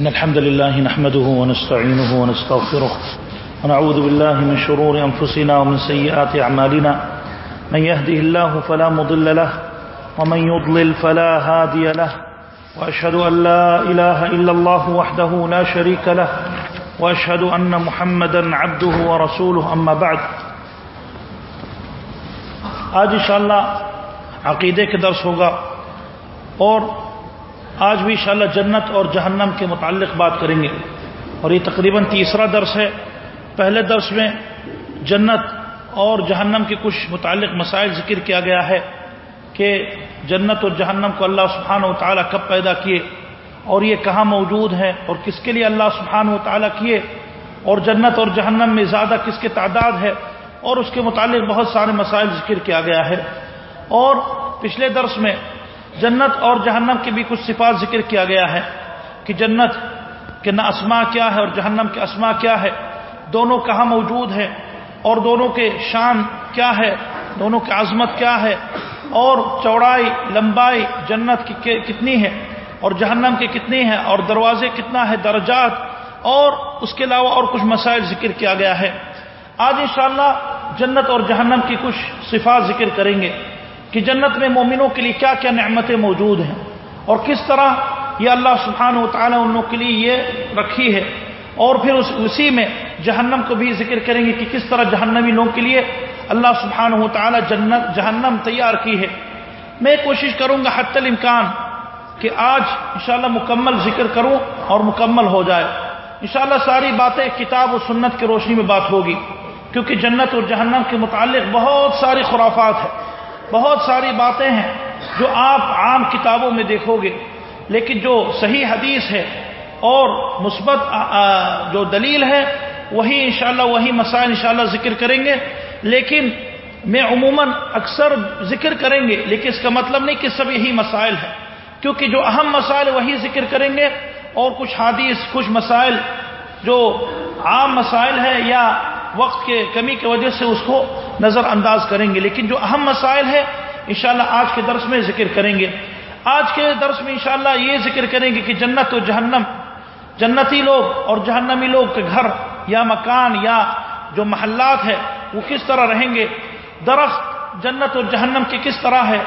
إن الحمد لله نحمده ونستعينه ونستغفره ونعوذ بالله من شرور أنفسنا ومن سيئات أعمالنا من يهده الله فلا مضل له ومن يضلل فلا هادي له وأشهد أن لا إله إلا الله وحده لا شريك له وأشهد أن محمدا عبده ورسوله أما بعد آج انشاءاللہ عقیدے کے درس ہوگا اور آج بھی انشاءاللہ جنت اور جہنم کے متعلق بات کریں گے اور یہ تقریباً تیسرا درس ہے۔ پہلے درس میں جنت اور جہنم کے کچھ متعلق مسائل ذکر کیا گیا ہے کہ جنت اور جہنم کو اللہ سبحانہ و تعالیٰ کب پیدا کیے اور یہ کہاں موجود ہے اور کس کے لیے اللہ سبحانہ و تعالیٰ کیے اور جنت اور جہنم میں زیادہ کس کے تعداد ہے اور اس کے متعلق بہت سارے مسائل ذکر کیا گیا ہے۔ اور پچھلے درس میں جنت اور جہنم کے بھی کچھ صفات ذکر کیا گیا ہے کہ جنت کے نہ اسما کیا ہے اور جہنم کے اسما کیا ہے۔ دونوں کہاں موجود ہے اور دونوں کے شان کیا ہے، دونوں کی عظمت کیا ہے اور چوڑائی، لمبائی جنت کی کتنی ہے اور جہنم کی کتنی ہے اور دروازے کتنا ہے، درجات اور اس کے علاوہ اور کچھ مسائل ذکر کیا گیا ہے۔ آج انشاءاللہ جنت اور جہنم کی کچھ صفات ذکر کریں گے۔ کہ جنت میں مومنوں کے لیے کیا کیا نعمتیں موجود ہیں اور کس طرح یہ اللہ سبحانہ و تعالیٰ ان لوگوں کے لیے یہ رکھی ہے اور پھر اس اسی میں جہنم کو بھی ذکر کریں گے کہ کس طرح جہنمی لوگوں کے لیے اللہ سبحانہ و تعالیٰ جنت جہنم تیار کی ہے۔ میں کوشش کروں گا حت الامکان کہ آج انشاءاللہ مکمل ذکر کروں اور مکمل ہو جائے۔ انشاءاللہ ساری باتیں کتاب و سنت کی روشنی میں بات ہوگی، کیونکہ جنت اور جہنم کے متعلق بہت ساری خرافات ہیں۔ بہت ساری باتیں ہیں جو آپ عام کتابوں میں دیکھو گے، لیکن جو صحیح حدیث ہے اور مثبت جو دلیل ہے، وہی انشاءاللہ، وہی مسائل انشاءاللہ ذکر کریں گے۔ لیکن میں عموماً اکثر ذکر کریں گے، لیکن اس کا مطلب نہیں کہ سب یہی مسائل ہیں۔ کیونکہ جو اہم مسائل وہی ذکر کریں گے اور کچھ حادیث کچھ مسائل جو عام مسائل ہے یا وقت کے کمی کی وجہ سے اس کو نظر انداز کریں گے۔ لیکن جو اہم مسائل ہے انشاءاللہ آج کے درس میں ذکر کریں گے۔ آج کے درس میں انشاءاللہ یہ ذکر کریں گے کہ جنت و جہنم، جنتی لوگ اور جہنمی لوگ کے گھر یا مکان یا جو محلات ہے وہ کس طرح رہیں گے؟ درخت جنت اور جہنم کی کس طرح ہے؟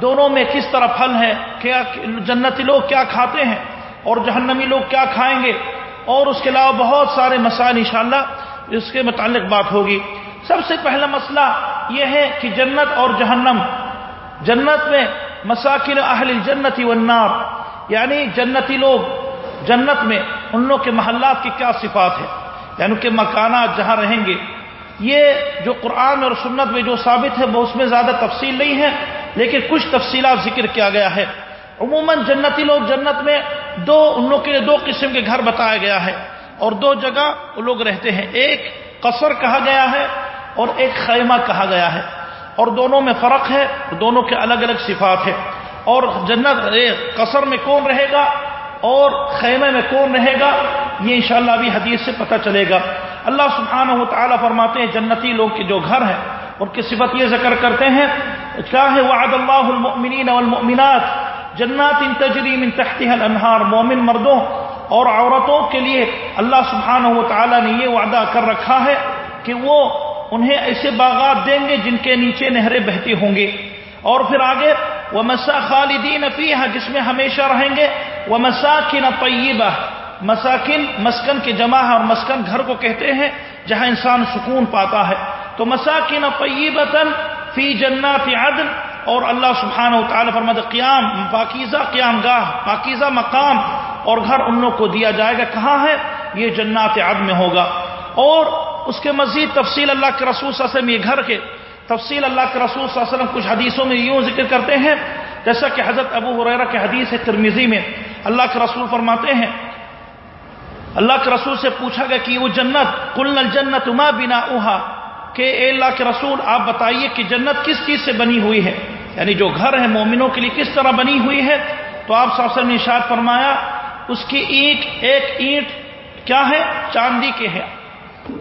دونوں میں کس طرح پھل ہے کیا جنتی لوگ کیا کھاتے ہیں؟ اور جہنمی لوگ کیا کھائیں گے؟ اور اس کے علاوہ بہت سارے مسائل انشاءاللہ اس کے متعلق بات ہوگی۔ سب سے پہلا مسئلہ یہ ہے کہ جنت اور جہنم، جنت میں مساکن اہل جنتی والنار یعنی جنتی لوگ جنت میں، ان لوگ کے محلات کی کیا صفات ہے یعنی کہ مکانات جہاں رہیں گے۔ یہ جو قرآن اور سنت میں جو ثابت ہے، وہ اس میں زیادہ تفصیل نہیں ہے، لیکن کچھ تفصیلات ذکر کیا گیا ہے۔ عموماً جنتی لوگ جنت میں دو، ان لوگ کے لیے دو قسم کے گھر بتایا گیا ہے۔ اور دو جگہ وہ لوگ رہتے ہیں۔ ایک قصر کہا گیا ہے اور ایک خیمہ کہا گیا ہے۔ اور دونوں میں فرق ہے، دونوں کے الگ الگ صفات ہے اور جنت قصر میں کون رہے گا اور خیمے میں کون رہے گا، یہ انشاءاللہ ابھی حدیث سے پتہ چلے گا۔ اللہ سبحانہ و تعالیٰ فرماتے ہیں، جنتی لوگ کے جو گھر ہیں، ان کی صفت یہ ذکر کرتے ہیں کیا ہے وعد اللہ المؤمنین والمؤمنات، جنات تجری من تحتها الانہار، مومن مردوں اور عورتوں کے لیے اللہ سبحانہ و تعالیٰ نے یہ وعدہ کر رکھا ہے کہ وہ انہیں ایسے باغات دیں گے جن کے نیچے نہریں بہتی ہوں گے اور پھر آگے وہ مسا خالدین فیہا جس میں ہمیشہ رہیں گے وہ مساکن طیبہ مساکن، مسکن کے جمع اور مسکن گھر کو کہتے ہیں جہاں انسان سکون پاتا ہے۔ تو مساکن طیبتن فی جنات عدن، اور اللہ سبحانہ و تعالیٰ فرماتے قیام، پاکیزہ قیام گاہ پاکیزہ مقام اور گھر ان لوگ کو دیا جائے گا۔ کہاں ہے؟ یہ جنات عدن میں ہوگا۔ اور اس کے مزید تفصیل اللہ کے رسول صلی اللہ علیہ وسلم یہ گھر کے تفصیل اللہ کے رسول صلی اللہ علیہ وسلم کچھ حدیثوں میں یوں ذکر کرتے ہیں، جیسا کہ حضرت ابو حریرہ کے حدیث ہے ترمیزی میں۔ اللہ کے رسول فرماتے ہیں، اللہ کے رسول سے پوچھا گیا کہ وہ جنت کل الجنت ما بنا اوہا کہ اے اللہ کے رسول، آپ بتائیے کہ جنت کس چیز سے بنی ہوئی ہے؟ یعنی جو گھر ہے مومنوں کے لیے کس طرح بنی ہوئی ہے؟ تو آپ نے اشاد فرمایا اس کی اینٹ، ایک اینٹ کیا ہے؟ چاندی کے ہے۔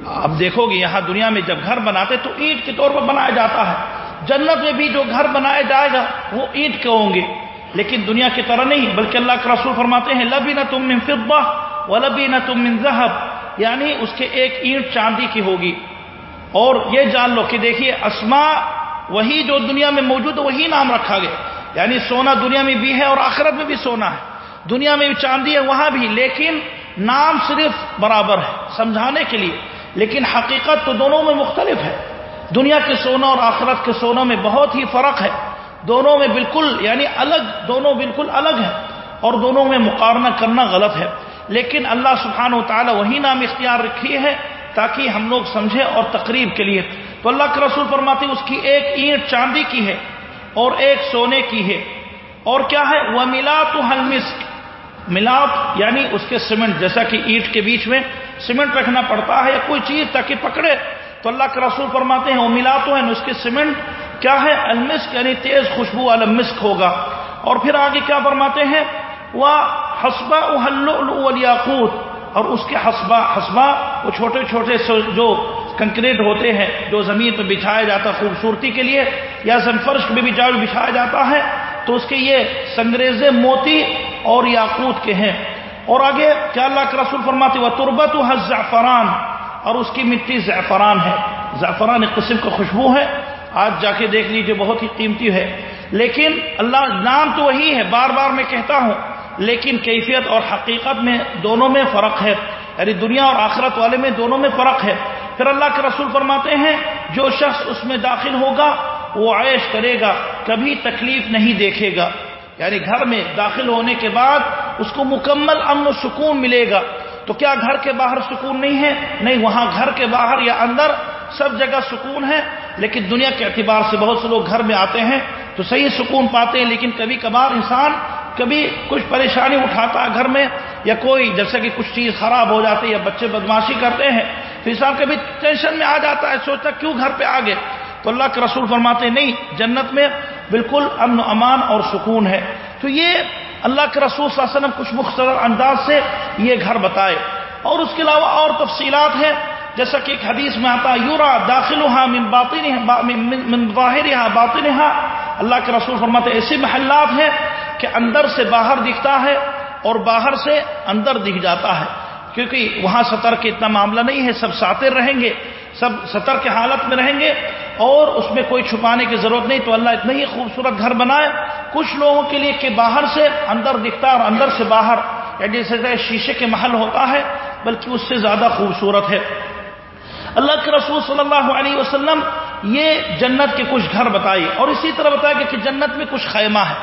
اب دیکھو گے یہاں دنیا میں جب گھر بناتے تو اینٹ کے طور پر بنایا جاتا ہے۔ جنت میں بھی جو گھر بنایا جائے گا، وہ اینٹ کے ہوں گے۔ لیکن دنیا کی طرح نہیں، بلکہ اللہ کے رسول فرماتے ہیں لبی نہ تم فضہ ولبی نہ تم منظہب یعنی اس کے ایک اینٹ چاندی کی ہوگی۔ اور یہ جان لو کہ دیکھیے اسما وہی جو دنیا میں موجود وہی نام رکھا گیا۔ یعنی سونا دنیا میں بھی ہے اور آخرت میں بھی سونا ہے۔ دنیا میں بھی چاندی ہے، وہاں بھی، لیکن نام صرف برابر ہے، سمجھانے کے لیے۔ لیکن حقیقت تو دونوں میں مختلف ہے۔ دنیا کے سونا اور آخرت کے سونا میں بہت ہی فرق ہے۔ دونوں میں بالکل یعنی الگ، دونوں بالکل الگ ہے اور دونوں میں مقابلہ کرنا غلط ہے۔ لیکن اللہ سبحانہ و تعالی وہی نام اختیار رکھی ہے تاکہ ہم لوگ سمجھیں اور تقریب کے لیے۔ تو اللہ کے رسول فرماتے اس کی ایک اینٹ چاندی کی ہے اور ایک سونے کی ہے۔ اور کیا ہے؟ وہ ملا تو ہلمسک ملاپ یعنی اس کے سیمنٹ، جیسا کہ اینٹ کے بیچ میں سیمنٹ رکھنا پڑتا ہے یا کوئی چیز تاکہ پکڑے، تو اللہ کے رسول فرماتے ہیں، وہ ملا تو ہے اس کے سیمنٹ کیا ہے؟ المسک یعنی تیز خوشبو المسک ہوگا. اور پھر آگے کیا فرماتے ہیں؟ وہ حسبہ الیاقوت اور اس کے حسبہ حسبہ وہ چھوٹے چھوٹے جو کنکریٹ ہوتے ہیں، جو زمین پہ بچھایا جاتا ہے خوبصورتی کے لیے، یا زنفرش میں بھی بچھایا جاتا ہے، تو اس کے یہ سنگریز موتی اور یاقوت کے ہیں۔ اور آگے کیا اللہ کے رسول فرماتے وہ تربت و زعفران اور اس کی مٹی زعفران ہے۔ زعفران ایک قسم کا خوشبو ہے۔ آج جا کے دیکھ لیجیے بہت ہی قیمتی ہے۔ لیکن اللہ نام تو وہی ہے، بار بار میں کہتا ہوں۔ لیکن کیفیت اور حقیقت میں دونوں میں فرق ہے۔ یعنی دنیا اور آخرت والے میں دونوں میں فرق ہے۔ پھر اللہ کے رسول فرماتے ہیں، جو شخص اس میں داخل ہوگا، وہ عائش کرے گا، کبھی تکلیف نہیں دیکھے گا۔ یعنی گھر میں داخل ہونے کے بعد اس کو مکمل امن و سکون ملے گا۔ تو کیا گھر کے باہر سکون نہیں ہے؟ نہیں، وہاں گھر کے باہر یا اندر سب جگہ سکون ہے، لیکن دنیا کے اعتبار سے بہت سے لوگ گھر میں آتے ہیں تو صحیح سکون پاتے ہیں، لیکن کبھی کبھار انسان کبھی کچھ پریشانی اٹھاتا ہے گھر میں یا کوئی جیسا کہ کچھ چیز خراب ہو جاتی ہے یا بچے بدماشی کرتے ہیں، تو انسان کبھی ٹینشن میں آ جاتا ہے، سوچتا کیوں گھر پہ آ گئے تو اللہ کے رسول فرماتے نہیں، جنت میں بالکل امن و امان اور سکون ہے۔ تو یہ اللہ کے رسول صلی اللہ علیہ وسلم کچھ مختصر انداز سے یہ گھر بتائے۔ اور اس کے علاوہ اور تفصیلات ہیں۔ جیسا کہ ایک حدیث میں آتا یورا داخل باطن اللہ کے رسول فرماتے ایسے محلات ہیں کہ اندر سے باہر دکھتا ہے اور باہر سے اندر دکھ جاتا ہے۔ کیونکہ وہاں سطر کے اتنا معاملہ نہیں ہے، سب ساتر رہیں گے، سب سطر کے حالت میں رہیں گے۔ اور اس میں کوئی چھپانے کی ضرورت نہیں تو اللہ اتنا ہی خوبصورت گھر بنائے۔ کچھ لوگوں کے لیے کہ باہر سے اندر دکھتا اور اندر سے باہر، یا جیسے شیشے کے محل ہوتا ہے، بلکہ اس سے زیادہ خوبصورت ہے۔ اللہ کے رسول صلی اللہ علیہ وسلم یہ جنت کے کچھ گھر بتائی اور اسی طرح بتایا کہ جنت میں کچھ خیمہ ہے۔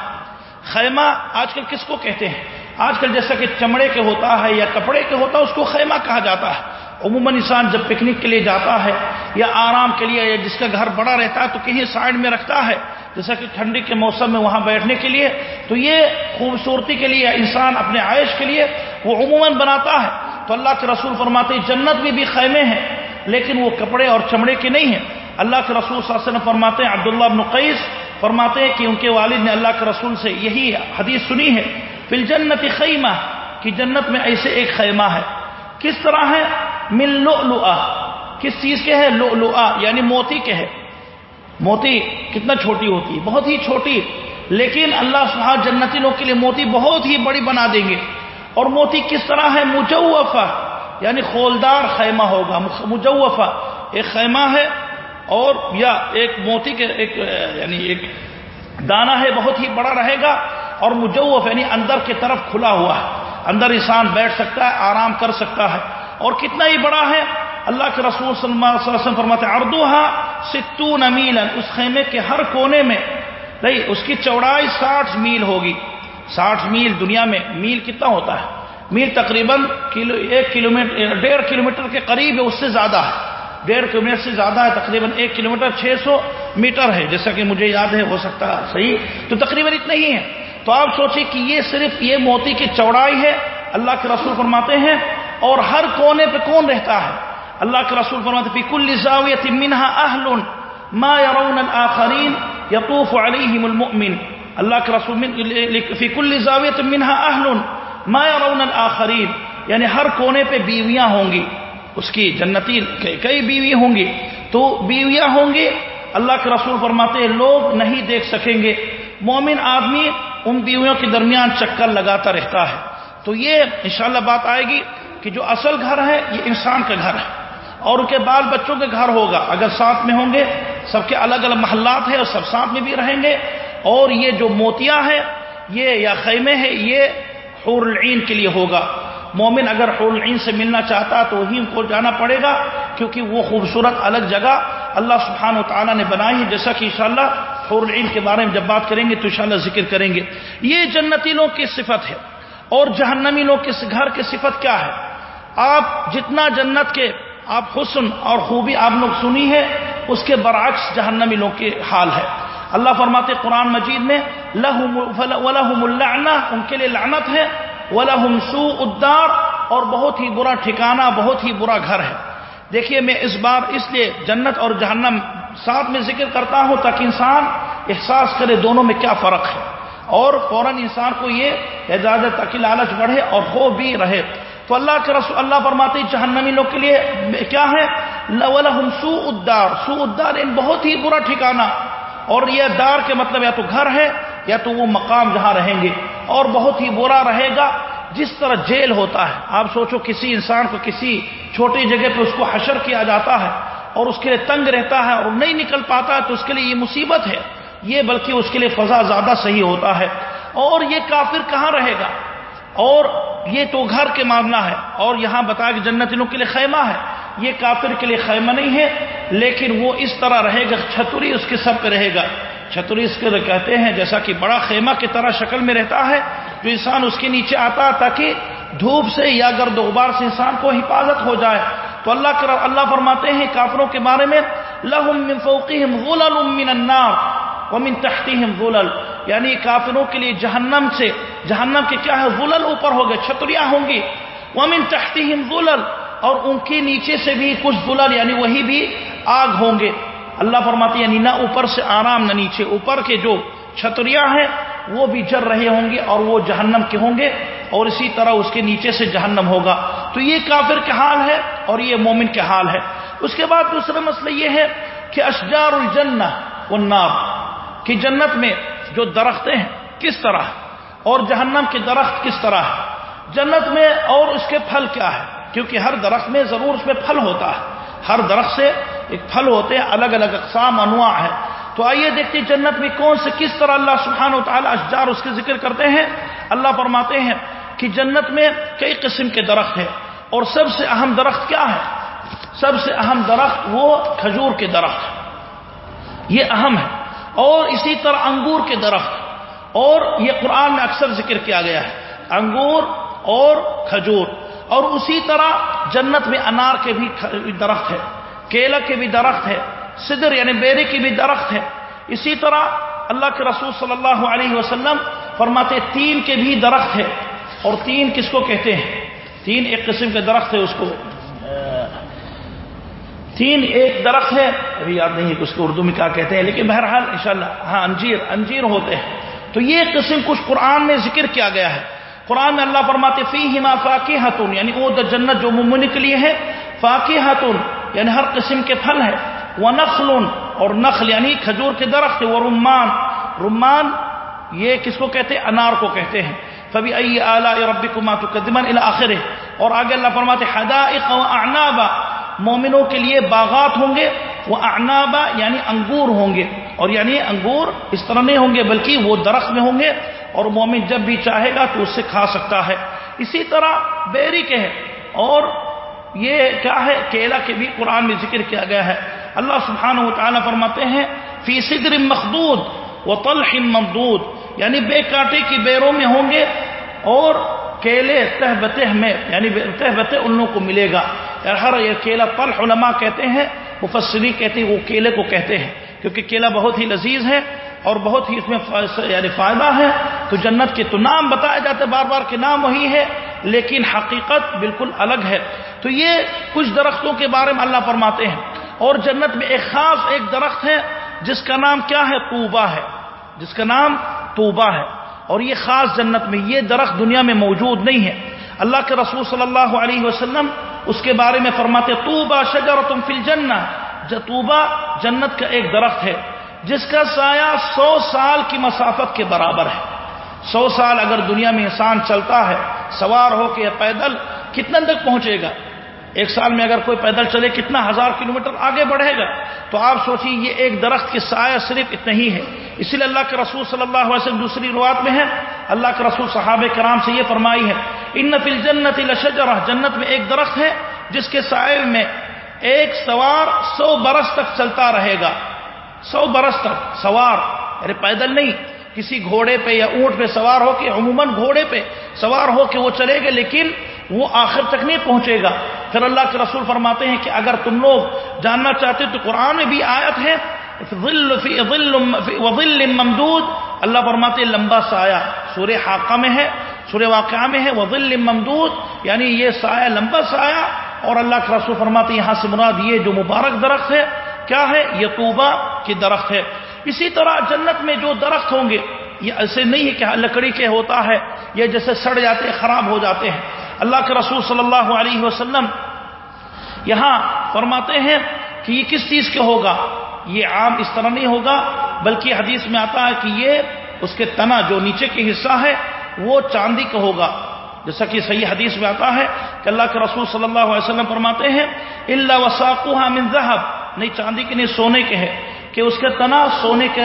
خیمہ آج کل کس کو کہتے ہیں؟ آج کل جیسا کہ چمڑے کے ہوتا ہے یا کپڑے کے ہوتا ہے، اس کو خیمہ کہا جاتا ہے۔ عموماً انسان جب پکنک کے لیے جاتا ہے یا آرام کے لیے یا جس کا گھر بڑا رہتا ہے تو کہیں سائڈ میں رکھتا ہے، جیسا کہ ٹھنڈی کے موسم میں وہاں بیٹھنے کے لیے، تو یہ خوبصورتی کے لیے، انسان اپنے عائش کے لیے وہ عموماً بناتا ہے۔ تو اللہ کے رسول فرماتے جنت میں بھی خیمے ہیں، لیکن وہ کپڑے اور چمڑے کے نہیں ہیں۔ اللہ کے رسول صلی اللہ علیہ وسلم فرماتے ہیں، عبداللہ بن قیس فرماتے ہیں کہ ان کے والد نے اللہ کے رسول سے یہی حدیث سنی ہے فل جنت خیمہ کی جنت میں ایسے ایک خیمہ ہے۔ کس طرح ہے؟ مل لو کس چیز کے ہے؟ لو یعنی موتی کے ہے. موتی کتنا چھوٹی ہوتی ہے؟ بہت ہی چھوٹی. لیکن اللہ صاحب جنتی لوگ کے لیے موتی بہت ہی بڑی بنا دیں گے. اور موتی کس طرح ہے؟ مجوفہ. یعنی خولدار خیمہ ہوگا. مجوفہ. ایک خیمہ ہے اور یا ایک موتی کے ایک یعنی ایک دانا ہے، بہت ہی بڑا رہے گا اور مجوف یعنی اندر کی طرف کھلا ہوا ہے. اندر انسان بیٹھ سکتا ہے، آرام کر سکتا ہے. اور کتنا ہی بڑا ہے اللہ کے رسول صلی اللہ علیہ وسلم فرماتے اردوہا ستون میلا، اس خیمے کے ہر کونے میں، نہیں، اس کی چوڑائی ساٹھ میل ہوگی۔ ساٹھ میل دنیا میں، میل کتنا ہوتا ہے؟ میل تقریباً ایک کلو میٹر ڈیڑھ کلو میٹر کے قریب ہے، اس سے زیادہ ہے۔ ڈیڑھ کلو میٹر سے زیادہ ہے، تقریباً ایک کلو میٹر چھ سو میٹر ہے، جیسا کہ مجھے یاد ہے، ہو سکتا ہے صحیح۔ تو تقریباً اتنا ہی ہے۔ تو آپ سوچیں کہ یہ صرف یہ موتی کی چوڑائی ہے، اللہ کے رسول فرماتے ہیں اور ہر کونے پہ کون رہتا ہے؟ اللہ کے رسول فرماتے فی کل زاویت منها اہل ما يرون الاخرین یطوف علیہم المؤمن. اللہ کے رسول فی کل زاویت منها اہل ما يرون الاخرین یعنی ہر کونے پہ بیویاں ہوں گی، اس کی جنتی کئی بیوی ہوں گی۔ تو بیویاں ہوں گی، اللہ کے رسول فرماتے ہیں، لوگ نہیں دیکھ سکیں گے۔ مومن آدمی ان بیویوں کے درمیان چکر لگاتا رہتا ہے۔ تو یہ انشاءاللہ بات آئے گی۔ کہ جو اصل گھر ہے یہ انسان کا گھر ہے اور ان کے بال بچوں کے گھر ہوگا اگر ساتھ میں ہوں گے سب کے الگ الگ محلات ہیں اور سب ساتھ میں بھی رہیں گے اور یہ جو موتیاں ہیں یہ یا خیمے ہیں یہ حور العین کے لیے ہوگا مومن اگر حور العین سے ملنا چاہتا تو وہی ان کو جانا پڑے گا کیونکہ وہ خوبصورت الگ جگہ اللہ سبحانہ و تعالیٰ نے بنائی ہے۔ جیسا کہ انشاءاللہ حور العین کے بارے میں جب بات کریں گے تو انشاءاللہ ذکر کریں گے۔ یہ جنتی لوگ کی صفت ہے اور جہنمی لوگ کے گھر کی صفت کیا ہے؟ آپ جتنا جنت کے آپ حسن اور خوبی آپ لوگ سنی ہے، اس کے برعکس جہنمی لوگ کے حال ہے۔ اللہ فرماتے قرآن مجید میں لہم ان کے لیے لعنت ہے۔ ولہم سوء الدار، اور بہت ہی برا ٹھکانہ، بہت ہی برا گھر ہے۔ دیکھیے، میں اس بار اس لیے جنت اور جہنم ساتھ میں ذکر کرتا ہوں تاکہ انسان احساس کرے دونوں میں کیا فرق ہے۔ اور فوراً انسان کو یہ اجازت تاکہ لالچ بڑھے اور ہو بھی رہے۔ تو اللہ کے رسول اللہ فرماتے ہیں جہنمی لوگ کے لیے کیا ہے؟ لولہم سو ادار سو ادار ان بہت ہی برا ٹھکانا اور یہ دار کے مطلب یا تو گھر ہے یا تو وہ مقام جہاں رہیں گے۔ اور بہت ہی برا رہے گا۔ جس طرح جیل ہوتا ہے۔ آپ سوچو کسی انسان کو کسی چھوٹی جگہ پہ اس کو حشر کیا جاتا ہے اور اس کے لیے تنگ رہتا ہے اور نہیں نکل پاتا ہے تو اس کے لیے یہ مصیبت ہے۔ یہ بلکہ اس کے لیے فضا زیادہ صحیح ہوتا ہے۔ اور یہ کافر کہاں رہے گا؟ اور یہ تو گھر کے معاملہ ہے اور یہاں بتایا کہ جنتوں کے لیے خیمہ ہے، یہ کافر کے لیے خیمہ نہیں ہے، لیکن وہ اس طرح رہے گا، چھتری اس کے سب پہ رہے گا۔ چھتری اس کے کہتے ہیں، جیسا کہ بڑا خیمہ کی طرح شکل میں رہتا ہے، تو انسان اس کے نیچے آتا تاکہ دھوپ سے یا گرد غبار سے انسان کو حفاظت ہو جائے۔ تو اللہ کر اللہ فرماتے ہیں کافروں کے بارے میں لہم من فوقہم غلل من النار۔ ومن تحتہم غلل یعنی کافروں کے لیے جہنم سے، جہنم کے کیا ہے؟ غلل اوپر ہو گئے چھتریاں ہوں گی۔ ومن تحتہم غلل اور ان کے نیچے سے بھی کچھ غلل یعنی وہی بھی آگ ہوں گے۔ اللہ فرماتے یعنی نہ اوپر سے آرام، نہ نیچے۔ اوپر کے جو چھتریاں ہیں، وہ بھی جر رہے ہوں گے اور وہ جہنم کے ہوں گے، اور اسی طرح اس کے نیچے سے جہنم ہوگا۔ تو یہ کافر کے حال ہے اور یہ مومن کے حال ہے۔ اس کے بعد دوسرا مسئلہ یہ ہے کہ اشجار الجنہ والنار۔ کہ جنت میں جو درختیں ہیں، کس طرح؟ اور جہنم کے درخت کس طرح؟ ہے جنت میں اور اس کے پھل کیا ہے کیونکہ ہر درخت میں ضرور اس میں پھل ہوتا ہے۔ ہر درخت سے ایک پھل ہوتے ہیں، الگ الگ اقسام، انواع ہے تو آئیے دیکھتے جنت میں کون سے، کس طرح اللہ سبحانہ و تعالیٰ اشجار اس کے ذکر کرتے ہیں۔ اللہ فرماتے ہیں کہ جنت میں کئی قسم کے درخت ہیں۔ اور سب سے اہم درخت کیا ہے؟ سب سے اہم درخت وہ کھجور کے درخت۔ یہ اہم ہے۔ اور اسی طرح انگور کے درخت، اور یہ قرآن میں اکثر ذکر کیا گیا ہے، انگور اور کھجور، اور اسی طرح جنت میں انار کے بھی درخت ہے کیلا کے بھی درخت ہے، صدر یعنی بیرے کی بھی درخت ہے۔ اسی طرح اللہ کے رسول صلی اللہ علیہ وسلم فرماتے تین کے بھی درخت ہے۔ اور تین کس کو کہتے ہیں؟ تین ایک قسم کے درخت ہے اس کو۔ تین ایک درخت ہے۔ ابھی یاد نہیں کہ اس کو اردو میں کیا کہتے ہیں، لیکن بہرحال انشاءاللہ ہاں انجیر انجیر ہوتے ہیں۔ تو یہ قسم کچھ قرآن میں ذکر کیا گیا ہے۔ قرآن میں اللہ فرماتے فی ہما فاقی یعنی وہ جنت جو ممن کے لیے ہے فاقی ہتون یعنی ہر قسم کے پھل ہے وہ نخل اور نخل یعنی کھجور کے درخت وہ رمان رمان یہ کس کو کہتے ہیں؟ انار کو کہتے ہیں۔ فبی ائی اعلیٰ ربی کمات آخر اور آگے اللہ فرماتے، حدائق و اعنابا مومنوں کے لیے باغات ہوں گے، وہ اعنابا یعنی انگور ہوں گے۔ اور یعنی انگور اس طرح نہیں ہوں گے، بلکہ وہ درخت میں ہوں گے۔ اور مومن جب بھی چاہے گا تو اس سے کھا سکتا ہے۔ اسی طرح بیری کے ہے اور یہ کیا ہے؟ کیلا کے بھی قرآن میں ذکر کیا گیا ہے۔ اللہ سبحانہ و تعالیٰ فرماتے ہیں، فی صدر مخدود و طلح ممدود یعنی بے کاٹے کی بیروں میں ہوں گے۔ اور کیلے تہ بتہ میں یعنی تہ بتہ ان لوگوں کو ملے گا۔ ہر یہ کیلا طلح علماء کہتے ہیں مفسری کہتے ہیں، وہ کیلے کو کہتے ہیں۔ کیونکہ کیلا بہت ہی لذیذ ہے اور بہت ہی اس میں یعنی فائدہ ہے۔ تو جنت کے تو نام بتایا جاتے، بار بار کے نام وہی ہے لیکن حقیقت بالکل الگ ہے۔ تو یہ کچھ درختوں کے بارے میں اللہ فرماتے ہیں۔ اور جنت میں ایک خاص ایک درخت ہے، جس کا نام کیا ہے؟ توبہ ہے۔ جس کا نام توبہ ہے۔ اور یہ خاص جنت میں یہ درخت دنیا میں موجود نہیں ہے۔ اللہ کے رسول صلی اللہ علیہ وسلم اس کے بارے میں فرماتے توبہ شجر تم فل جن جنت کا ایک درخت ہے، جس کا سایہ سو سال کی مسافت کے برابر ہے۔ سو سال اگر دنیا میں انسان چلتا ہے، سوار ہو کے پیدل کتنے تک پہنچے گا؟ ایک سال میں اگر کوئی پیدل چلے، کتنا ہزار کلومیٹر آگے بڑھے گا؟ تو آپ سوچیں، یہ ایک درخت کی سایہ صرف اتنا ہی ہے۔ اسی لیے اللہ کے رسول صلی اللہ علیہ وسلم دوسری روایت میں ہے، اللہ کے رسول صحابہ کرام سے یہ فرمائی ہے، ان نفل جنت لشجرہ، جنت میں ایک درخت ہے جس کے سائے میں ایک سوار سو برس تک چلتا رہے گا۔ سو برس تک، سوار ارے پیدل نہیں، کسی گھوڑے پہ یا اونٹ پہ سوار ہو کے، عموماً گھوڑے پہ سوار ہو کے وہ چلے گا، لیکن وہ آخر تک نہیں پہنچے گا۔ پھر اللہ کے رسول فرماتے ہیں کہ اگر تم لوگ جاننا چاہتے تو قرآن میں بھی آیت ہے ظل فی ظل وظل ممدود۔ اللہ فرماتے لمبا سایہ سورہ حاقہ میں ہے، سورہ واقعہ میں ہے وضل ممدود۔ یعنی یہ سایہ، لمبا سایہ۔ اور اللہ کے رسول فرماتے یہاں سے مراد یہ جو مبارک درخت ہے، کیا ہے؟ یہ یتوبہ کی درخت ہے۔ اسی طرح جنت میں جو درخت ہوں گے، یہ ایسے نہیں ہے کہ لکڑی کے ہوتا ہے، یہ جیسے سڑ جاتے ہیں، خراب ہو جاتے ہیں۔ اللہ کے رسول صلی اللہ علیہ وسلم یہاں فرماتے ہیں کہ یہ کس چیز کے ہوگا؟ یہ عام اس طرح نہیں ہوگا، بلکہ حدیث میں آتا ہے کہ یہ اس کے تنا جو نیچے کے حصہ ہے، وہ چاندی کا ہوگا۔ جیسا کہ صحیح حدیث میں آتا ہے کہ اللہ کے رسول صلی اللہ علیہ وسلم فرماتے ہیں اللہ وساقو من ذہب نہیں، چاندی کے نہیں، سونے کے ہے کہ اس کے تنا سونے کے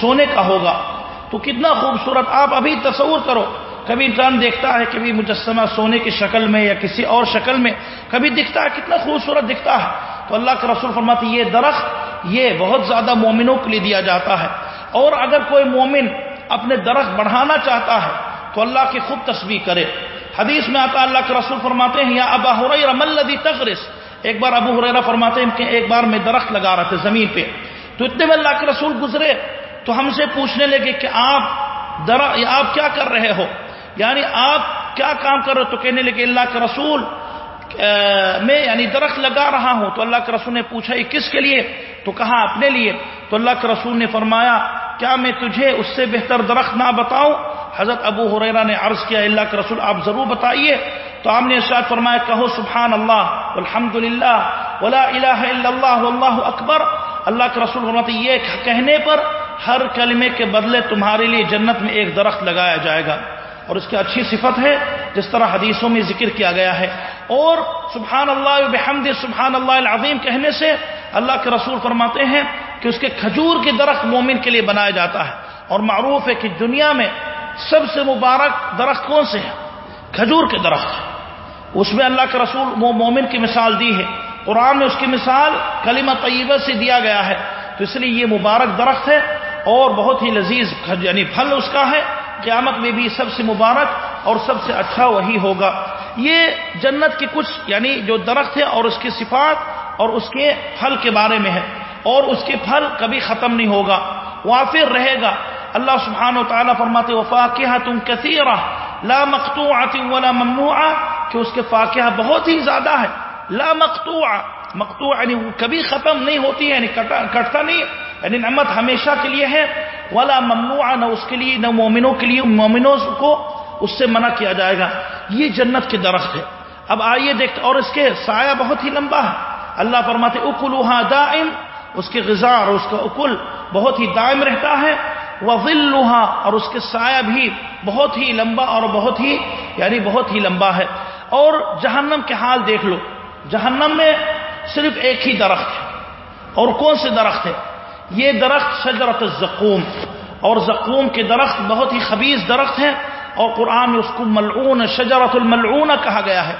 سونے کا ہوگا۔ تو کتنا خوبصورت، آپ ابھی تصور کرو۔ کبھی انسان دیکھتا ہے، کبھی مجسمہ سونے کی شکل میں یا کسی اور شکل میں، کبھی دکھتا ہے، کتنا خوبصورت دکھتا ہے۔ تو اللہ کے رسول فرماتے یہ درخت، یہ بہت زیادہ مومنوں کے لیے دیا جاتا ہے۔ اور اگر کوئی مومن اپنے درخت بڑھانا چاہتا ہے، تو اللہ کی خود تصویر کرے۔ حدیث میں آتا اللہ کے رسول فرماتے ہیں، یا ابا ملدی تغرس؟ ایک بار ابو حریرا فرماتے ہیں کہ ایک بار میں درخت لگا رہا تھا زمین پہ۔ تو اتنے میں اللہ کے رسول گزرے، تو ہم سے پوچھنے لگے کہ آپ در آپ کیا کر رہے ہو؟ یعنی آپ کیا کام کر رہے تو کہنے لگے، اللہ کے رسول میں یعنی درخت لگا رہا ہوں تو اللہ کے رسول نے پوچھا، یہ کس کے لیے؟ تو کہا، اپنے لیے۔ تو اللہ کے رسول نے فرمایا، کیا میں تجھے اس سے بہتر درخت نہ بتاؤں؟ حضرت ابو حریرا نے عرض کیا، اللہ کے رسول، آپ ضرور بتائیے۔ تو آپ نے ارشاد فرمایا، کہو سبحان اللہ الحمد للہ ولا الہ الا اللہ، واللہ اکبر۔ اللہ کے رسول فرماتے، یہ کہنے پر ہر کلمے کے بدلے تمہارے لیے جنت میں ایک درخت لگایا جائے گا۔ اور اس کی اچھی صفت ہے، جس طرح حدیثوں میں ذکر کیا گیا ہے۔ اور سبحان اللہ بحمد سبحان اللہ العظیم کہنے سے اللہ کے رسول فرماتے ہیں کہ اس کے کھجور کے درخت مومن کے لیے بنایا جاتا ہے۔ اور معروف ہے کہ دنیا میں سب سے مبارک درخت کون سے ہے کھجور کے درخت۔ اس میں اللہ کے رسول وہ مومن کی مثال دی ہے۔ قرآن میں اس کی مثال کلمہ طیبہ سے دیا گیا ہے۔ تو اس لیے یہ مبارک درخت ہے اور بہت ہی لذیذ یعنی پھل اس کا ہے۔ قیامت میں بھی سب سے مبارک اور سب سے اچھا وہی ہوگا۔ یہ جنت کی کچھ یعنی جو درخت ہے اور اس کی صفات اور اس کے پھل کے بارے میں ہے، اور اس کے پھل کبھی ختم نہیں ہوگا۔ وافر رہے گا۔ اللہ سبحانہ و تعالیٰ فرماتے وفا کیا تم کثیر لا مختو ولا ممنوع کہ اس کے فاقہ بہت ہی زیادہ ہے۔ لا مقتوع مقتوع یعنی کبھی ختم نہیں ہوتی ہے یعنی کٹتا نہیں۔ یعنی نعمت ہمیشہ کے لیے ہے، ولا ممنوع نہ اس کے لیے، نہ مومنوں کے لیے، مومنوں کو اس سے منع کیا جائے گا۔ یہ جنت کے درخت ہے اب آئیے دیکھتے، اور اس کے سایہ بہت ہی لمبا ہے۔ اللہ فرماتے، اکلوہا دائم، اس کے غذا اور اس کا اکل بہت ہی دائم رہتا ہے۔ وہ اور اس کے سایہ بھی بہت ہی لمبا اور بہت ہی یعنی بہت ہی لمبا ہے۔ اور جہنم کے حال دیکھ لو۔ جہنم میں صرف ایک ہی درخت ہے۔ اور کون سے درخت ہے یہ درخت شجرت الزقوم اور زقوم کے درخت بہت ہی خبیص درخت ہے اور قرآن میں اس کو ملعون شجرت الملعون کہا گیا ہے۔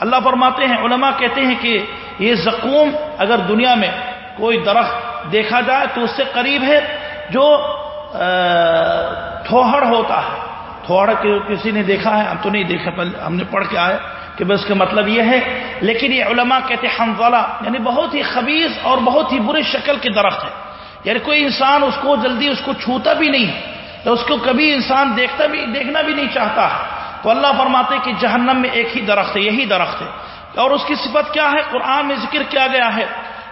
اللہ فرماتے ہیں، علماء کہتے ہیں کہ یہ زقوم اگر دنیا میں کوئی درخت دیکھا جائے تو اس سے قریب ہے جو تھوہڑ ہوتا ہے۔ تھوڑ کسی نے دیکھا ہے؟ ہم تو نہیں دیکھا ہم نے پڑھ کے آئے کہ بس کا مطلب یہ ہے۔ لیکن یہ علماء کہتے ہیں ہم یعنی بہت ہی خبیص اور بہت ہی برے شکل کے درخت ہے یعنی کوئی انسان اس کو جلدی اس کو چھوتا بھی نہیں تو اس کو کبھی انسان دیکھتا بھی دیکھنا بھی نہیں چاہتا۔ تو اللہ فرماتے کہ جہنم میں ایک ہی درخت ہے، یہی درخت ہے۔ اور اس کی صفت کیا ہے؟ قرآن میں ذکر کیا گیا ہے۔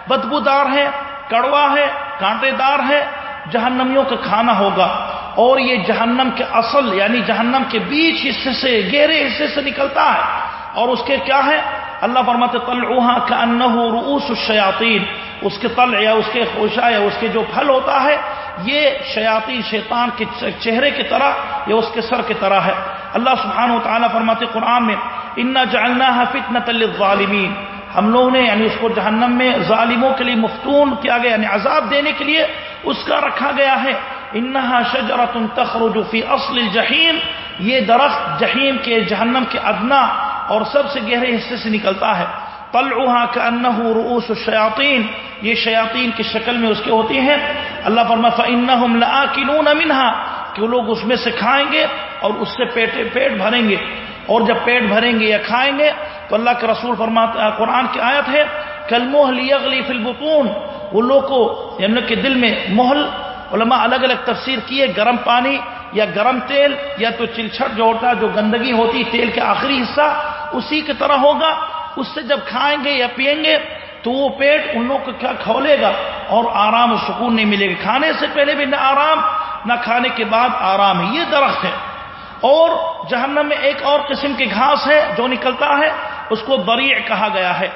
بدبو دار ہے، کڑوا ہے کانٹے دار ہے، جہنمیوں کا کھانا ہوگا۔ اور یہ جہنم کے اصل یعنی جہنم کے بیچ حصے سے، گہرے حصے سے نکلتا ہے۔ اور اس کے کیا ہے؟ اللہ فرماتے طلعوها كانه رؤوس الشیاطین. اس کے طلع یا اس کے خوشا یا اس کے جو پھل ہوتا ہے، یہ شیاطین شیطان کے چہرے کی طرح یا اس کے سر کی طرح ہے. اللہ سبحانہ و تعالیٰ فرماتے قرآن میں، انا جالنا فتنة للظالمین ہم لوگوں نے یعنی اس کو جہنم میں ظالموں کے لیے مفتون کیا گیا یعنی عذاب دینے کے لیے اس کا رکھا گیا ہے. انہا شجرت تخرج فی اصل الجحیم یہ درخت جہیم کے جہنم کے ادنا اور سب سے گہرے حصے سے نکلتا ہے۔ طلعها كانه رؤوس الشياطين یہ شیاطین کی شکل میں اس کے ہوتی ہیں۔ اللہ فرما فانهم لاكلون منها۔ کہ لوگ اس میں سے کھائیں گے اور اس سے پیٹ پیٹ بھریں گے۔ اور جب پیٹ بھریں گے یا کھائیں گے، تو اللہ کے رسول فرماتا قرآن کی آیت ہے کلموہ لیغلی فی البطون۔ وہ لوگ کو یعنی کہ دل میں محل علماء الگ الگ تفسیر کیے، گرم پانی یا گرم تیل یا تو چلچھٹ جو ہوتا جو گندگی ہوتی تیل کے آخری حصہ، اسی کی طرح ہوگا۔ اس سے جب کھائیں گے یا پیئیں گے، تو وہ پیٹ ان لوگ کو کیا کھولے گا؟ اور آرام و سکون نہیں ملے گا۔ کھانے سے پہلے بھی نہ آرام، نہ کھانے کے بعد آرام۔ ہے یہ درخت ہے۔ اور جہنم میں ایک اور قسم کی گھاس ہے جو نکلتا ہے، اس کو دریع کہا گیا ہے۔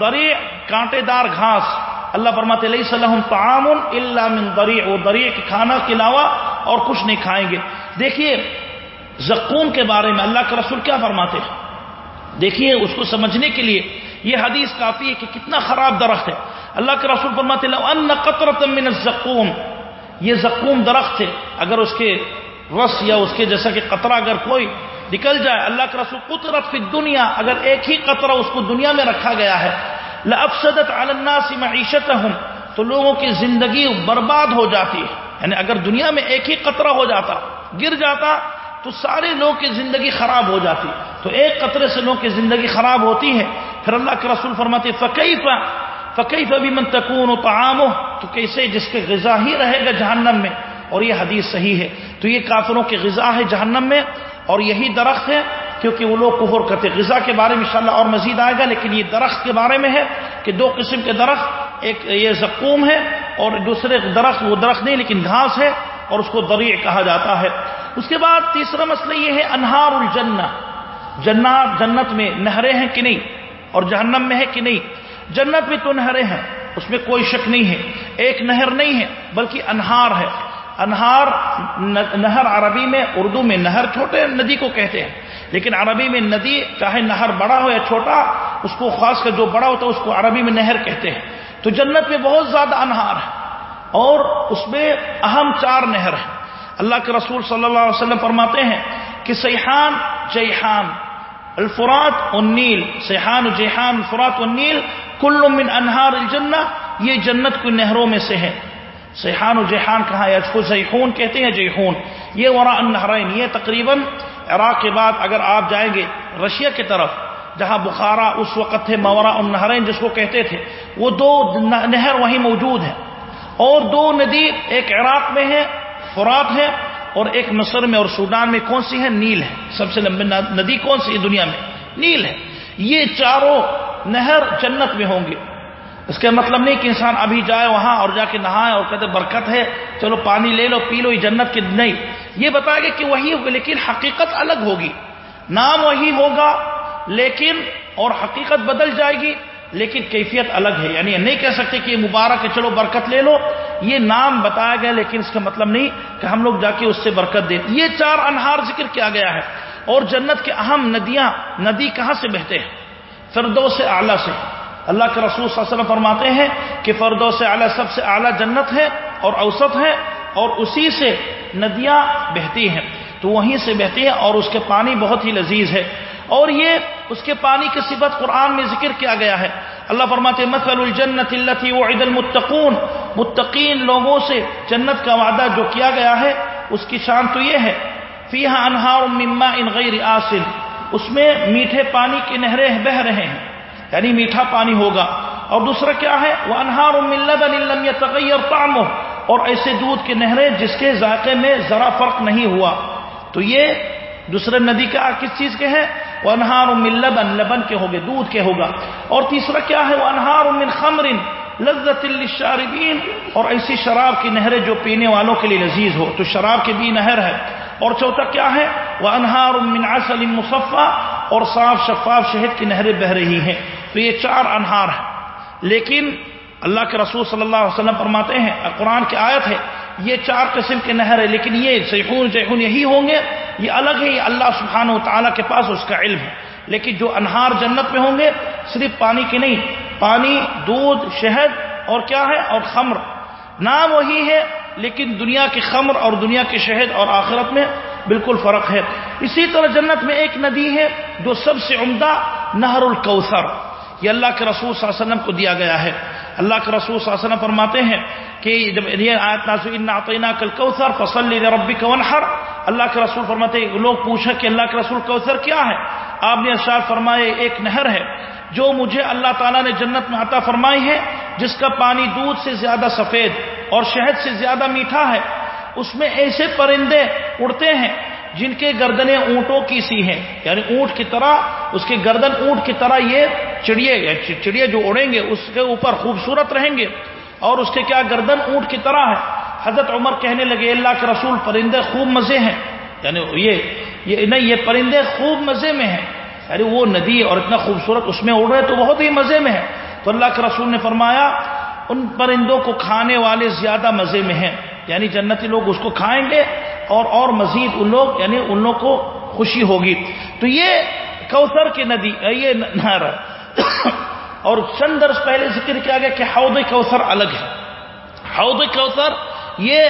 دریع کانٹے دار گھاس۔ اللہ فرماتے علیہ السلام تعام اللہ من دریع وہ دریع کے کھانا کے علاوہ اور کچھ نہیں کھائیں گے۔ دیکھیے، زقوم کے بارے میں اللہ کے رسول کیا فرماتے ہیں؟ دیکھیے، اس کو سمجھنے کے لیے یہ حدیث کافی ہے کہ کتنا خراب درخت ہے۔ اللہ کے رسول فرماتے ان قطرت من الزقوم یہ زقوم درخت ہے۔ اگر اس کے رس یا اس کے جیسا کہ قطرہ اگر کوئی نکل جائے، اللہ کے رسول قطرت فی دنیا اگر ایک ہی قطرہ اس کو دنیا میں رکھا گیا ہے لفسدت الناس معیشتهم تو لوگوں کی زندگی برباد ہو جاتی ہے۔ یعنی اگر دنیا میں ایک ہی قطرہ ہو جاتا، گر جاتا، تو سارے لوگ کی زندگی خراب ہو جاتی۔ تو ایک قطرے سے لوگوں کی زندگی خراب ہوتی ہے۔ پھر اللہ کے رسول فرماتے فقیف فقیف ابھی من تکون و تو کیسے جس کے غذا ہی رہے گا جہنم میں؟ اور یہ حدیث صحیح ہے۔ تو یہ کافروں کی غذا ہے جہنم میں۔ اور یہی درخت ہے، کیونکہ وہ لوگ کفر کرتے غذا کے بارے میں انشاءاللہ اور مزید آئے گا، لیکن یہ درخت کے بارے میں ہے کہ دو قسم کے درخت، ایک یہ زکوم ہے اور دوسرے درخت، وہ درخت نہیں لیکن گھاس ہے اور اس کو دریع کہا جاتا ہے۔ اس کے بعد تیسرا مسئلہ یہ ہے، انہار الجنہ۔ جنات، جنت میں نہریں ہیں کہ نہیں؟ اور جہنم میں ہے کہ نہیں؟ جنت میں تو نہریں ہیں، اس میں کوئی شک نہیں ہے۔ ایک نہر نہیں ہے، بلکہ انہار ہے۔ انہار، نہر عربی میں، اردو میں نہر چھوٹے ندی کو کہتے ہیں۔ لیکن عربی میں ندی، چاہے نہر بڑا ہو یا چھوٹا، اس کو خاص کر جو بڑا ہوتا ہے، اس کو عربی میں نہر کہتے ہیں۔ تو جنت میں بہت زیادہ انہار ہے اور اس میں اہم چار نہر ہیں۔ اللہ کے رسول صلی اللہ علیہ وسلم فرماتے ہیں کہ سیحان جیحان، الفرات النیل سیحان جیحان، الفرات النیل کل من انہار الجنہ۔ یہ جنت کو نہروں میں سے ہے سیحان و جیحان کہاں ہے؟ کو سیحون کہتے ہیں، جیحون۔ یہ ورا النہرین، یہ تقریباً عراق کے بعد اگر آپ جائیں گے رشیا کی طرف جہاں بخارا اس وقت تھے مورا النہرین جس کو کہتے تھے، وہ دو نہر وہیں موجود ہیں۔ اور دو ندی ایک عراق میں ہے فرات ہے اور ایک مصر میں اور سوڈان میں کون سی ہے نیل ہے سب سے لمبی ندی کون سی دنیا میں؟ نیل ہے۔ یہ چاروں نہر جنت میں ہوں گے۔ اس کا مطلب نہیں کہ انسان ابھی جائے وہاں اور جا کے نہائے اور کہتے برکت ہے، چلو پانی لے لو، پی لو، یہ جنت کی نہیں۔ یہ بتائے گا کہ وہی ہوگی لیکن حقیقت الگ ہوگی۔ نام وہی ہوگا لیکن اور حقیقت بدل جائے گی، لیکن کیفیت الگ ہے۔ یعنی نہیں کہہ سکتے کہ یہ مبارک ہے، چلو برکت لے لو۔ یہ نام بتایا گیا، لیکن اس کا مطلب نہیں کہ ہم لوگ جا کے اس سے برکت دیں۔ یہ چار انہار ذکر کیا گیا ہے۔ اور جنت کے اہم ندیاں، ندی کہاں سے بہتے ہیں؟ فردوں سے اعلیٰ سے۔ اللہ کے رسول صلی اللہ علیہ وسلم فرماتے ہیں کہ فردوں سے اعلیٰ سب سے اعلیٰ جنت ہے اور اوسط ہے اور اسی سے ندیاں بہتی ہیں۔ تو وہیں سے بہتی ہیں اور اس کے پانی بہت ہی لذیذ ہے۔ اور یہ اس کے پانی کی صفت قرآن میں ذکر کیا گیا ہے۔ اللہ فرماتے مثل الجنت التي وعد المتقون متقین لوگوں سے جنت کا وعدہ جو کیا گیا ہے، اس کی شان تو یہ ہے، فیہا انہار من ماء غیر آسن۔ اس میں میٹھے پانی کی نہریں بہ رہے ہیں یعنی میٹھا پانی ہوگا۔ اور دوسرا کیا ہے؟ وہ انہار لم يتغير طعمه اور ایسے دودھ کے نہریں جس کے ذائقے میں ذرا فرق نہیں ہوا۔ تو یہ دوسرے ندی کا کس چیز کے ہیں وہ انہار من لبن لبن کے ہوگے، دودھ کے ہوگا۔ اور تیسرا کیا ہے؟ وہ انہار من خمر لذت للشاربین۔ اور ایسی شراب کی نہریں جو پینے والوں کے لیے لذیذ ہو، تو شراب کے بھی نہر ہے۔ اور چوتھا کیا ہے؟ وہ انہار من عسل مصفہ اور صاف شفاف شہد کی نہریں بہ رہی ہیں۔ تو یہ چار انہار ہیں۔ لیکن اللہ کے رسول صلی اللہ علیہ وسلم فرماتے ہیں، قرآن کی آیت ہے یہ چار قسم کے نہر ہے لیکن یہ سیخون جیخون یہی ہوں گے، یہ الگ ہے یہ اللہ سبحانہ و تعالیٰ کے پاس اس کا علم ہے۔ لیکن جو انہار جنت میں ہوں گے، صرف پانی کے نہیں، پانی، دودھ، شہد اور کیا ہے؟ اور خمر۔ نام وہی ہے، لیکن دنیا کی خمر اور دنیا کے شہد اور آخرت میں بالکل فرق ہے۔ اسی طرح جنت میں ایک ندی ہے، جو سب سے عمدہ نہر الکوثر، یہ اللہ کے رسول صلی اللہ علیہ وسلم کو دیا گیا ہے۔ اللہ کے رسول صلی اللہ علیہ وسلم فرماتے ہیں کہ جب یہ آیت نازو کل کوثر فصلی ربی کا ونحر اللہ کے رسول فرماتے ہیں، لوگ پوچھا کہ اللہ کے رسول کوثر کیا ہے؟ آپ نے ارشاد فرمائے، ایک نہر ہے جو مجھے اللہ تعالیٰ نے جنت میں عطا فرمائی ہے، جس کا پانی دودھ سے زیادہ سفید اور شہد سے زیادہ میٹھا ہے۔ اس میں ایسے پرندے اڑتے ہیں جن کے گردنیں اونٹوں کی سی ہیں یعنی اونٹ کی طرح، اس کے گردن اونٹ کی طرح یہ چڑیے چڑیا جو اڑیں گے، اس کے اوپر خوبصورت رہیں گے۔ اور اس کے کیا گردن اونٹ کی طرح ہے؟ حضرت عمر کہنے لگے، اللہ کے رسول پرندے خوب مزے ہیں۔ یعنی یہ یہ نہیں، یہ پرندے خوب مزے میں ہیں۔ یعنی وہ ندی اور اتنا خوبصورت اس میں اڑ رہے تو بہت ہی مزے میں ہے تو اللہ کے رسول نے فرمایا، ان پرندوں کو کھانے والے زیادہ مزے میں ہیں۔ یعنی جنتی لوگ اس کو کھائیں گے اور اور مزید ان لوگ یعنی ان لوگ کو خوشی ہوگی۔ تو یہ کوثر کی ندی، یہ نہر اور چند درس پہلے ذکر کیا گیا کہ حوض کوثر الگ ہے۔ حوض کوثر یہ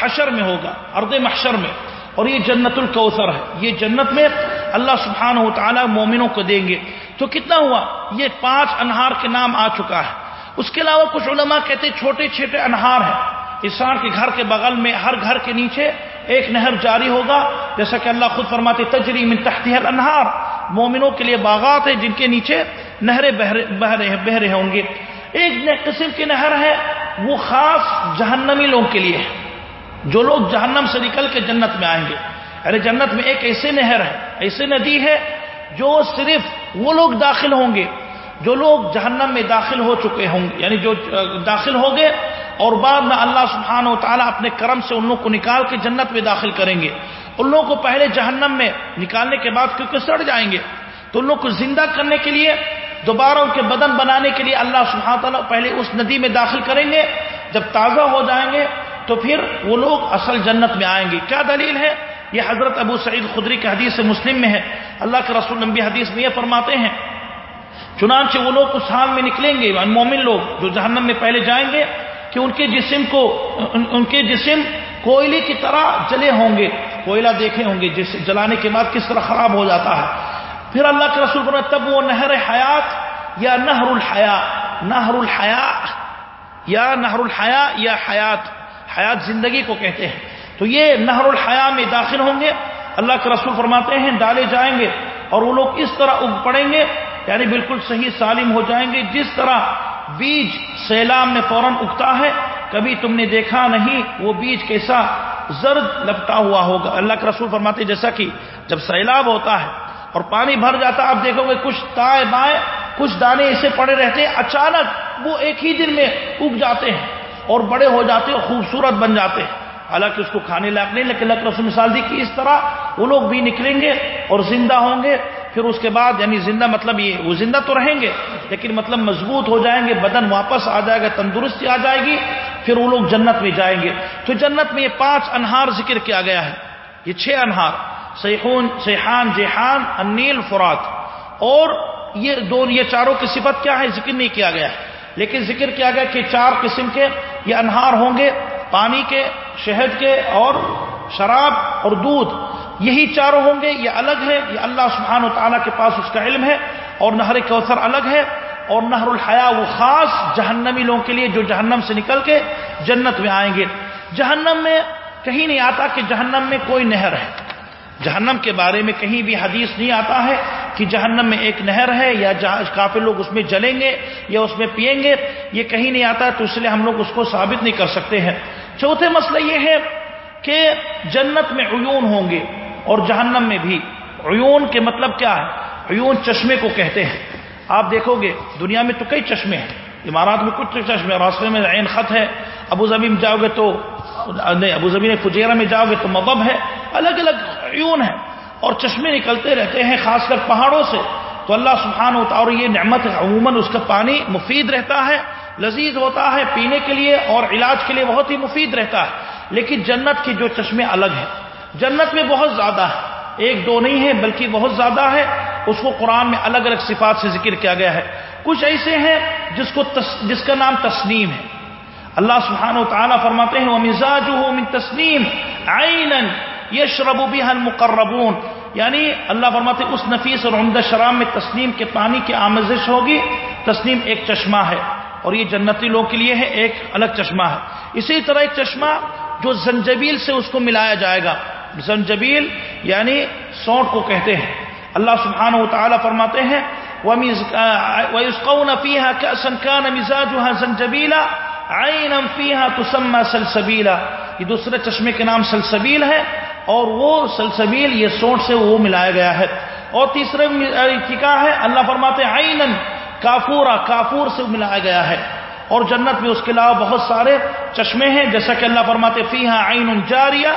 حشر میں ہوگا ارد محشر میں۔ اور یہ جنت الکوثر ہے۔ یہ جنت میں اللہ سبحانہ و تعالی مومنوں کو دیں گے۔ تو کتنا ہوا؟ یہ پانچ انہار کے نام آ چکا ہے۔ اس کے علاوہ کچھ علماء کہتے چھوٹے چھوٹے انہار ہیں۔ انسان کے گھر کے بغل میں ہر گھر کے نیچے ایک نہر جاری ہوگا۔ جیسا کہ اللہ خود فرماتے، تجری من تحتی انہار مومنوں کے لیے باغات ہیں جن کے نیچے نہریں بہ رہے ہوں گے۔ ایک قسم کی نہر ہے، وہ خاص جہنمی لوگوں کے لیے ہے۔ جو لوگ جہنم سے نکل کے جنت میں آئیں گے۔ ارے جنت میں ایک ایسے نہر ہے، ایسے ندی ہے جو صرف وہ لوگ داخل ہوں گے۔ جو لوگ جہنم میں داخل ہو چکے ہوں گے یعنی جو داخل ہو گئے اور بعد میں اللہ سبحانہ و تعالیٰ اپنے کرم سے ان لوگ کو نکال کے جنت میں داخل کریں گے۔ ان لوگوں کو پہلے جہنم میں نکالنے کے بعد کیونکہ سڑ جائیں گے۔ تو ان لوگ کو زندہ کرنے کے لیے، دوبارہ ان کے بدن بنانے کے لیے اللہ سبحانہ تعالیٰ پہلے اس ندی میں داخل کریں گے۔ جب تازہ ہو جائیں گے، تو پھر وہ لوگ اصل جنت میں آئیں گے۔ کیا دلیل ہے؟ یہ حضرت ابو سعید خدری کے حدیث مسلم میں ہے۔ اللہ کے رسول نبی حدیث میں یہ فرماتے ہیں چنانچہ وہ لوگ اس حال میں نکلیں گے مومن لوگ جو جہنم میں پہلے جائیں گے کہ ان کے جسم کو، ان کے جسم کوئلے کی طرح جلے ہوں گے، کوئلہ دیکھے ہوں گے، جس، جلانے کے بعد کس طرح خراب ہو جاتا ہے۔ پھر اللہ کے رسول فرمائے تب وہ نہر حیات یا نہر الحیا نہر الحیا یا نہر الحیا یا حیات حیات زندگی کو کہتے ہیں۔ تو یہ نہر الحیا میں داخل ہوں گے۔ اللہ کے رسول فرماتے ہیں، ڈالے جائیں گے اور وہ لوگ اس طرح اگ پڑیں گے۔ یعنی بالکل صحیح سالم ہو جائیں گے۔ جس طرح بیج سیلاب میں فوراً اگتا ہے، کبھی تم نے دیکھا نہیں، وہ بیج کیسا زرد لپٹا ہوا ہوگا۔ اللہ کے رسول فرماتے جیسا کہ جب سیلاب ہوتا ہے اور پانی بھر جاتا آپ دیکھو گے کچھ تائیں بائیں، کچھ دانے ایسے پڑے رہتے ہیں، اچانک وہ ایک ہی دن میں اگ جاتے ہیں اور بڑے ہو جاتے ہیں خوبصورت بن جاتے ہیں۔ حالانکہ اس کو کھانے لائق نہیں، لیکن اللہ رسول مثال دی کہ اس طرح وہ لوگ بھی نکلیں گے اور زندہ ہوں گے۔ پھر اس کے بعد یعنی زندہ مطلب یہ وہ زندہ تو رہیں گے، لیکن مطلب مضبوط ہو جائیں گے، بدن واپس آ جائے گا، تندرستی آ جائے گی، پھر وہ لوگ جنت میں جائیں گے۔ تو جنت میں یہ پانچ انہار ذکر کیا گیا ہے۔ یہ چھ انہار سیحون سیحان جیحان، انیل، فرات۔ اور یہ دو، یہ چاروں کی صفت کیا ہے؟ ذکر نہیں کیا گیا۔ لیکن ذکر کیا گیا کہ چار قسم کے یہ انہار ہوں گے۔ پانی کے، شہد کے اور شراب اور دودھ، یہی چاروں ہوں گے، یہ الگ ہے یہ اللہ سبحانہ و تعالیٰ کے پاس اس کا علم ہے اور نہر کوثر الگ ہے اور نہر الحیا وہ خاص جہنمی لوگوں کے لیے جو جہنم سے نکل کے جنت میں آئیں گے۔ جہنم میں کہیں نہیں آتا کہ جہنم میں کوئی نہر ہے۔ جہنم کے بارے میں کہیں بھی حدیث نہیں آتا ہے کہ جہنم میں ایک نہر ہے یا کافی لوگ اس میں جلیں گے یا اس میں پیئیں گے، یہ کہیں نہیں آتا، تو اس لیے ہم لوگ اس کو ثابت نہیں کر سکتے ہیں۔ چوتھے مسئلہ یہ ہے کہ جنت میں عیون ہوں گے اور جہنم میں بھی۔ عیون کے مطلب کیا ہے؟ عیون چشمے کو کہتے ہیں۔ آپ دیکھو گے، دنیا میں تو کئی چشمے ہیں۔ امارات میں کچھ چشمے راستے میں عین خط ہے۔ ابو ظبی میں جاؤ گے تو، نہیں، ابو ظبی فجیرہ میں جاؤ گے تو مبب ہے۔ الگ الگ عیون ہے اور چشمے نکلتے رہتے ہیں، خاص کر پہاڑوں سے۔ تو اللہ سبحانہ ہوتا اور یہ نعمت عموماً اس کا پانی مفید رہتا ہے۔ لذیذ ہوتا ہے، پینے کے لیے اور علاج کے لیے بہت ہی مفید رہتا ہے۔ لیکن جنت کے جو چشمے الگ ہیں، جنت میں بہت زیادہ ہے۔ ایک دو نہیں ہے بلکہ بہت زیادہ ہے۔ اس کو قرآن میں الگ الگ صفات سے ذکر کیا گیا ہے۔ کچھ ایسے ہیں جس کو تس، جس کا نام تسنیم ہے۔ اللہ سبحانہ و تعالیٰ فرماتے ہیں وہ مزاج ہو تسنیم آئین یشرب بها المقربون۔ یعنی اللہ فرماتے اس نفیس اور عمدہ شراب میں تسنیم کے پانی کی آمزش ہوگی۔ تسنیم ایک چشمہ ہے۔ اور یہ جنتی لوگ کے لیے ہے، ایک الگ چشمہ ہے۔ اسی طرح ایک چشمہ جو زنجبیل سے اس کو ملایا جائے گا۔ زنجبیل یعنی سونٹ کو کہتے ہیں۔ اللہ سبحانہ و تعالیٰ فرماتے ہیں وَيُسْقَوْنَ فِيهَا كَأْسًا كَانَ مِزَاجُهَا زَنْجَبِيلًا عَيْنًا فِيهَا تُسَمَّى سَلْسَبِيلًا۔ یہ دوسرے چشمے کے نام سلسبیل ہے اور وہ سلسبیل یہ سونٹ سے وہ ملایا گیا ہے۔ اور تیسرے ٹھیکا ہے، اللہ فرماتے ہیں عینن کافورا کافور سے ملایا گیا ہے۔ اور جنت میں اس کے علاوہ بہت سارے چشمے ہیں، جیسا کہ اللہ فرماتے فی ہاں عین جاریہ۔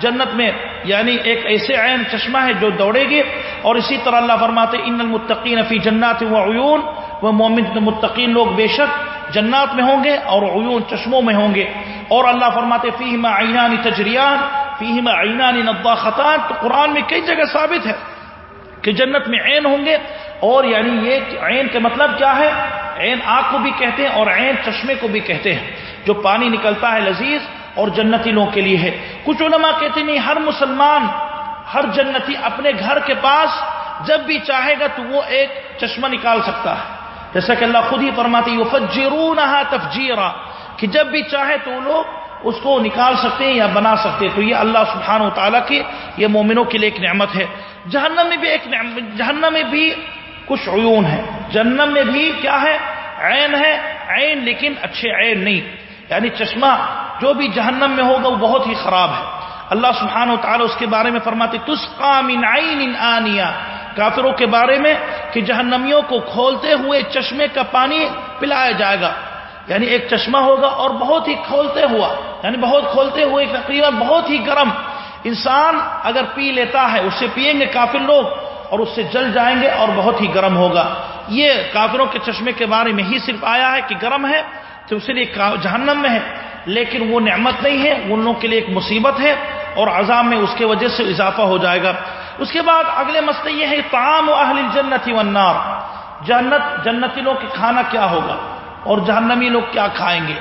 جنت میں یعنی ایک ایسے عین چشمہ ہے جو دوڑے گی اور اسی طرح اللہ فرماتے ان المتقین فی جنات و عیون وہ مومن، متقین لوگ بے شک جنات میں ہوں گے اور عیون چشموں میں ہوں گے۔ اور اللہ فرماتے فیم عینانی تجریان فیم عینانی نبا خطان تو قرآن میں کئی جگہ ثابت ہے کہ جنت میں عین ہوں گے۔ اور یعنی یہ عین کا مطلب کیا ہے؟ عین آگ کو بھی کہتے ہیں اور عین چشمے کو بھی کہتے ہیں۔ جو پانی نکلتا ہے لذیذ اور جنتی لوگوں کے لیے ہے۔ کچھ علماء کہتے نہیں، ہر مسلمان، ہر جنتی اپنے گھر کے پاس جب بھی چاہے گا تو وہ ایک چشمہ نکال سکتا ہے۔ جیسا کہ اللہ خود ہی فرماتی یفجرونہا تفجیرا۔ کہ جب بھی چاہے تو وہ لوگ اس کو نکال سکتے ہیں یا بنا سکتے ہیں۔ تو یہ اللہ سبحانہ و تعالیٰ کی، یہ مومنوں کے لیے ایک نعمت ہے۔ جہنم میں بھی ایک نعمت جہنم میں بھی کچھ عیون ہے جہنم میں بھی کیا ہے؟ عین ہے۔ عین لیکن اچھے عین نہیں۔ یعنی چشمہ جو بھی جہنم میں ہوگا وہ بہت ہی خراب ہے۔ اللہ سبحانہ و تعالیٰ اس کے بارے میں فرماتے تسقا من عین آنیا کافروں کے بارے میں کہ جہنمیوں کو کھولتے ہوئے چشمے کا پانی پلایا جائے گا۔ یعنی ایک چشمہ ہوگا اور بہت ہی کھولتے ہوا یعنی بہت کھولتے ہوئے تقریباً بہت ہی گرم انسان اگر پی لیتا ہے، اسے پیئیں گے کافر لوگ۔ اور اس سے جل جائیں گے اور بہت ہی گرم ہوگا۔ یہ کافروں کے چشمے کے بارے میں ہی صرف آیا ہے کہ گرم ہے، تو اس لیے جہنم میں ہے۔ لیکن وہ نعمت نہیں ہے ان لوگوں کے لیے ایک مصیبت ہے اور عذاب میں اس کے وجہ سے اضافہ ہو جائے گا۔ اس کے بعد اگلے مسئلے یہ ہے تعام و اہل جنتی ونار جنت جنتی لوگ کے کھانا کیا ہوگا اور جہنمی لوگ کیا کھائیں گے؟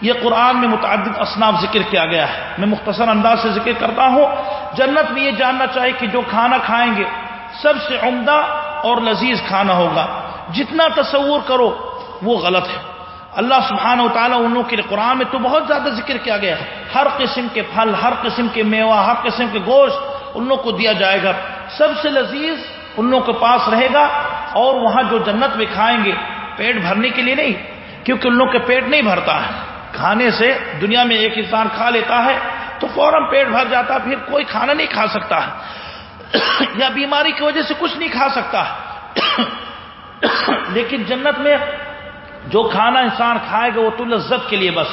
یہ قرآن میں متعدد اصناف ذکر کیا گیا ہے۔ میں مختصر انداز سے ذکر کرتا ہوں۔ جنت میں یہ جاننا چاہیے کہ جو کھانا کھائیں گے سب سے عمدہ اور لذیذ کھانا ہوگا۔ جتنا تصور کرو، وہ غلط ہے۔ اللہ سبحانہ و تعالیٰ ان لوگوں کے قرآن میں تو بہت زیادہ ذکر کیا گیا ہے۔ ہر قسم کے پھل، ہر قسم کے میوہ، ہر قسم کے گوشت ان کو دیا جائے گا۔ سب سے لذیذ ان کے پاس رہے گا اور وہاں جو جنت میں کھائیں گے، پیٹ بھرنے کے لیے نہیں، کیونکہ ان کے پیٹ نہیں بھرتا ہے۔ کھانے سے دنیا میں ایک انسان کھا لیتا ہے تو فوراً پیٹ بھر جاتا پھر کوئی کھانا نہیں کھا سکتا ہے۔ یا بیماری کی وجہ سے کچھ نہیں کھا سکتا لیکن جنت میں جو کھانا انسان کھائے گا وہ تو لذت کے لیے بس.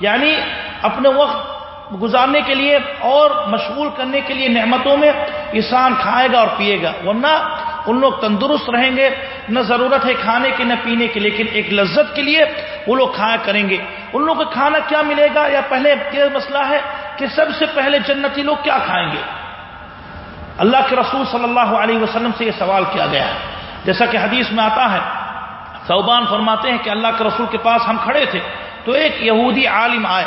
یعنی اپنے وقت گزارنے کے لیے اور مشغول کرنے کے لیے نعمتوں میں انسان کھائے گا اور پیے گا. ورنہ ان لوگ تندرست رہیں گے، نہ ضرورت ہے کھانے کی نہ پینے کی، لیکن ایک لذت کے لیے وہ لوگ کھایا کریں گے. ان لوگوں کو کھانا کیا ملے گا؟ یا پہلے یہ مسئلہ ہے کہ سب سے پہلے جنتی لوگ کیا کھائیں گے؟ اللہ کے رسول صلی اللہ علیہ وسلم سے یہ سوال کیا گیا ہے۔ جیسا کہ حدیث میں آتا ہے صوبان فرماتے ہیں کہ اللہ کے رسول کے پاس ہم کھڑے تھے تو ایک یہودی عالم آئے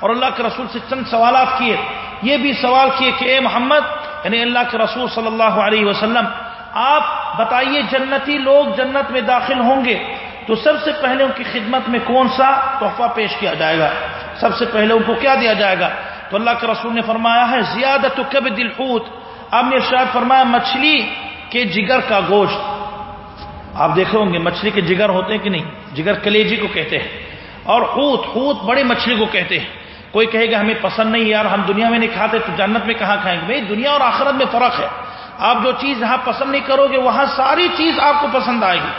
اور اللہ کے رسول سے چند سوالات کیے۔ یہ بھی سوال کیے کہ اے محمد یعنی اللہ کے رسول صلی اللہ علیہ وسلم، آپ بتائیے جنتی لوگ جنت میں داخل ہوں گے تو سب سے پہلے ان کی خدمت میں کون سا تحفہ پیش کیا جائے گا؟ سب سے پہلے ان کو کیا دیا جائے گا؟ تو اللہ کے رسول نے فرمایا ہے زیادہ تو کب دل آپ نے شاید فرمایا مچھلی کے جگر کا گوشت۔ آپ دیکھ ہوں گے مچھلی کے جگر ہوتے ہیں کہ نہیں؟ جگر کلیجی کو کہتے ہیں۔ اور خوت خوت بڑی مچھلی کو کہتے ہیں۔ کوئی کہے گا ہمیں پسند نہیں یار، ہم دنیا میں نہیں کھاتے، تو جنت میں کہاں کھائیں گے؟ بھائی، دنیا اور آخرت میں فرق ہے۔ آپ جو چیز یہاں پسند نہیں کرو گے، وہاں ساری چیز آپ کو پسند آئے گی۔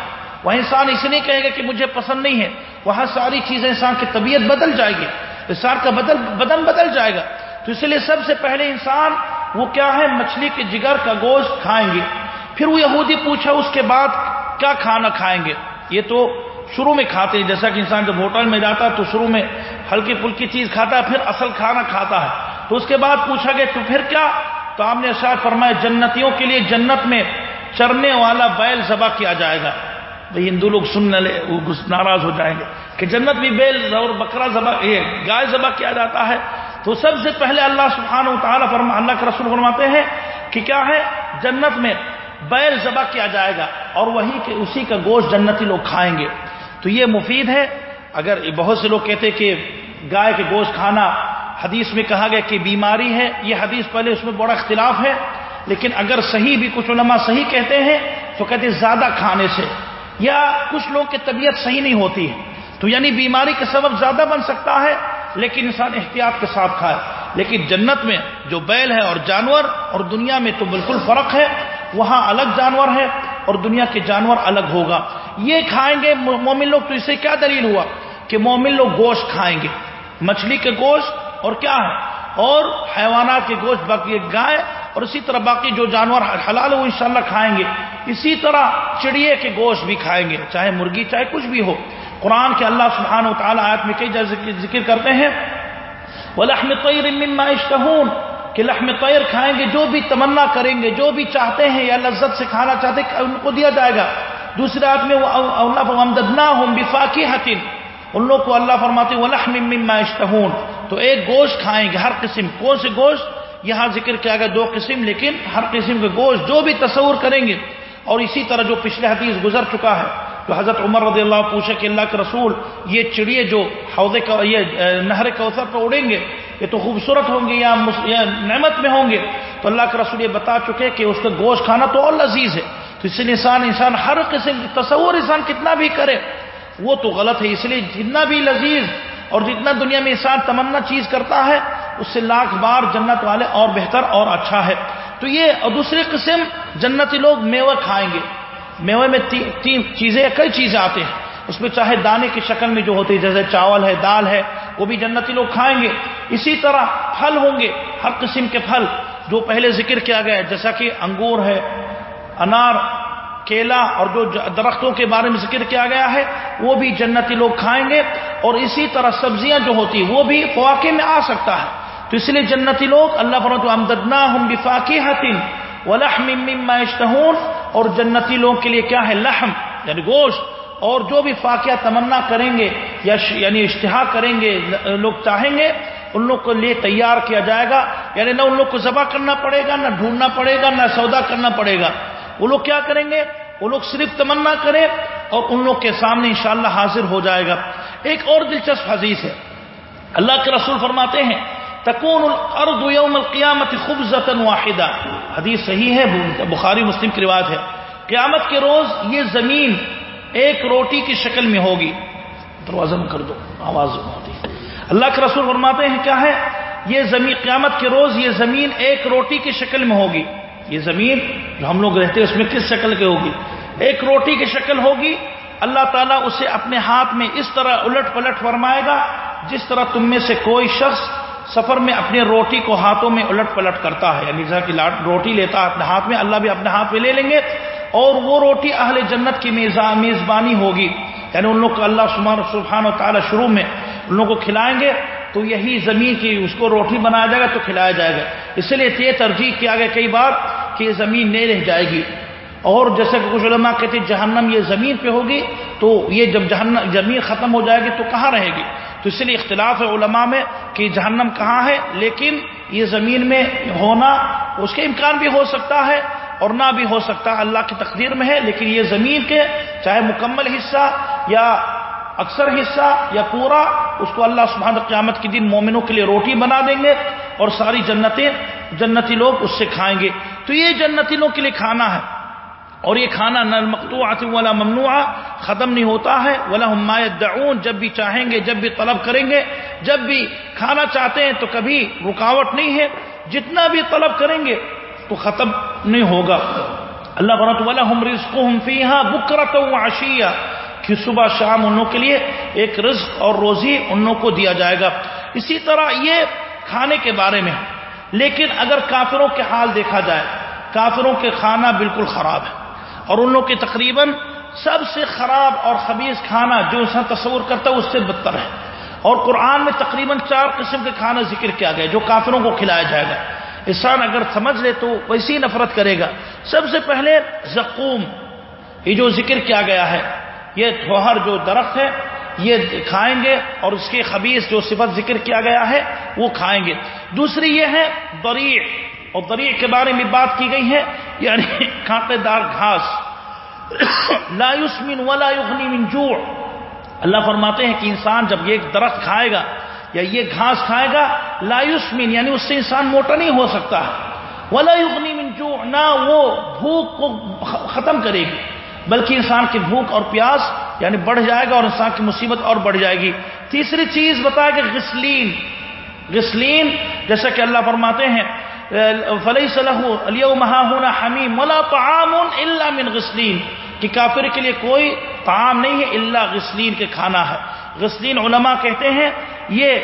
وہ انسان اس نہیں کہے گا کہ مجھے پسند نہیں ہے۔ وہاں ساری چیزیں انسان کی طبیعت بدل جائے گی۔ انسان کا بدل، بدن بدل جائے گا۔ تو اس لیے سب سے پہلے انسان وہ کیا ہے؟ مچھلی کے جگر کا گوشت کھائیں گے۔ پھر وہ یہودی پوچھا، اس کے بعد کیا کھانا کھائیں گے؟ یہ تو شروع میں کھاتے ہیں۔ جیسا کہ انسان جب ہوٹل میں جاتا ہے تو شروع میں ہلکی پھلکی چیز کھاتا ہے، پھر اصل کھانا کھاتا ہے۔ تو اس کے بعد پوچھا گیا، تو پھر کیا؟ تو آپ نے ارشاد فرمایا، جنتیوں کے لیے جنت میں چرنے والا بیل ذبح کیا جائے گا۔ بھائی، ہندو لوگ سن لے، وہ ناراض ہو جائیں گے کہ جنت میں بیل اور بکرا ذبح، یہ گائے ذبح کیا جاتا ہے؟ تو سب سے پہلے اللہ سبحانہ و تعالیٰ فرما، اللہ کے رسول فرماتے ہیں کہ کیا ہے؟ جنت میں بیل ذبح کیا جائے گا اور وہی کہ اسی کا گوشت جنتی لوگ کھائیں گے۔ تو یہ مفید ہے۔ اگر بہت سے لوگ کہتے کہ گائے کے گوشت کھانا حدیث میں کہا گیا کہ بیماری ہے، یہ حدیث پہلے اس میں بڑا اختلاف ہے۔ لیکن اگر صحیح بھی کچھ علماء صحیح کہتے ہیں تو کہتے ہیں زیادہ کھانے سے۔ یا کچھ لوگ کی طبیعت صحیح نہیں ہوتی ہے۔ تو یعنی بیماری کا سبب زیادہ بن سکتا ہے۔ لیکن انسان احتیاط کے ساتھ کھائے۔ لیکن جنت میں جو بیل ہے اور جانور اور دنیا میں تو بالکل فرق ہے، وہاں الگ جانور ہے اور دنیا کے جانور الگ ہوگا۔ یہ کھائیں گے مومن لوگ تو اس سے کیا دلیل ہوا؟ کہ مومن لوگ گوشت کھائیں گے۔ مچھلی کے گوشت اور کیا ہے؟ اور حیوانات کے گوشت، باقی گائے اور اسی طرح باقی جو جانور حلال وہ انشاءاللہ کھائیں گے۔ اسی طرح چڑیے کے گوشت بھی کھائیں گے، چاہے مرغی، چاہے کچھ بھی ہو۔ قرآن کے اللہ سبحانہ و تعالیٰ آیت میں کئی جگہ ذکر کرتے ہیں۔ وہ لحم طیر مما اشتہون کہ لحم طیر کھائیں گے، جو بھی تمنا کریں گے، جو بھی چاہتے ہیں، یا لذت سے کھانا چاہتے ہیں، ان کو دیا جائے گا۔ دوسرے آیت میں اللہ امددنا ہوں بفاقی حتین ان لوگ کو اللہ فرماتے وہ لحم مما اشتہون تو ایک گوشت کھائیں گے، ہر قسم۔ کون سے گوشت؟ یہاں ذکر کیا گیا دو قسم، لیکن ہر قسم کے گوشت جو بھی تصور کریں گے۔ اور اسی طرح جو پچھلے حدیث گزر چکا ہے تو حضرت عمر رضی اللہ پوچھے کہ اللہ کے رسول یہ چڑیے جو حوضے کا یہ نہر کوثر پہ اڑیں گے، یہ تو خوبصورت ہوں گے، یا نعمت میں ہوں گے۔ تو اللہ کے رسول یہ بتا چکے کہ اس کا گوشت کھانا تو اور لذیذ ہے۔ تو اس لیے انسان انسان ہر قسم تصور انسان کتنا بھی کرے، وہ تو غلط ہے۔ اس لیے جتنا بھی لذیذ اور جتنا دنیا میں انسان تمنا چیز کرتا ہے، اس سے لاکھ بار جنت والے اور بہتر اور اچھا ہے۔ تو یہ اور دوسری قسم جنتی لوگ میوہ کھائیں گے۔ میوے میں تین چیزیں کئی چیزیں آتے ہیں۔ اس میں چاہے دانے کی شکل میں جو ہوتی ہے، جیسے چاول ہے، دال ہے، وہ بھی جنتی لوگ کھائیں گے۔ اسی طرح پھل ہوں گے، ہر قسم کے پھل۔ جو پہلے ذکر کیا گیا ہے، جیسا کہ انگور ہے، انار، کیلا اور جو درختوں کے بارے میں ذکر کیا گیا ہے، وہ بھی جنتی لوگ کھائیں گے۔ اور اسی طرح سبزیاں جو ہوتی وہ بھی فواقع میں آ سکتا ہے۔ تو اس لیے جنتی لوگ، اللہ فرت امددنا ہم بفاقی حتین مما اشتہون اور جنتی لوگوں کے لیے کیا ہے؟ لحم یعنی گوشت۔ اور جو بھی فاقیہ تمنا کریں گے یا یعنی اشتہا کریں گے لوگ چاہیں گے، ان لوگ کو لیے تیار کیا جائے گا۔ یعنی نہ ان لوگ کو ذبح کرنا پڑے گا، نہ ڈھونڈنا پڑے گا، نہ سودا کرنا پڑے گا۔ وہ لوگ کیا کریں گے؟ وہ لوگ صرف تمنا کریں اور ان لوگ کے سامنے انشاءاللہ حاضر ہو جائے گا۔ ایک اور دلچسپ حدیث ہے۔ اللہ کے رسول فرماتے ہیں تکون الارض یوم القیامت خبزتا واحدہ۔ حدیث صحیح ہے، بخاری مسلم کی روایت ہے۔ قیامت کے روز یہ زمین ایک روٹی کی شکل میں ہوگی۔ دروازہ میں کر دو، آواز ہوتی اللہ کے رسول فرماتے ہیں، کیا ہے؟ یہ زمین، قیامت کے روز یہ زمین ایک روٹی کی شکل میں ہوگی۔ یہ زمین جو ہم لوگ رہتے ہیں، اس میں کس شکل کی ہوگی؟ ایک روٹی کی شکل ہوگی۔ اللہ تعالیٰ اسے اپنے ہاتھ میں اس طرح الٹ پلٹ فرمائے گا، جس طرح تم میں سے کوئی شخص سفر میں اپنے روٹی کو ہاتھوں میں الٹ پلٹ کرتا ہے یعنی کی روٹی لیتا ہے، اپنے ہاتھ میں، اللہ بھی اپنے ہاتھ میں لے لیں گے اور وہ روٹی اہل جنت کی میزبانی ہوگی۔ یعنی ان لوگ کو اللہ سبحان و تعالیٰ شروع میں ان لوگوں کو کھلائیں گے تو یہی زمین کی اس کو روٹی بنایا جائے گا تو کھلایا جائے گا۔ اس لیے یہ ترجیح کیا گیا کئی بار کہ یہ زمین نہیں رہ جائے گی۔ اور جیسے کہ کچھ علماء کہتے ہیں جہنم یہ زمین پہ ہوگی تو یہ جب جہنم زمین ختم ہو جائے گی تو کہاں رہے گی؟ تو اس لیے اختلاف ہے علماء میں کہ جہنم کہاں ہے، لیکن یہ زمین میں ہونا اس کے امکان بھی ہو سکتا ہے اور نہ بھی ہو سکتا ہے اللہ کی تقدیر میں ہے، لیکن یہ زمین کے چاہے مکمل حصہ یا اکثر حصہ یا پورا، اس کو اللہ سبحانہ قیامت کے دن مومنوں کے لیے روٹی بنا دیں گے اور ساری جنتیں، جنتی لوگ اس سے کھائیں گے۔ تو یہ جنتی لوگ کے لیے کھانا ہے۔ اور یہ کھانا نل مکتو والا ممنوع ختم نہیں ہوتا ہے ولا دعون جب بھی چاہیں گے، جب بھی طلب کریں گے، جب بھی کھانا چاہتے ہیں تو کبھی رکاوٹ نہیں ہے، جتنا بھی طلب کریں گے تو ختم نہیں ہوگا۔ اللہ برت والا ہم رزق ہم فی ہاں بکرت کہ صبح شام ان لوگوں کے لیے ایک رزق اور روزی ان کو دیا جائے گا۔ اسی طرح یہ کھانے کے بارے میں، لیکن اگر کافروں کے حال دیکھا جائے، کافروں کے کھانا بالکل خراب ہے۔ اور ان لوگ کے تقریباً سب سے خراب اور خبیص کھانا جو انسان تصور کرتا ہے اس سے بدتر ہے۔ اور قرآن میں تقریباً چار قسم کے کھانا ذکر کیا گیا جو کافروں کو کھلایا جائے گا۔ انسان اگر سمجھ لے تو ویسی نفرت کرے گا۔ سب سے پہلے زقوم، یہ جو ذکر کیا گیا ہے، یہ تھوہر جو درخت ہے، یہ کھائیں گے اور اس کے خبیص جو صفت ذکر کیا گیا ہے، وہ کھائیں گے۔ دوسری یہ ہے دریع اور دریع کے بارے میں بات کی گئی ہے یعنی کانٹے دار گھاس۔ لا يسمن ولا يغني من جوع۔ اللہ فرماتے ہیں کہ انسان جب یہ درخت کھائے گا یا یہ گھاس کھائے گا، لا يسمن یعنی اس سے انسان موٹا نہیں ہو سکتا۔ ولا يغني من جوع، نہ وہ بھوک کو ختم کرے گی، بلکہ انسان کی بھوک اور پیاس یعنی بڑھ جائے گا اور انسان کی مصیبت اور بڑھ جائے گی۔ تیسری چیز بتایا کہ غسلین۔ غسلین، جیسا کہ اللہ فرماتے ہیں فلئی صلاح علی ہونا حمیم ولا طعام الا من غسلین کہ کافر کے لیے کوئی طعام نہیں ہے اللہ غسلین کے کھانا ہے غسلین علماء کہتے ہیں یہ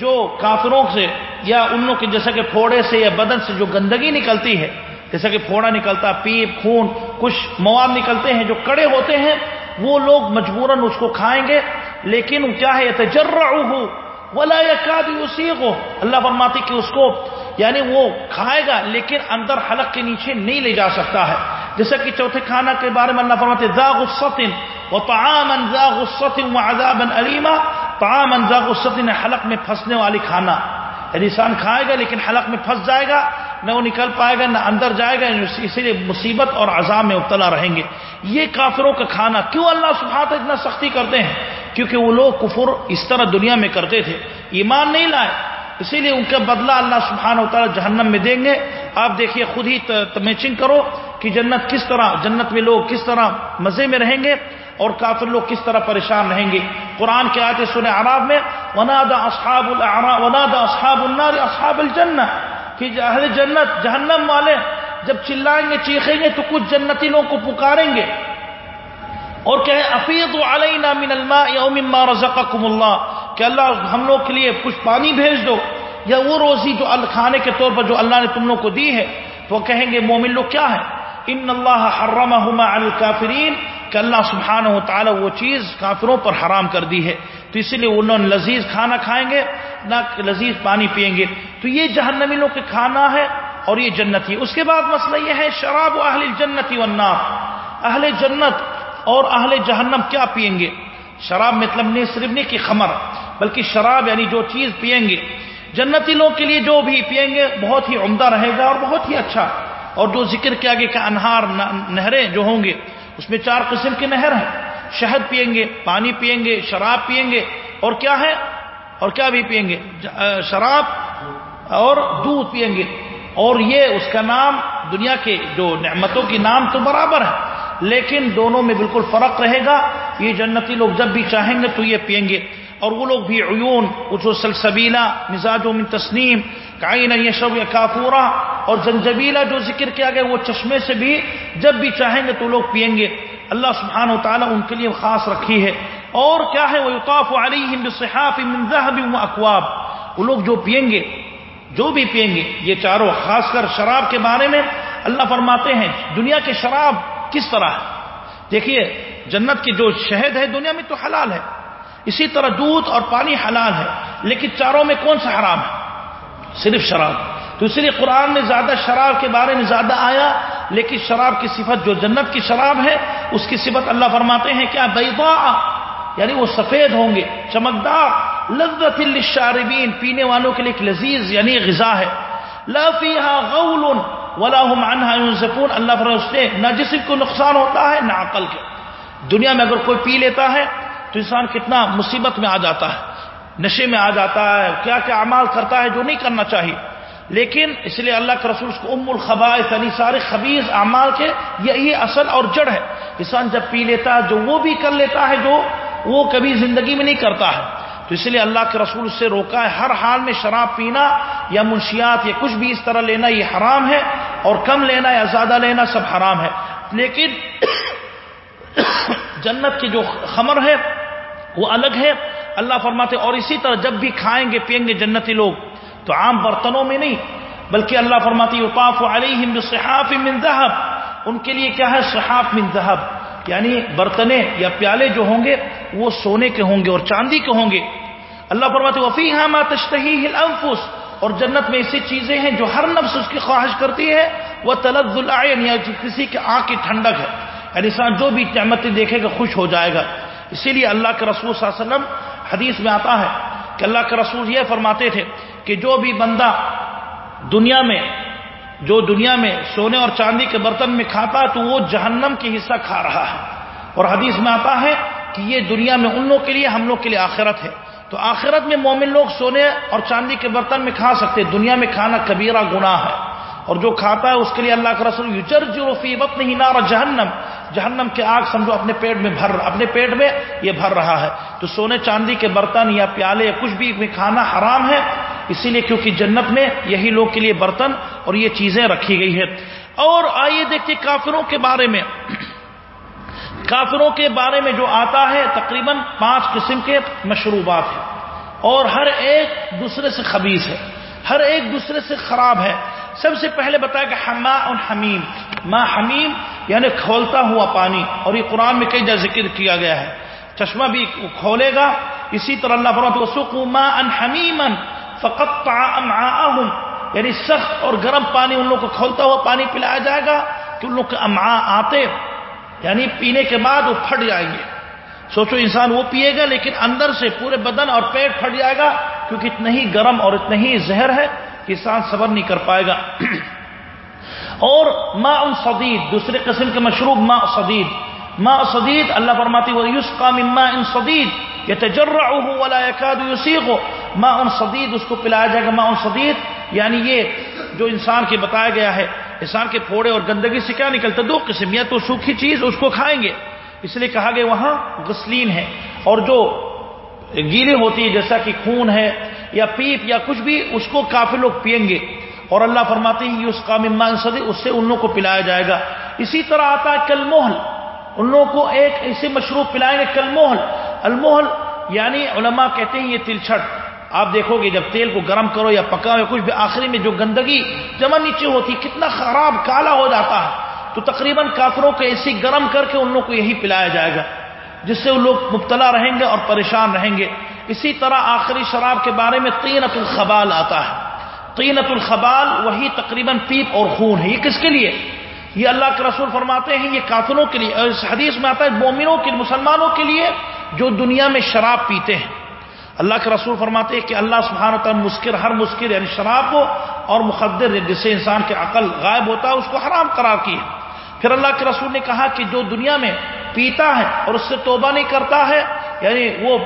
جو کافروں سے یا ان کے جیسا کہ پھوڑے سے یا بدن سے جو گندگی نکلتی ہے، جیسا کہ پھوڑا نکلتا، پیپ، خون، کچھ مواد نکلتے ہیں جو کڑے ہوتے ہیں، وہ لوگ مجبوراً اس کو کھائیں گے، لیکن کیا ہے تجرع ولا يكاد يسيغه۔ اللہ فرماتی کہ اس کو یعنی وہ کھائے گا، لیکن اندر حلق کے نیچے نہیں لے جا سکتا ہے۔ جیسا کہ چوتھے کھانا کے بارے میں اللہ فرماتے ذا غصت وطعاما ذا غصت وعذابا الیما۔ طعاما ذا غصت حلق میں پھنسنے والی کھانا۔ یعنی انسان کھائے گا لیکن حلق میں پھنس جائے گا، نہ وہ نکل پائے گا، نہ اندر جائے گا یعنی اسی لیے مصیبت اور عذاب میں مبتلا رہیں گے۔ یہ کافروں کا کھانا، کیوں اللہ سبحانہ اتنا سختی کرتے ہیں؟ کیونکہ وہ لوگ کفر اس طرح دنیا میں کرتے تھے۔ ایمان نہیں لائے۔ اسی لیے ان کا بدلہ اللہ سبحانہ و تعالی جہنم میں دیں گے۔ آپ دیکھیے خود ہی میچنگ کرو کہ جنت کس طرح جنت میں لوگ کس طرح مزے میں رہیں گے اور کافر لوگ کس طرح پریشان رہیں گے۔ قرآن کے آتے سنے عراب میں ونادا اصحاب ونادا اصحاب النار اصحاب الجنہ کہ اہل جنت، جہنم والے جب چلائیں گے، چیخیں گے تو کچھ جنتی لوگ کو پکاریں گے۔ اور کہ افید علینا من الماء او مما رزقکم اللہ. کہ اللہ، ہم لوگ کے لیے کچھ پانی بھیج دو یا وہ روزی جو کھانے کے طور پر جو اللہ نے تم لوگ کو دی ہے، تو وہ کہیں گے، مومن لوگ کیا ہے ان اللہ حرمہما علی الکافرین. کہ اللہ سبحانہ و تعالی وہ چیز کافروں پر حرام کر دی ہے۔ تو اسی لیے انہوں نے لذیذ کھانا کھائیں گے، نہ لذیذ پانی پئیں گے۔ تو یہ جہنمی لوگ کے کھانا ہے اور یہ جنتی اس کے بعد مسئلہ یہ ہے، شراب و اہل جنتی والنار۔ اہل جنت اور اہل جہنم کیا پئیں گے؟ شراب مطلب نہیں، صرف نہیں کہ خمر، بلکہ شراب یعنی جو چیز پئیں گے۔ جنتی لوگ کے لیے جو بھی پئیں گے، بہت ہی عمدہ رہے گا اور بہت ہی اچھا۔ اور جو ذکر کیا گیا کہ انہار نہریں جو ہوں گے، اس میں چار قسم کے نہر ہیں۔ شہد پئیں گے، پانی پئیں گے، شراب پئیں گے۔ اور کیا ہے؟ اور کیا بھی پئیں گے؟ شراب اور دودھ پئیں گے۔ اور یہ اس کا نام، دنیا کے جو نعمتوں کی نام تو برابر ہے لیکن دونوں میں بالکل فرق رہے گا۔ یہ جنتی لوگ جب بھی چاہیں گے تو یہ پئیں گے۔ اور وہ لوگ بھی عیون کچھ سلسبیلا مزاج و من تسنیم کائن یشب یا کافورا، اور زنجبیلا جو ذکر کیا گیا، وہ چشمے سے بھی جب بھی چاہیں گے تو لوگ پئیں گے۔ اللہ سبحانہ و تعالیٰ ان کے لیے خاص رکھی ہے۔ اور کیا ہے؟ وہ یطاف علیہم بصحاف من ذهب و وہ لوگ جو پئیں گے، جو بھی پئیں گے، یہ چاروں، خاص کر شراب کے بارے میں اللہ فرماتے ہیں، دنیا کے شراب کس طرح؟ ہے دیکھیے، جنت کی جو شہد ہے دنیا میں تو حلال ہے، اسی طرح دودھ اور پانی حلال ہے، لیکن چاروں میں کون سا حرام ہے؟ صرف شراب۔ تو اس لیے قرآن میں زیادہ شراب کے بارے میں زیادہ آیا، لیکن شراب کی صفت جو جنت کی شراب ہے، اس کی صفت اللہ فرماتے ہیں کیا؟ بیضا یعنی وہ سفید ہوں گے، چمکدار۔ لذت للشاربین، پینے والوں کے لیے ایک لذیذ یعنی غذا ہے۔ لا فیها غول ولا هم عنها ينزفون. اللہ فرماتے ہیں. نہ جسم کو نقصان ہوتا ہے، نہ عقل کے. دنیا میں اگر کوئی پی لیتا ہے، تو انسان کتنا مصیبت میں آ جاتا ہے، نشے میں آ جاتا ہے کیا کیا اعمال کرتا ہے جو نہیں کرنا چاہیے. لیکن اس لیے اللہ کے رسول اس کو ام الخبائث یعنی سارے خبیز اعمال کے یہی اصل اور جڑ ہے. انسان جب پی لیتا ہے، جو وہ بھی کر لیتا ہے، جو وہ کبھی زندگی میں نہیں کرتا ہے. تو اس لیے اللہ کے رسول اس سے روکا ہے، ہر حال میں شراب پینا یا منشیات یا کچھ بھی اس طرح لینا، یہ حرام ہے. اور کم لینا یا زیادہ لینا سب حرام ہے۔ لیکن جنت کی جو خمر ہے، وہ الگ ہے۔ اللہ فرماتے اور اسی طرح جب بھی کھائیں گے پیئیں گے جنتی لوگ۔ تو عام برتنوں میں نہیں، بلکہ اللہ فرماتی اطاف علیہم بصحاف من ذهب ان کے لیے کیا ہے؟ صحاف من ذهب یعنی برتنے یا پیالے جو ہوں گے، وہ سونے کے ہوں گے اور چاندی کے ہوں گے۔ اللہ فرماتے وفیہا ما تشتہیہ الانفس۔ اور جنت میں ایسی چیزیں ہیں جو ہر نفس اس کی خواہش کرتی ہے، وہ تلد العین یا کسی کے آنکھ کی ٹھنڈک ہے۔ یعنی انسان جو بھی نعمتیں دیکھے گا، خوش ہو جائے گا۔ اسی لیے اللہ کے رسول صلی اللہ علیہ وسلم حدیث میں آتا ہے کہ اللہ کے رسول یہ فرماتے تھے کہ جو بھی بندہ دنیا میں، جو دنیا میں سونے اور چاندی کے برتن میں کھاتا تو وہ جہنم کے حصہ کھا رہا ہے۔ اور حدیث میں آتا ہے کہ یہ دنیا میں ان لوگ کے لیے، ہم لوگ کے لیے آخرت ہے۔ تو آخرت میں مومن لوگ سونے اور چاندی کے برتن میں کھا سکتے دنیا میں کھانا کبیرہ گناہ ہے۔ اور جو کھاتا ہے اس کے لیے اللہ کا رسول یوجر جو فی وقت نہیں نارا جہنم۔ جہنم کے آگ سمجھو اپنے پیٹ میں بھر، اپنے پیٹ میں یہ بھر رہا ہے۔ تو سونے چاندی کے برتن یا پیالے یا کچھ بھی میں کھانا حرام ہے، اسی لیے کیونکہ جنت میں یہی لوگ کے لیے برتن اور یہ چیزیں رکھی گئی ہے اور آئیے دیکھتے کافروں کے بارے میں۔ کافروں کے بارے میں جو آتا ہے، تقریباً پانچ قسم کے مشروبات ہیں۔ اور ہر ایک دوسرے سے خبیص ہے، ہر ایک دوسرے سے خراب ہے۔ سب سے پہلے بتایا کہ ہما اور حمیم۔ ماں حمیم یعنی کھولتا ہوا پانی، اور یہ قرآن میں کئی جگہ ذکر کیا گیا ہے۔ چشمہ بھی کھولے گا۔ اسی طرح اللہ ماں ان حمیم فقط یعنی سخت اور گرم پانی ان لوگ کو کھولتا ہوا پانی پلایا جائے گا کہ ان لوگ کے امعا آتے۔ یعنی پینے کے بعد وہ پھٹ جائیں گے۔ سوچو انسان وہ پیے گا لیکن اندر سے پورے بدن اور پیٹ پھٹ جائے گا کیونکہ اتنا ہی گرم اور اتنا ہی زہر ہے کہ انسان صبر نہیں کر پائے گا۔ اور ما ان صدید، دوسرے قسم کے مشروب ما صدید۔ ما صدید، اللہ فرماتی وہ یوس کا مما ان صدید یہ تجرا ولا یوسیق ما ان صدید، اس کو پلایا جائے گا ما ان صدید یعنی یہ جو انسان کے بتایا گیا ہے انسان کے پھوڑے اور گندگی سے کیا نکلتا دو قسم، یا تو سوکھی چیز اس کو کھائیں گے۔ اس لیے کہا گیا وہاں غسلین ہے۔ اور جو گیلی ہوتی ہے جیسا کہ خون ہے یا پیپ یا کچھ بھی، اس کو کافی لوگ پئیں گے۔ اور اللہ فرماتے ہیں اس کا ممان صدی اس سے ان لوگوں کو پلایا جائے گا۔ اسی طرح آتا ہے کل محل ان لوگوں کو ایک ایسے مشروب پلائیں گے کل محل المحل یعنی علماء کہتے ہیں یہ تلچھٹ آپ دیکھو گے جب تیل کو گرم کرو یا پکاؤ یا کچھ بھی، آخری میں جو گندگی جمع نیچے ہوتی، کتنا خراب کالا ہو جاتا ہے۔ تو تقریباً کافروں کو ایسی گرم کر کے ان لوگ کو یہی پلایا جائے گا، جس سے وہ لوگ مبتلا رہیں گے اور پریشان رہیں گے۔ اسی طرح آخری شراب کے بارے میں تینت الخبال آتا ہے۔ تینت الخبال وہی تقریباً پیپ اور خون ہے۔ یہ کس کے لیے؟ یہ اللہ کے رسول فرماتے ہیں، یہ کافروں کے لیے۔ اس حدیث میں آتا ہے، مومنوں کے، مسلمانوں کے لیے جو دنیا میں شراب پیتے ہیں۔ اللہ کے رسول فرماتے ہیں کہ اللہ سبحانہ تعالیٰ مسکر، ہر مسکر یعنی شراب کو اور مقدر جس سے انسان کے عقل غائب ہوتا ہے، اس کو حرام قرار کی ہے پھر اللہ کے رسول نے کہا کہ جو دنیا میں پیتا ہے اور اس سے توبہ نہیں کرتا ہے یعنی وہ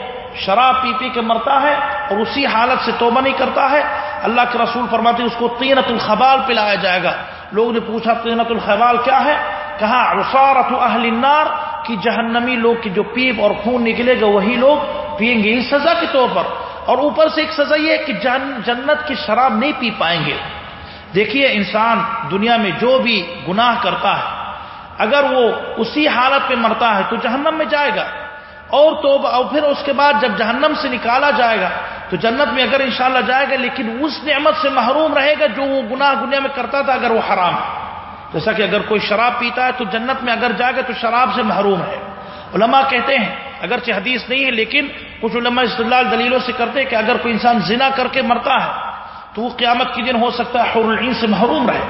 شراب پی پی کے مرتا ہے اور اسی حالت سے توبہ نہیں کرتا ہے، اللہ کے رسول فرماتے اس کو تینت الخبال پلایا جائے گا۔ لوگ نے پوچھا تینت الخبال کیا ہے؟ کہا رسارت اہل النار کی جہنمی لوگ کی جو پیپ اور خون نکلے گا، وہی لوگ پئیں گے سزا کے طور پر۔ اور اوپر سے ایک سزا یہ کہ جنت کی شراب نہیں پی پائیں گے۔ دیکھیے انسان دنیا میں جو بھی گناہ کرتا ہے، اگر وہ اسی حالت پہ مرتا ہے تو جہنم میں جائے گا۔ اور تو اور پھر اس کے بعد جب جہنم سے نکالا جائے گا، تو جنت میں اگر انشاءاللہ جائے گا، لیکن اس نعمت سے محروم رہے گا جو وہ گناہ گنیا میں کرتا تھا اگر وہ حرام۔ ہے جیسا کہ اگر کوئی شراب پیتا ہے تو جنت میں اگر جائے گا تو شراب سے محروم ہے۔ علماء کہتے ہیں، اگرچہ حدیث نہیں ہے، لیکن کچھ علماء استدلال دلیلوں سے کرتے ہیں کہ اگر کوئی انسان زنا کر کے مرتا ہے تو وہ قیامت کی دن ہو سکتا ہے حر العین سے محروم رہے۔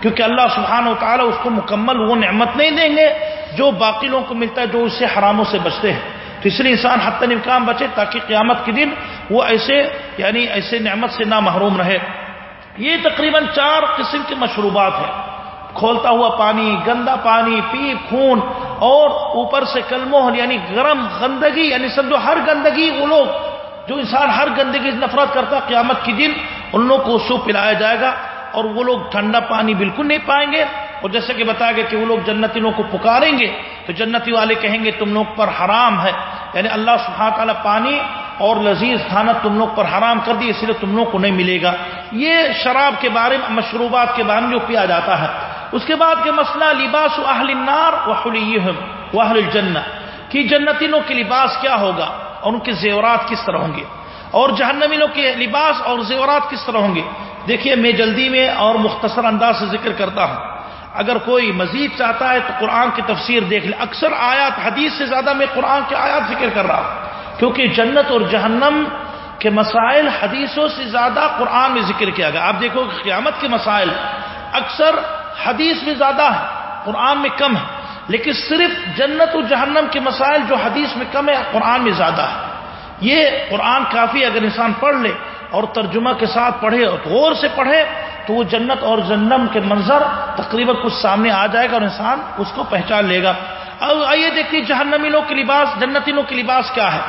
کیونکہ اللہ سبحانہ و تعالیٰ اس کو مکمل وہ نعمت نہیں دیں گے جو باقی لوگوں کو ملتا ہے، جو اس سے حراموں سے بچتے ہیں۔ تو اس لیے انسان حت امکان بچے تاکہ قیامت کے دن وہ ایسے یعنی ایسے نعمت سے نہ محروم رہے۔ یہ تقریباً چار قسم کے مشروبات ہیں۔ کھولتا ہوا پانی، گندا پانی، پی، خون، اور اوپر سے کلموہل یعنی گرم گندگی یعنی سمجھو ہر گندگی، وہ لوگ جو انسان ہر گندگی سے نفرت کرتا، قیامت کے دن ان لوگ کو سو پلایا جائے گا، اور وہ لوگ ٹھنڈا پانی بالکل نہیں پائیں گے۔ اور جیسے کہ بتایا گیا کہ وہ لوگ جنتی لوگ کو پکاریں گے، تو جنتی والے کہیں گے تم لوگ پر حرام ہے۔ یعنی اللہ سبحانہ تعالیٰ پانی اور لذیذ کھانا تم لوگ پر حرام کر دی اس لیے تم لوگ کو نہیں ملے گا۔ یہ شراب کے بارے میں، مشروبات کے بارے میں جو پیا جاتا ہے اس کے بعد کے مسئلہ لباس اہل النار و اہل الجنہ، کہ جنتی لوگ کے لباس کیا ہوگا اور ان کے زیورات کس طرح ہوں گے؟ اور جہنمی لوگ کے لباس اور زیورات کس طرح ہوں گے؟ دیکھیے، میں جلدی میں اور مختصر انداز سے ذکر کرتا ہوں۔ اگر کوئی مزید چاہتا ہے تو قرآن کی تفسیر دیکھ لے۔ اکثر آیات، حدیث سے زیادہ میں قرآن کے آیات ذکر کر رہا ہوں۔ کیونکہ جنت اور جہنم کہ مسائل حدیثوں سے زیادہ قرآن میں ذکر کیا گیا۔ آپ دیکھو قیامت کے مسائل اکثر حدیث میں زیادہ ہے، قرآن میں کم ہے، لیکن صرف جنت و جہنم کے مسائل جو حدیث میں کم ہے، قرآن میں زیادہ ہے۔ یہ قرآن کافی اگر انسان پڑھ لے اور ترجمہ کے ساتھ پڑھے اور غور سے پڑھے، تو وہ جنت اور جنم کے منظر تقریباً کچھ سامنے آ جائے گا اور انسان اس کو پہچان لے گا۔ اب آئیے دیکھیے جہنمی لوگ کے لباس جنتی لوگ کے لباس کیا ہے۔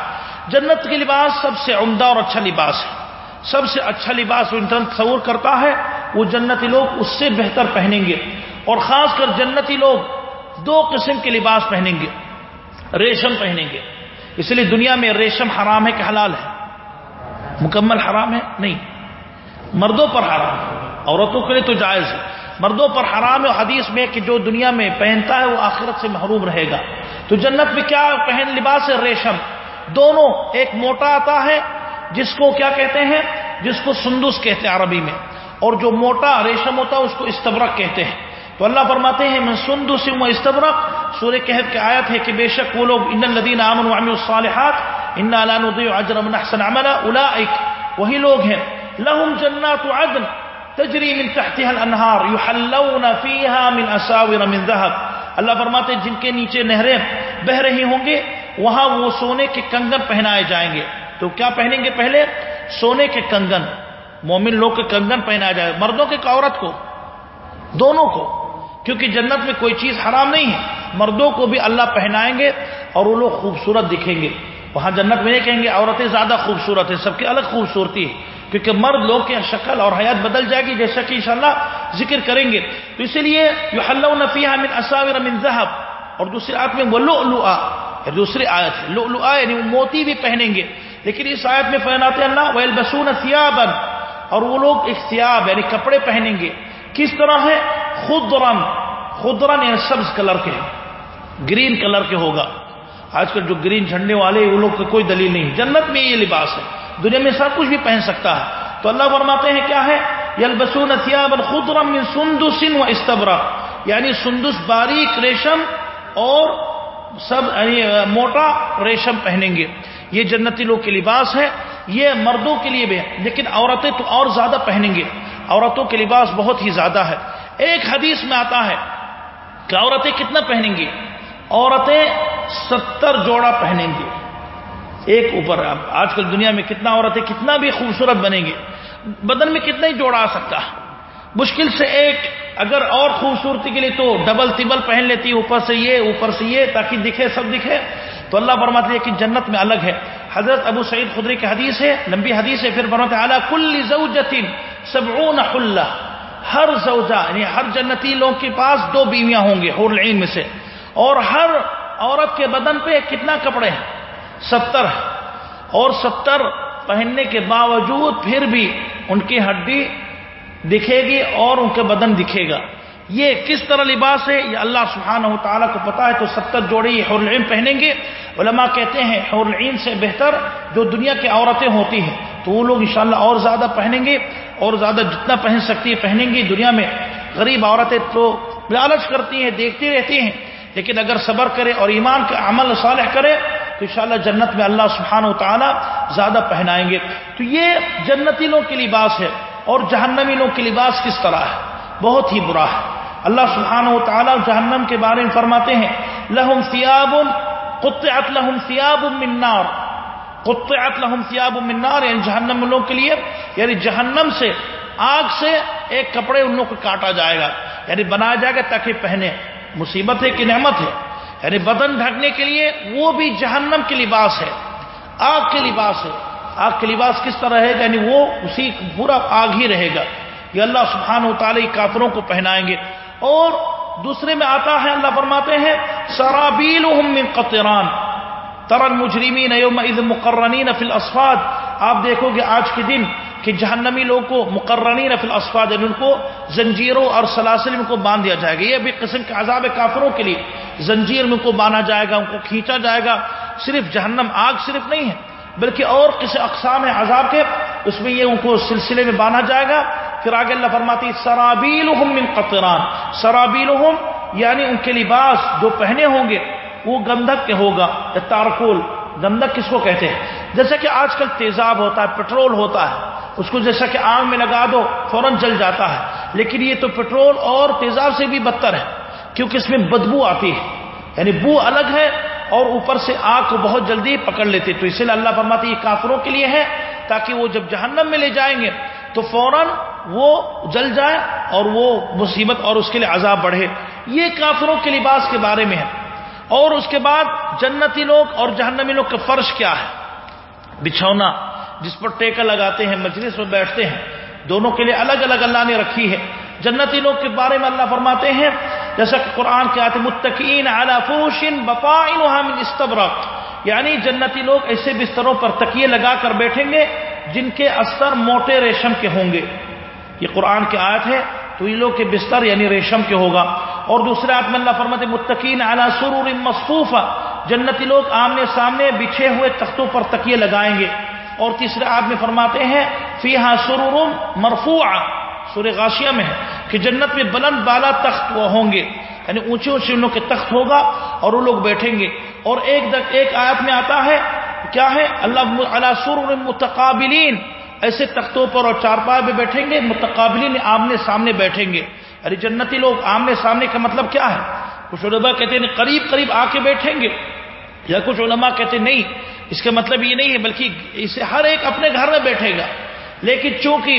جنت کے لباس سب سے عمدہ اور اچھا لباس ہے۔ سب سے اچھا لباس وہ انسان تصور کرتا ہے، وہ جنتی لوگ اس سے بہتر پہنیں گے۔ اور خاص کر جنتی لوگ دو قسم کے لباس پہنیں گے۔ ریشم پہنیں گے۔ اس لیے دنیا میں ریشم حرام ہے کہ حلال ہے؟ مکمل حرام ہے؟ نہیں۔ مردوں پر حرام ہے۔ عورتوں کے لیے تو جائز ہے۔ مردوں پر حرام ہے حدیث میں کہ جو دنیا میں پہنتا ہے، وہ آخرت سے محروم رہے گا۔ تو جنت میں کیا پہن لباس ہے؟ ریشم۔ دونوں، ایک موٹا آتا ہے جس کو کیا کہتے ہیں؟ جس کو سندس کہتے ہیں عربی میں۔ اور جو موٹا ریشم ہوتا ہے اس کو استبرک کہتے ہیں۔ تو اللہ فرماتے ہیں میں سندو سے وہ استبرق سورہ کہت کے آیت ہے کہ بے شک وہ لوگ، ان الدین امن وعمل الصالحات ان اجر من احسن عملا اولئک وہی لوگ ہیں۔ لهم جنات عدن تجری من تحتها الانہار یحلون فیها من اساور من ذهب اللہ فرماتے ہیں، جن کے نیچے نہریں بہ رہی ہوں گے، وہاں وہ سونے کے کنگن پہنائے جائیں گے۔ تو کیا پہنیں گے پہلے؟ سونے کے کنگن۔ مومن لوگ کے کنگن پہنایا جائے۔ مردوں کے عورت کو؟ دونوں کو۔ کیونکہ جنت میں کوئی چیز حرام نہیں ہے۔ مردوں کو بھی اللہ پہنائیں گے اور وہ لوگ خوبصورت دکھیں گے۔ وہاں جنت میں نہیں کہیں گے، عورتیں زیادہ خوبصورت ہیں، سب کی الگ خوبصورتی ہے۔ کیونکہ مرد لوگ کی شکل اور حیات بدل جائے گی، جیسا کہ انشاءاللہ ذکر کریں گے۔ تو اسی لیے یہ حلو نفیہ من اصاور من ذہب۔ اور دوسری آیت میں وہ لو یعنی دوسری آیت ہے۔ لو یعنی وہ موتی بھی پہنیں گے۔ لیکن اس آیت میں پہناتے اللہ وہ بسون اور وہ لوگ اختیاب یعنی کپڑے پہنیں گے۔ کس طرح ہے؟ خدرن خدرن یعنی سبز کلر کے۔ گرین کلر کے ہوگا۔ آج کل جو گرین جھنڈے والے وہ لوگ کوئی دلیل نہیں۔ جنت میں یہ لباس ہے۔ دنیا میں سب کچھ بھی پہن سکتا ہے۔ تو اللہ فرماتے ہیں کیا ہے؟ یلبسون خدرم سندس و استبرا یعنی سندس، باریک ریشم اور سب یعنی موٹا ریشم پہنیں گے۔ یہ جنتی لوگ کے لباس ہے، یہ مردوں کے لیے بھی ہے۔ لیکن عورتیں تو اور زیادہ پہنیں گے۔ عورتوں کے لباس بہت ہی زیادہ ہے۔ ایک حدیث میں آتا ہے کہ عورتیں کتنا پہنیں گی؟ عورتیں ستر جوڑا پہنیں گی۔ ایک اوپر آج کل دنیا میں کتنا عورتیں کتنا بھی خوبصورت بنیں گی، بدن میں کتنا ہی جوڑا آ سکتا ہے۔ مشکل سے ایک اگر اور خوبصورتی کے لیے تو ڈبل تبل پہن لیتی اوپر سے یہ، اوپر سے یہ، تاکہ دکھے، سب دکھے۔ تو اللہ فرماتے کہ جنت میں الگ ہے۔ حضرت ابو سعید خدری کی حدیث ہے، لمبی حدیث ہے، پھر فرماتے اعلیٰ کل زوجتن سبعون حلہ۔ ہر زوجہ یعنی ہر جنتی لوگ کے پاس دو بیویاں ہوں گے، حور العین میں سے۔ اور ہر عورت کے بدن پہ کتنا کپڑے ہیں؟ ستر۔ ہے اور ستر پہننے کے باوجود پھر بھی ان کی ہڈی دکھے گی اور ان کے بدن دکھے گا۔ یہ کس طرح لباس ہے، یہ اللہ سبحانہ و تعالیٰ کو پتا ہے تو ستر جوڑی یہ العین پہنیں گے۔ علماء کہتے ہیں حور العین سے بہتر جو دنیا کی عورتیں ہوتی ہیں۔ تو وہ لوگ انشاءاللہ اور زیادہ پہنیں گے اور زیادہ جتنا پہن سکتی ہے پہنیں گی دنیا میں غریب عورتیں تو لالچ کرتی ہیں، دیکھتی رہتی ہیں۔ لیکن اگر صبر کرے اور ایمان کے عمل صالح کرے تو انشاءاللہ جنت میں اللہ سبحانہ و تعالیٰ زیادہ پہنائیں گے۔ تو یہ جنتی لوگ کے لباس ہے اور جہنمی لوگ کے لباس کس طرح ہے؟ بہت ہی برا ہے۔ اللہ سبحانہ و تعالیٰ جہنم کے بارے میں فرماتے ہیں، لہم سیاب قطعت لہم سیاب من نار۔ قطعت لہم سیاب من نار یعنی جہنم لوگوں کے لیے یعنی جہنم سے، آگ سے ایک کپڑے ان لوگوں کو کاٹا جائے گا۔ یعنی بنایا جائے گا تاکہ پہنے۔ مصیبت ہے کہ نعمت ہے۔ یعنی بدن ڈھکنے کے لیے وہ بھی جہنم کے لباس ہے۔ آگ کے لباس ہے۔ آگ کے لباس کس طرح رہے گا؟ یعنی وہ اسی پورا آگ ہی رہے گا۔ یہ اللہ سبحانہ و تعالی کافروں کو پہنائیں گے۔ اور دوسرے میں آتا ہے، اللہ فرماتے ہیں سرابیل من قطران۔ ترن مجرمین مقررین فی الاسفاد آپ دیکھو گے آج کے دن کہ جہنمی لوگوں کو مقررین فی الاسفاد یعنی ان کو زنجیروں اور سلاسل میں کو باندھ دیا جائے گا۔ یہ بھی قسم کے عذاب کافروں کے لیے۔ زنجیر میں کو باندھا جائے گا، ان کو کھینچا جائے گا۔ صرف جہنم آگ صرف نہیں ہے، بلکہ اور کسی اقسام ہے عذاب کے۔ اس میں یہ ان کو سلسلے میں باندھا جائے گا۔ پھر آگے اللہ فرماتی سرابیل من قطران۔ سرابیل یعنی ان کے لباس جو پہنے ہوں گے، وہ گندک کے ہوگا، یا تارکول۔ گندک کس کو کہتے ہیں؟ جیسا کہ آج کل تیزاب ہوتا ہے، پٹرول ہوتا ہے، اس کو جیسا کہ آگ میں لگا دو، فوراً جل جاتا ہے۔ لیکن یہ تو پٹرول اور تیزاب سے بھی بدتر ہے، کیونکہ اس میں بدبو آتی ہے۔ یعنی بو الگ ہے اور اوپر سے آگ کو بہت جلدی پکڑ لیتے تو اسی لیے اللہ فرماتے یہ کافروں کے لیے ہے، تاکہ وہ جب جہنم میں لے جائیں گے تو فوراً وہ جل جائے اور وہ مصیبت اور اس کے لیے عذاب بڑھے۔ یہ کافروں کے لباس کے بارے میں ہے۔ اور اس کے بعد جنتی لوگ اور جہنمی لوگ کا فرش کیا ہے؟ بچھونا، جس پر ٹیکا لگاتے ہیں، مجلس میں بیٹھتے ہیں۔ دونوں کے لیے الگ الگ اللہ نے رکھی ہے۔ جنتی لوگ کے بارے میں اللہ فرماتے ہیں، جیسا کہ قرآن کے آتے متقین من استبرق یعنی جنتی لوگ ایسے بستروں پر تکیے لگا کر بیٹھیں گے جن کے استر موٹے ریشم کے ہوں گے۔ یہ قرآن کی آیت ہے، تو یہ لوگ کے بستر یعنی ریشم کے ہوگا۔ اور دوسرے آیت میں اللہ فرماتے متقین اعلیٰ سرور مصفوفہ۔ جنتی لوگ آمنے سامنے بچھے ہوئے تختوں پر تکیے لگائیں گے۔ اور تیسرے آیت میں فرماتے ہیں فی ہاں سرور مرفوع سور غاشیہ میں ہے کہ جنت میں بلند بالا تخت وہ ہوں گے۔ یعنی اونچے اونچے ان کے تخت ہوگا اور وہ لوگ بیٹھیں گے۔ اور ایک ایک آیت میں آتا ہے کیا ہے؟ اللہ سر متقابلین. ایسے تختوں پر اور چارپائے پہ بیٹھیں گے، متقابلین آمنے سامنے بیٹھیں گے. ارے جنتی لوگ، آمنے سامنے کا مطلب کیا ہے؟ کچھ علماء کہتے ہیں قریب قریب آ کے بیٹھیں گے، یا کچھ علماء کہتے ہیں نہیں، اس کا مطلب یہ نہیں ہے، بلکہ اسے ہر ایک اپنے گھر میں بیٹھے گا. لیکن چونکہ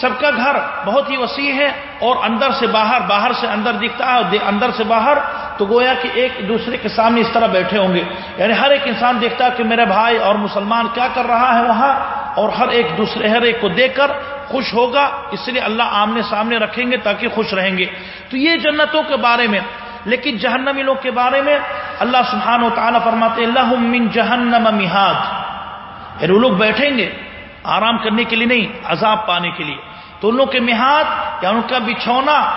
سب کا گھر بہت ہی وسیع ہے اور اندر سے باہر باہر سے اندر دکھتا ہے اور اندر سے باہر، تو گویا کہ ایک دوسرے کے سامنے اس طرح بیٹھے ہوں گے۔ یعنی ہر ایک انسان دیکھتا ہے کہ میرے بھائی اور مسلمان کیا کر رہا ہے وہاں، اور ہر ایک دوسرے، ہر ایک کو دیکھ کر خوش ہوگا۔ اس لیے اللہ آمنے سامنے رکھیں گے تاکہ خوش رہیں گے۔ تو یہ جنتوں کے بارے میں، لیکن جہنمی لوگ کے بارے میں اللہ سبحانہ و تعالیٰ فرماتے اللہ من جہنم مہاد۔ یعنی وہ لوگ بیٹھیں گے آرام کرنے کے لیے نہیں، عذاب پانے کے لیے۔ تو ان لوگ کے مہاد، یا ان کا بچھونا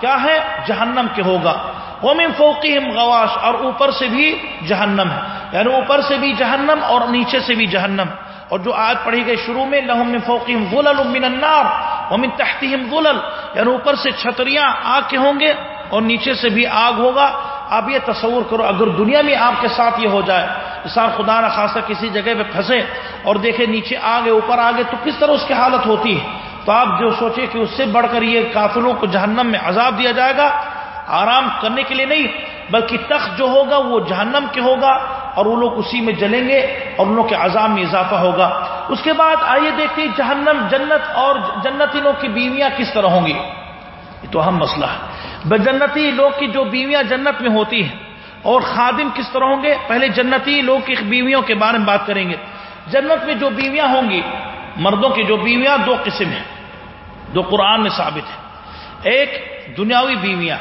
کیا ہے؟ جہنم کے ہوگا۔ وہ من فوقیم غواش، اور اوپر سے بھی جہنم ہے۔ یعنی اوپر سے بھی جہنم اور نیچے سے بھی جہنم۔ اور جو آج پڑھی گئی شروع میں، لہم من فوقیم غلل من النار، ومن تحتہم غلل یعنی اوپر سے چھتریاں آگ کے ہوں گے اور نیچے سے بھی آگ ہوگا۔ آپ یہ تصور کرو، اگر دنیا میں آپ کے ساتھ یہ ہو جائے انسان خدا نہ خاصا کسی جگہ پہ پھنسے اور دیکھے نیچے آگے، اوپر آگے، تو کس طرح اس کی حالت ہوتی ہے؟ تو آپ جو سوچے کہ اس سے بڑھ کر یہ کافروں کو جہنم میں عذاب دیا جائے گا، آرام کرنے کے لیے نہیں، بلکہ تخت جو ہوگا وہ جہنم کے ہوگا اور وہ لوگ اسی میں جلیں گے اور ان لوگ کے عذاب میں اضافہ ہوگا۔ اس کے بعد آئیے دیکھتے ہیں جہنم، جنت اور جنتی لوگ کی بیویاں کس طرح ہوں گی؟ یہ تو اہم مسئلہ ہے۔ جنتی لوگ کی جو بیویاں جنت میں ہوتی ہیں اور خادم کس طرح ہوں گے؟ پہلے جنتی لوگ کی بیویوں کے بارے میں بات کریں گے۔ جنت میں جو بیویاں ہوں گی، مردوں کی جو بیویاں، دو قسم ہیں۔ جو قرآن میں ثابت ہے ایک دنیاوی بیویاں۔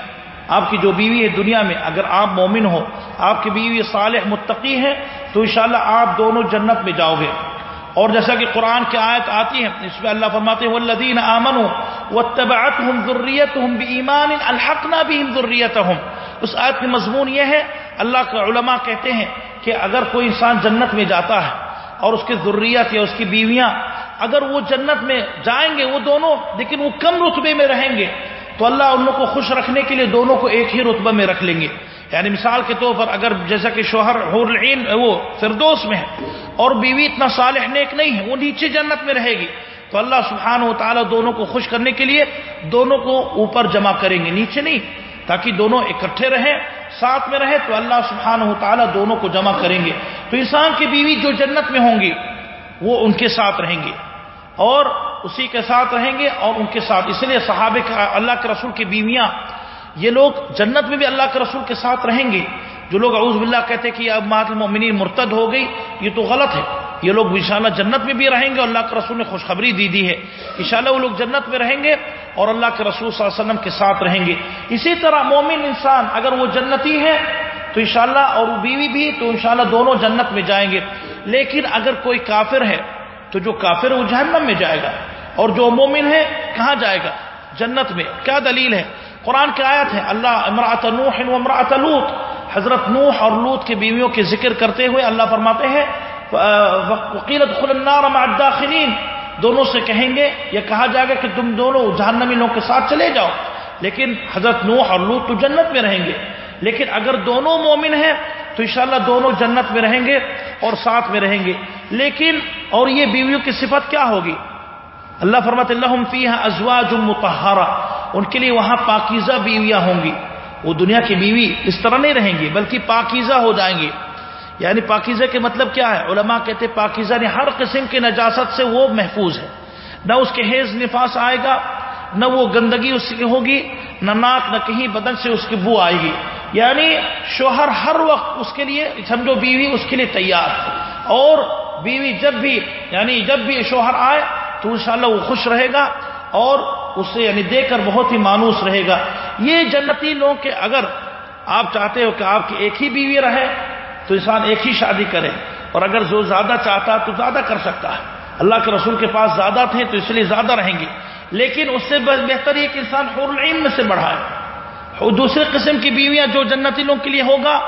آپ کی جو بیوی ہے دنیا میں، اگر آپ مومن ہو، آپ کی بیوی صالح متقی ہے، تو انشاءاللہ آپ دونوں جنت میں جاؤ گے۔ اور جیسا کہ قرآن کی آیت آتی ہے، اس میں اللہ فرماتے ہیں والذین آمنوا واتبعتهم ذریتهم بایمان الحقنا بهم ذریتهم اس آیت کا مضمون یہ ہے، اللہ کے علماء کہتے ہیں کہ اگر کوئی انسان جنت میں جاتا ہے اور اس کی ذریت یا اس کی بیویاں اگر وہ جنت میں جائیں گے، وہ دونوں، لیکن وہ کم رتبے میں رہیں گے، تو اللہ ان کو خوش رکھنے کے لیے دونوں کو ایک ہی رتبہ میں رکھ لیں گے۔ یعنی مثال کے طور پر اگر جیسا کہ شوہر حور العین وہ فردوس میں ہے، اور بیوی اتنا صالح نیک نہیں ہے، وہ نیچے جنت میں رہے گی، تو اللہ سبحانہ و تعالیٰ دونوں کو خوش کرنے کے لیے دونوں کو اوپر جمع کریں گے، نیچے نہیں، تاکہ دونوں اکٹھے رہیں، ساتھ میں رہے تو اللہ سبحانہ و تعالیٰ دونوں کو جمع کریں گے۔ تو انسان کی بیوی جو جنت میں ہوں گی، وہ ان کے ساتھ رہیں گے، اور اسی کے ساتھ رہیں گے، اور ان کے ساتھ۔ اس لیے صحابہ اللہ کے رسول کی بیویاں یہ لوگ جنت میں بھی اللہ کے رسول کے ساتھ رہیں گے۔ جو لوگ اعوذ باللہ کہتے کہ اب مات المؤمنین مرتد ہو گئی، یہ تو غلط ہے۔ یہ لوگ انشاءاللہ جنت میں بھی رہیں گے اور اللہ کے رسول نے خوشخبری دی دی ہے۔ انشاءاللہ وہ لوگ جنت میں رہیں گے اور اللہ کے رسول صلی اللہ علیہ وسلم کے ساتھ رہیں گے۔ اسی طرح مومن انسان اگر وہ جنتی ہے تو انشاءاللہ اور وہ بیوی بھی تو انشاءاللہ دونوں جنت میں جائیں گے۔ لیکن اگر کوئی کافر ہے تو جو کافر ہے وہ جہنم میں جائے گا اور جو مومن ہے کہاں جائے گا؟ جنت میں۔ کیا دلیل ہے؟ قرآن کی آیت ہے، اللہ امراۃ نوح و امراۃ لوت حضرت نوح اور لوت کے بیویوں کے ذکر کرتے ہوئے اللہ فرماتے ہیں وکیلت النار مع الداخلین۔ دونوں سے کہیں گے، یہ کہا جائے گا کہ تم دونوں جہنمی لوگوں کے ساتھ چلے جاؤ۔ لیکن حضرت نوح اور لوت تو جنت میں رہیں گے۔ لیکن اگر دونوں مومن ہیں، تو انشاءاللہ دونوں جنت میں رہیں گے اور ساتھ میں رہیں گے۔ لیکن اور یہ بیویوں کی صفت کیا ہوگی؟ اللہ فرمت اللہ فی ازواج متحرہ ان کے لیے وہاں پاکیزہ بیویاں ہوں گی۔ وہ دنیا کی بیوی اس طرح نہیں رہیں گی، بلکہ پاکیزہ ہو جائیں گی۔ یعنی پاکیزہ کے مطلب کیا ہے؟ علماء کہتے پاکیزہ نے ہر قسم کی نجاست سے وہ محفوظ ہے۔ نہ اس کے حیض نفاس آئے گا، نہ وہ گندگی اس کی ہوگی، نہ ناک، نہ کہیں بدن سے اس کی بو آئے گی۔ یعنی شوہر ہر وقت اس کے لیے، سمجھو بیوی اس کے لیے تیار اور بیوی جب بھی یعنی جب بھی شوہر آئے تو انشاءاللہ وہ خوش رہے گا اور اسے یعنی دیکھ کر بہت ہی مانوس رہے گا۔ یہ جنتی لوگ کے اگر آپ چاہتے ہو کہ آپ کی ایک ہی بیوی رہے، تو انسان ایک ہی شادی کرے۔ اور اگر جو زیادہ چاہتا تو زیادہ کر سکتا ہے۔ اللہ کے رسول کے پاس زیادہ تھے تو اس لیے زیادہ رہیں گے۔ لیکن اس سے بہتر یہ کہ انسان حور العین میں سے بڑھائے دوسرے قسم کی بیویاں جو جنتی لوگ کے لیے ہوگا،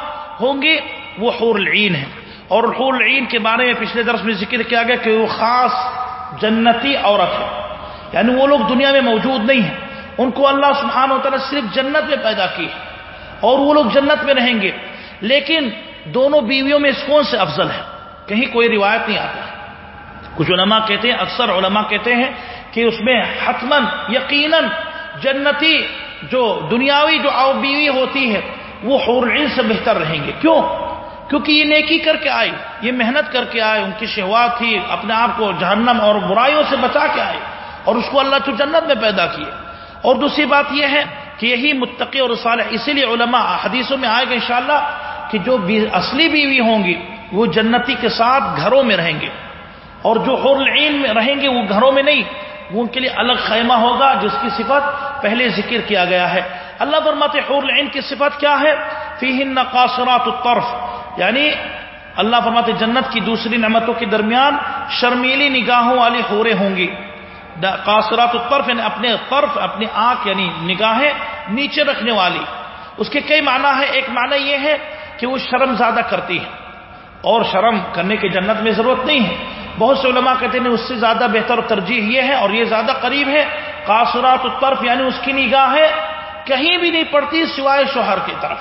ہوں گی وہ حور العین ہے اور حور العین کے بارے میں پچھلے درس میں ذکر کیا گیا کہ وہ خاص جنتی عورت ہے۔ یعنی وہ لوگ دنیا میں موجود نہیں ہیں۔ ان کو اللہ سبحانہ و تعالیٰ صرف جنت میں پیدا کی ہے اور وہ لوگ جنت میں رہیں گے۔ لیکن دونوں بیویوں میں اس کون سے افضل ہے کہیں کوئی روایت نہیں آتا کچھ علماء کہتے ہیں، اکثر علماء کہتے ہیں کہ اس میں حتمن یقیناً جنتی جو دنیاوی جو آؤ بیوی ہوتی ہے، وہ حورعین سے بہتر رہیں گے۔ کیوں؟ کیونکہ یہ نیکی کر کے آئی یہ محنت کر کے آئے، ان کی شہوات تھی، اپنے آپ کو جہنم اور برائیوں سے بچا کے آئے اور اس کو اللہ تو جنت میں پیدا کیے۔ اور دوسری بات یہ ہے کہ یہی متقی اور صالح، اسی لیے علماء حدیثوں میں آئے گا انشاءاللہ کہ جو اصلی بیوی ہوں گی، وہ جنتی کے ساتھ گھروں میں رہیں گے۔ اور جو حور العین میں رہیں گے، وہ گھروں میں نہیں، وہ ان کے لیے الگ خیمہ ہوگا، جس کی صفت پہلے ذکر کیا گیا ہے۔ اللہ فرماتے حور العین کی صفت کیا ہے؟ فیہن قاصرات الطرف۔ یعنی اللہ فرماتے جنت کی دوسری نعمتوں کے درمیان شرمیلی نگاہوں والی حوریں ہوں گی۔ قاصرات الطرف یعنی اپنے طرف، اپنی آنکھ یعنی نگاہیں نیچے رکھنے والی۔ اس کے کئی معنی ہے ایک معنی یہ ہے کہ وہ شرم زیادہ کرتی ہے اور شرم کرنے کی جنت میں ضرورت نہیں ہے۔ بہت سے علماء کہتے ہیں اس سے زیادہ بہتر ترجیح یہ ہے اور یہ زیادہ قریب ہے۔ قاصرات الطرف یعنی اس کی نگاہ ہے کہیں بھی نہیں پڑتی سوائے شوہر کی طرف۔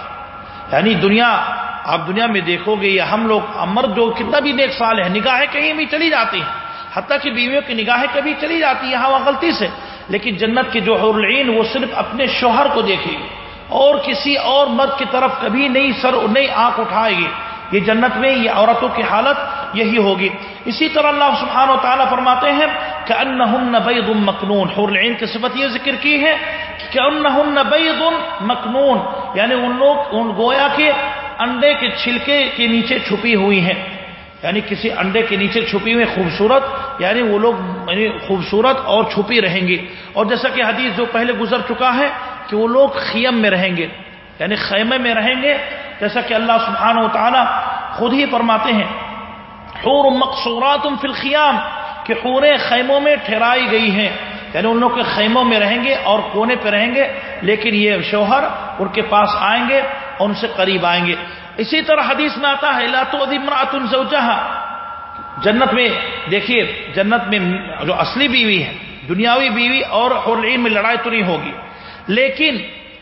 یعنی دنیا آپ دنیا میں دیکھو گے یا ہم لوگ مرد جو کتنا بھی نیک سال ہے نگاہیں کہیں بھی چلی جاتی ہیں۔ حتیٰ کہ بیویوں کی نگاہیں کبھی چلی جاتی ہیں، یہاں وہ غلطی سے۔ لیکن جنت کے جو حرعین وہ صرف اپنے شوہر کو دیکھے گی اور کسی اور مرد کی طرف کبھی نئی سر نئی آنکھ اٹھائے گی یہ جنت میں یہ عورتوں کی حالت یہی ہوگی۔ اسی طرح اللہ سبحانہ و تعالیٰ فرماتے ہیں کہ ان بید مکنون۔ حرعین کی صفت یہ ذکر کی ہے کہ ان بید مکنون۔ یعنی ان لوگ، ان گویا کے انڈے کے چھلکے کے نیچے چھپی ہوئی ہیں۔ یعنی کسی انڈے کے نیچے چھپی ہوئی خوبصورت یعنی وہ لوگ یعنی خوبصورت اور چھپی رہیں گے اور جیسا کہ حدیث جو پہلے گزر چکا ہے کہ وہ لوگ خیم میں رہیں گے۔ یعنی خیمے میں رہیں گے۔ جیسا کہ اللہ سبحانہ و تعالی خود ہی فرماتے ہیں، حور مقصورات فی الخیام، کہ حوریں خیموں میں ٹھہرائی گئی ہیں۔ یعنی ان لوگ کے خیموں میں رہیں گے اور کونے پہ رہیں گے، لیکن یہ شوہر ان کے پاس آئیں گے۔ اور ان سے قریب آئیں گے۔ اسی طرح حدیث میں آتا ہے لاتو امراۃ جنت میں، دیکھیے، جنت میں جو اصلی بیوی ہے، دنیاوی بیوی اور حرعین میں لڑائی تو نہیں ہوگی۔ لیکن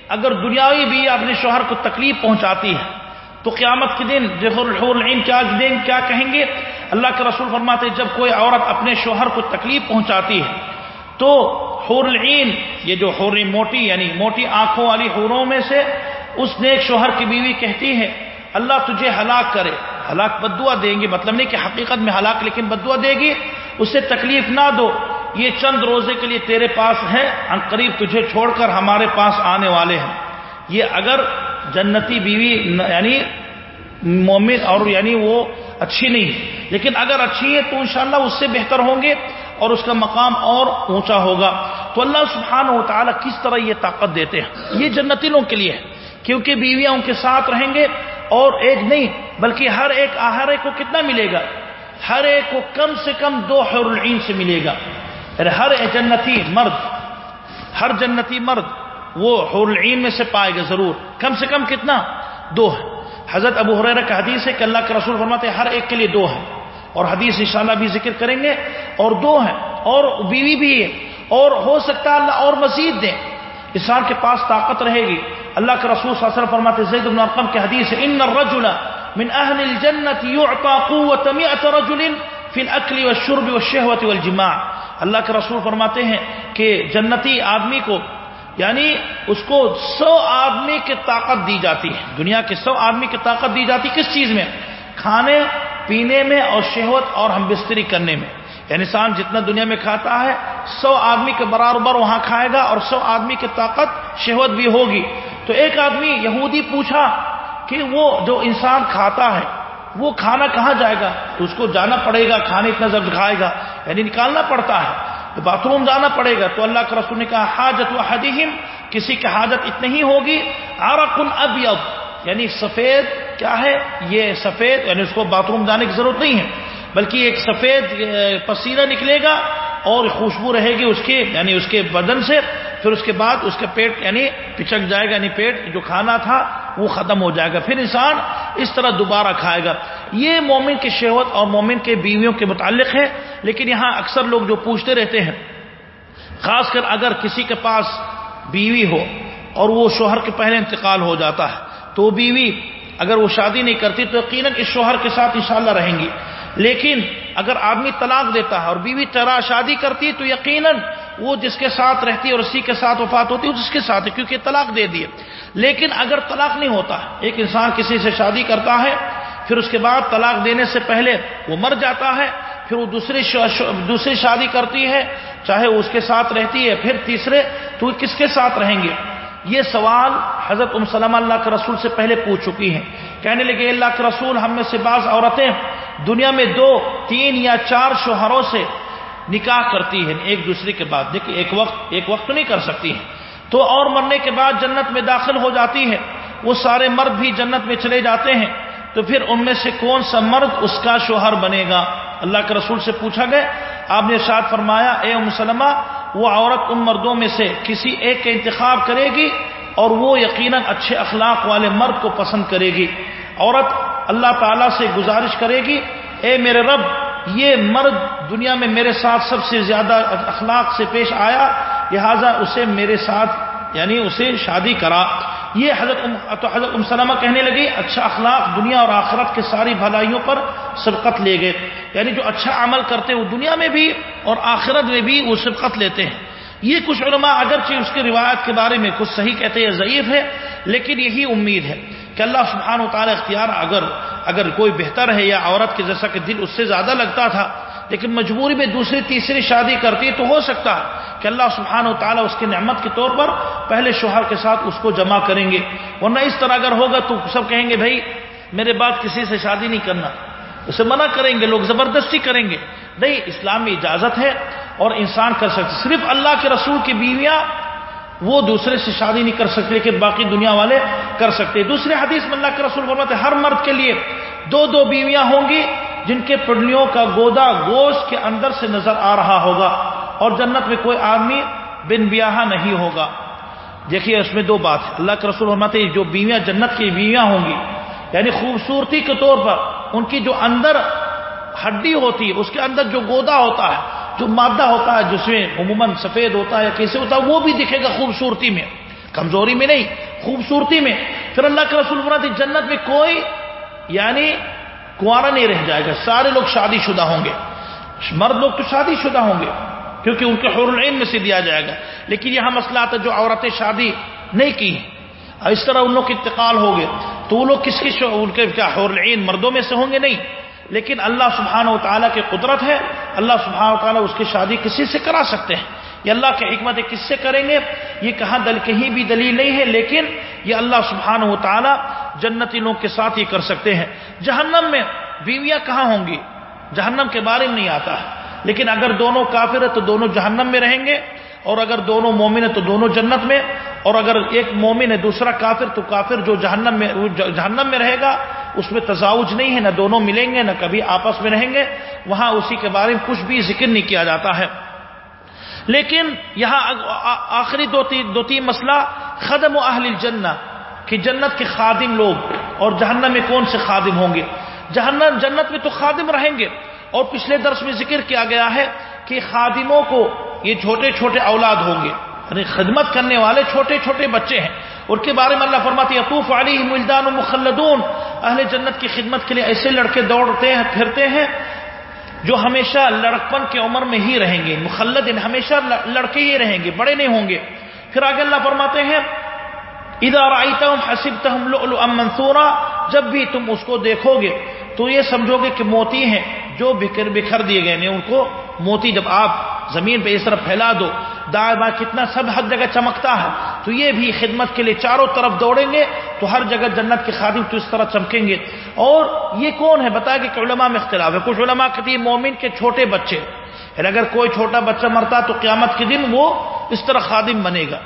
اگر دنیاوی بیوی اپنے شوہر کو تکلیف پہنچاتی ہے، تو قیامت کے دن حرعین کیا دیں، کیا کہیں گے؟ اللہ کے رسول فرماتے جب کوئی عورت اپنے شوہر کو تکلیف پہنچاتی ہے، تو حور العین یہ جو حور موٹی یعنی موٹی آنکھوں والی حوروں میں سے اس نیک شوہر کی بیوی کہتی ہے، اللہ تجھے ہلاک کرے. ہلاک بدوا دیں گے. مطلب نہیں کہ حقیقت میں ہلاک لیکن بدوا دے گی. اسے تکلیف نہ دو. یہ چند روزے کے لیے تیرے پاس ہے ان قریب تجھے چھوڑ کر ہمارے پاس آنے والے ہیں. یہ اگر جنتی بیوی یعنی مومن اور یعنی وہ اچھی نہیں لیکن اگر اچھی ہے تو انشاءاللہ اس سے بہتر ہوں گے اور اس کا مقام اور اونچا ہوگا. تو اللہ سبحانہ و تعالیٰ کس طرح یہ طاقت دیتے ہیں؟ یہ جنتی لوگوں کے لیے ہے. کیونکہ بیویاں ان کے ساتھ رہیں گے اور ایک نہیں، بلکہ ہر ایک آہر کو کتنا ملے گا؟ ہر ایک کو کم سے کم دو حر العین سے ملے گا۔ ہر جنتی مرد، ہر جنتی مرد وہ حر العین میں سے پائے گا ضرور۔ کم سے کم کتنا؟ دو ہے۔ حضرت ابو حریر کا حدیث ہے کہ اللہ کے رسول فرماتے ہر ایک کے لیے دو ہے۔ اور حدیث انشاءاللہ بھی ذکر کریں گے۔ اور دو ہیں۔ اور بیوی بھی ہے۔ اور ہو سکتا ہے اللہ اور مزید دیں انسان کے پاس طاقت رہے گی۔ اللہ کے رسول صلی اللہ علیہ وسلم فرماتے زید بن ارقم کے حدیث ان الرجل من اهل الجنه يعطى قوه 100 رجل فن اکلی و شرب و شہوت والجماع. اللہ کے رسول فرماتے ہیں کہ جنتی آدمی کو یعنی اس کو سو آدمی کی طاقت دی جاتی ہے۔ دنیا کے سو آدمی کی طاقت دی جاتی کس چیز میں؟ کھانے، پینے میں اور شہوت اور ہم بستری کرنے میں۔ یعنی انسان جتنا دنیا میں کھاتا ہے، سو آدمی کے برابر وہاں کھائے گا اور سو آدمی کی طاقت، شہوت بھی ہوگی۔ تو ایک آدمی یہودی پوچھا کہ وہ جو انسان کھاتا ہے، وہ کھانا کہاں جائے گا؟ تو اس کو جانا پڑے گا، کھانے اتنا زبد کھائے گا یعنی نکالنا پڑتا ہے۔ تو باتھ روم جانا پڑے گا۔ تو اللہ کے رسول نے کہا، حاجت و حدیم کسی کی حاجت اتنی ہی ہوگی۔ آرکن اب یعنی سفید، کیا ہے؟ یہ سفید یعنی اس کو باتھ روم جانے کی ضرورت نہیں ہے، بلکہ ایک سفید پسینہ نکلے گا۔ اور خوشبو رہے گی اس کے یعنی اس کے بدن سے، پھر اس کے بعد اس کے پیٹ یعنی پچک جائے گا یعنی پیٹ جو کھانا تھا وہ ختم ہو جائے گا۔ پھر انسان اس طرح دوبارہ کھائے گا۔ یہ مومن کی شہوت اور مومن کے بیویوں کے متعلق ہے، لیکن یہاں اکثر لوگ جو پوچھتے رہتے ہیں، خاص کر اگر کسی کے پاس بیوی ہو اور وہ شوہر کے پہلے انتقال ہو جاتا ہے، تو بیوی اگر وہ شادی نہیں کرتی تو یقیناً اس شوہر کے ساتھ انشاءاللہ رہیں گی۔ لیکن اگر آدمی طلاق دیتا ہے اور بیوی ترا شادی کرتی تو یقیناً وہ جس کے ساتھ رہتی ہے اور اسی کے ساتھ وفات ہوتی ہے جس کے ساتھ ہے، کیونکہ طلاق دے دیے لیکن اگر طلاق نہیں ہوتا، ایک انسان کسی سے شادی کرتا ہے، پھر اس کے بعد طلاق دینے سے پہلے وہ مر جاتا ہے، پھر وہ دوسری دوسری شادی کرتی ہے، چاہے وہ اس کے ساتھ رہتی ہے، پھر تیسرے تو کس کے ساتھ رہیں گے؟ یہ سوال حضرت ام سلم اللہ کے رسول سے پہلے پوچھ چکی ہیں۔ کہنے لگے، اللہ کے رسول ہم میں سے بعض عورتیں دنیا میں دو، تین یا چار شوہروں سے نکاح کرتی ہیں، ایک دوسرے کے بعد۔ دیکھیے ایک وقت ایک وقت نہیں کر سکتی ہیں۔ تو اور مرنے کے بعد جنت میں داخل ہو جاتی ہے وہ سارے مرد بھی جنت میں چلے جاتے ہیں۔ تو پھر ان میں سے کون سا مرد اس کا شوہر بنے گا؟ اللہ کے رسول سے پوچھا گیا۔ آپ نے ارشاد فرمایا، اے ام سلمہ، وہ عورت ان مردوں میں سے کسی ایک کا انتخاب کرے گی اور وہ یقیناً اچھے اخلاق والے مرد کو پسند کرے گی۔ عورت اللہ تعالیٰ سے گزارش کرے گی، اے میرے رب، یہ مرد دنیا میں میرے ساتھ سب سے زیادہ اخلاق سے پیش آیا، لہذا اسے میرے ساتھ یعنی اسے شادی کرا۔ یہ حضرت تو حضرت ام سلمہ کہنے لگی اچھا اخلاق دنیا اور آخرت کے ساری بھلائیوں پر سبقت لے گئے۔ یعنی جو اچھا عمل کرتے وہ دنیا میں بھی اور آخرت میں بھی وہ سبقت لیتے ہیں۔ یہ کچھ علماء اگرچہ اس کی روایت کے بارے میں کچھ صحیح کہتے ہیں، ضعیف ہے، لیکن یہی امید ہے۔ کہ اللہ سبحانہ و تعالی اختیار اگر اگر کوئی بہتر ہے یا عورت کے جیسا کہ دل اس سے زیادہ لگتا تھا، لیکن مجبوری میں دوسری تیسری شادی کرتی تو ہو سکتا ہے کہ اللہ سبحانہ و تعالیٰ اس کی نعمت کے طور پر پہلے شوہر کے ساتھ اس کو جمع کریں گے۔ ورنہ اس طرح اگر ہوگا تو سب کہیں گے، بھائی، میرے بعد کسی سے شادی نہیں کرنا۔ اسے منع کریں گے، لوگ زبردستی کریں گے۔ نہیں اسلام میں اجازت ہے اور انسان کر سکتے صرف اللہ کے رسول کی بیویاں وہ دوسرے سے شادی نہیں کر سکتے کہ باقی دنیا والے کر سکتے دوسرے حدیث میں اللہ کے رسول فرماتے ہر مرد کے لیے دو دو بیویاں ہوں گی جن کے پڈلیوں کا گودا گوشت کے اندر سے نظر آ رہا ہوگا اور جنت میں کوئی آدمی بن بیاہ نہیں ہوگا۔ دیکھیے، اس میں دو بات ہے۔ اللہ کے رسول فرماتے ہیں، جو بیویاں جنت کی بیویاں ہوں گی یعنی خوبصورتی کے طور پر ان کی جو اندر ہڈی ہوتی ہے، اس کے اندر جو گودا ہوتا ہے جو مادہ ہوتا ہے، جس میں عموماً سفید ہوتا ہے یا کیسے ہوتا ہے، وہ بھی دکھے گا خوبصورتی میں۔ کمزوری میں نہیں، خوبصورتی میں۔ پھر اللہ کے رسول فرماتے جنت میں کوئی یعنی کنوارا نہیں رہ جائے گا، سارے لوگ شادی شدہ ہوں گے۔ مرد لوگ تو شادی شدہ ہوں گے، کیونکہ ان کے حور العین میں سے دیا جائے گا۔ لیکن یہاں مسئلہ آتا ہے، جو عورتیں شادی نہیں کی اس طرح ان لوگ کے انتقال ہو گئے۔ تو وہ لوگ کس کی ان کے، کیا حور العین مردوں میں سے ہوں گے؟ نہیں۔ لیکن اللہ سبحانہ و تعالیٰ کی قدرت ہے، اللہ سبحانہ و تعالیٰ اس کی شادی کسی سے کرا سکتے ہیں۔ یہ اللہ کی حکمت کس سے کریں گے؟ یہ کہاں دل کہیں بھی دلیل نہیں ہے، لیکن یہ اللہ سبحانہ و تعالیٰ جنتی لوگ کے ساتھ یہ کر سکتے ہیں۔ جہنم میں بیویاں کہاں ہوں گی؟ جہنم کے بارے میں نہیں آتا ہے۔ لیکن اگر دونوں کافر ہے تو دونوں جہنم میں رہیں گے۔ اور اگر دونوں مومن ہے تو دونوں جنت میں، اور اگر ایک مومن ہے دوسرا کافر، تو کافر جو جہنم میں جہنم میں رہے گا، اس میں تجاوج نہیں ہے، نہ دونوں ملیں گے، نہ کبھی آپس میں رہیں گے۔ وہاں اسی کے بارے میں کچھ بھی ذکر نہیں کیا جاتا ہے۔ لیکن یہاں آخری دو تین دو تین مسئلہ، خدم و اہل الجنہ، کہ جنت کے خادم لوگ، اور جہنم میں کون سے خادم ہوں گے؟ جہنم، جنت میں تو خادم رہیں گے۔ اور پچھلے درس میں ذکر کیا گیا ہے کہ خادموں کو یہ چھوٹے چھوٹے اولاد ہوں گے۔ یعنی خدمت کرنے والے چھوٹے چھوٹے بچے ہیں۔ ان کے بارے میں اللہ فرماتی یطوف علی ملدان و مخلدون۔ اہل جنت کی خدمت کے لیے ایسے لڑکے دوڑتے ہیں، پھرتے ہیں جو ہمیشہ لڑکپن کی عمر میں ہی رہیں گے۔ مخلد ہمیشہ لڑکے ہی رہیں گے، بڑے نہیں ہوں گے۔ پھر آگے اللہ فرماتے ہیں ادھر آئیتا ہوں حسب منصورا جب بھی تم اس کو دیکھو گے تو یہ سمجھو گے کہ موتی ہیں۔ جو بکھر بکھر دیے گئے ہیں، ان کو موتی جب آپ زمین پہ اس طرح پھیلا دو، دائیں بائیں کتنا سب ہر جگہ چمکتا ہے، تو یہ بھی خدمت کے لیے چاروں طرف دوڑیں گے، تو ہر جگہ جنت کے خادم تو اس طرح چمکیں گے۔ اور یہ کون ہے؟ بتا کہ علماء میں اختلاف ہے۔ کچھ علماء کہتے ہیں مومن کے چھوٹے بچے پھر اگر کوئی چھوٹا بچہ مرتا تو قیامت کے دن وہ اس طرح خادم بنے گا۔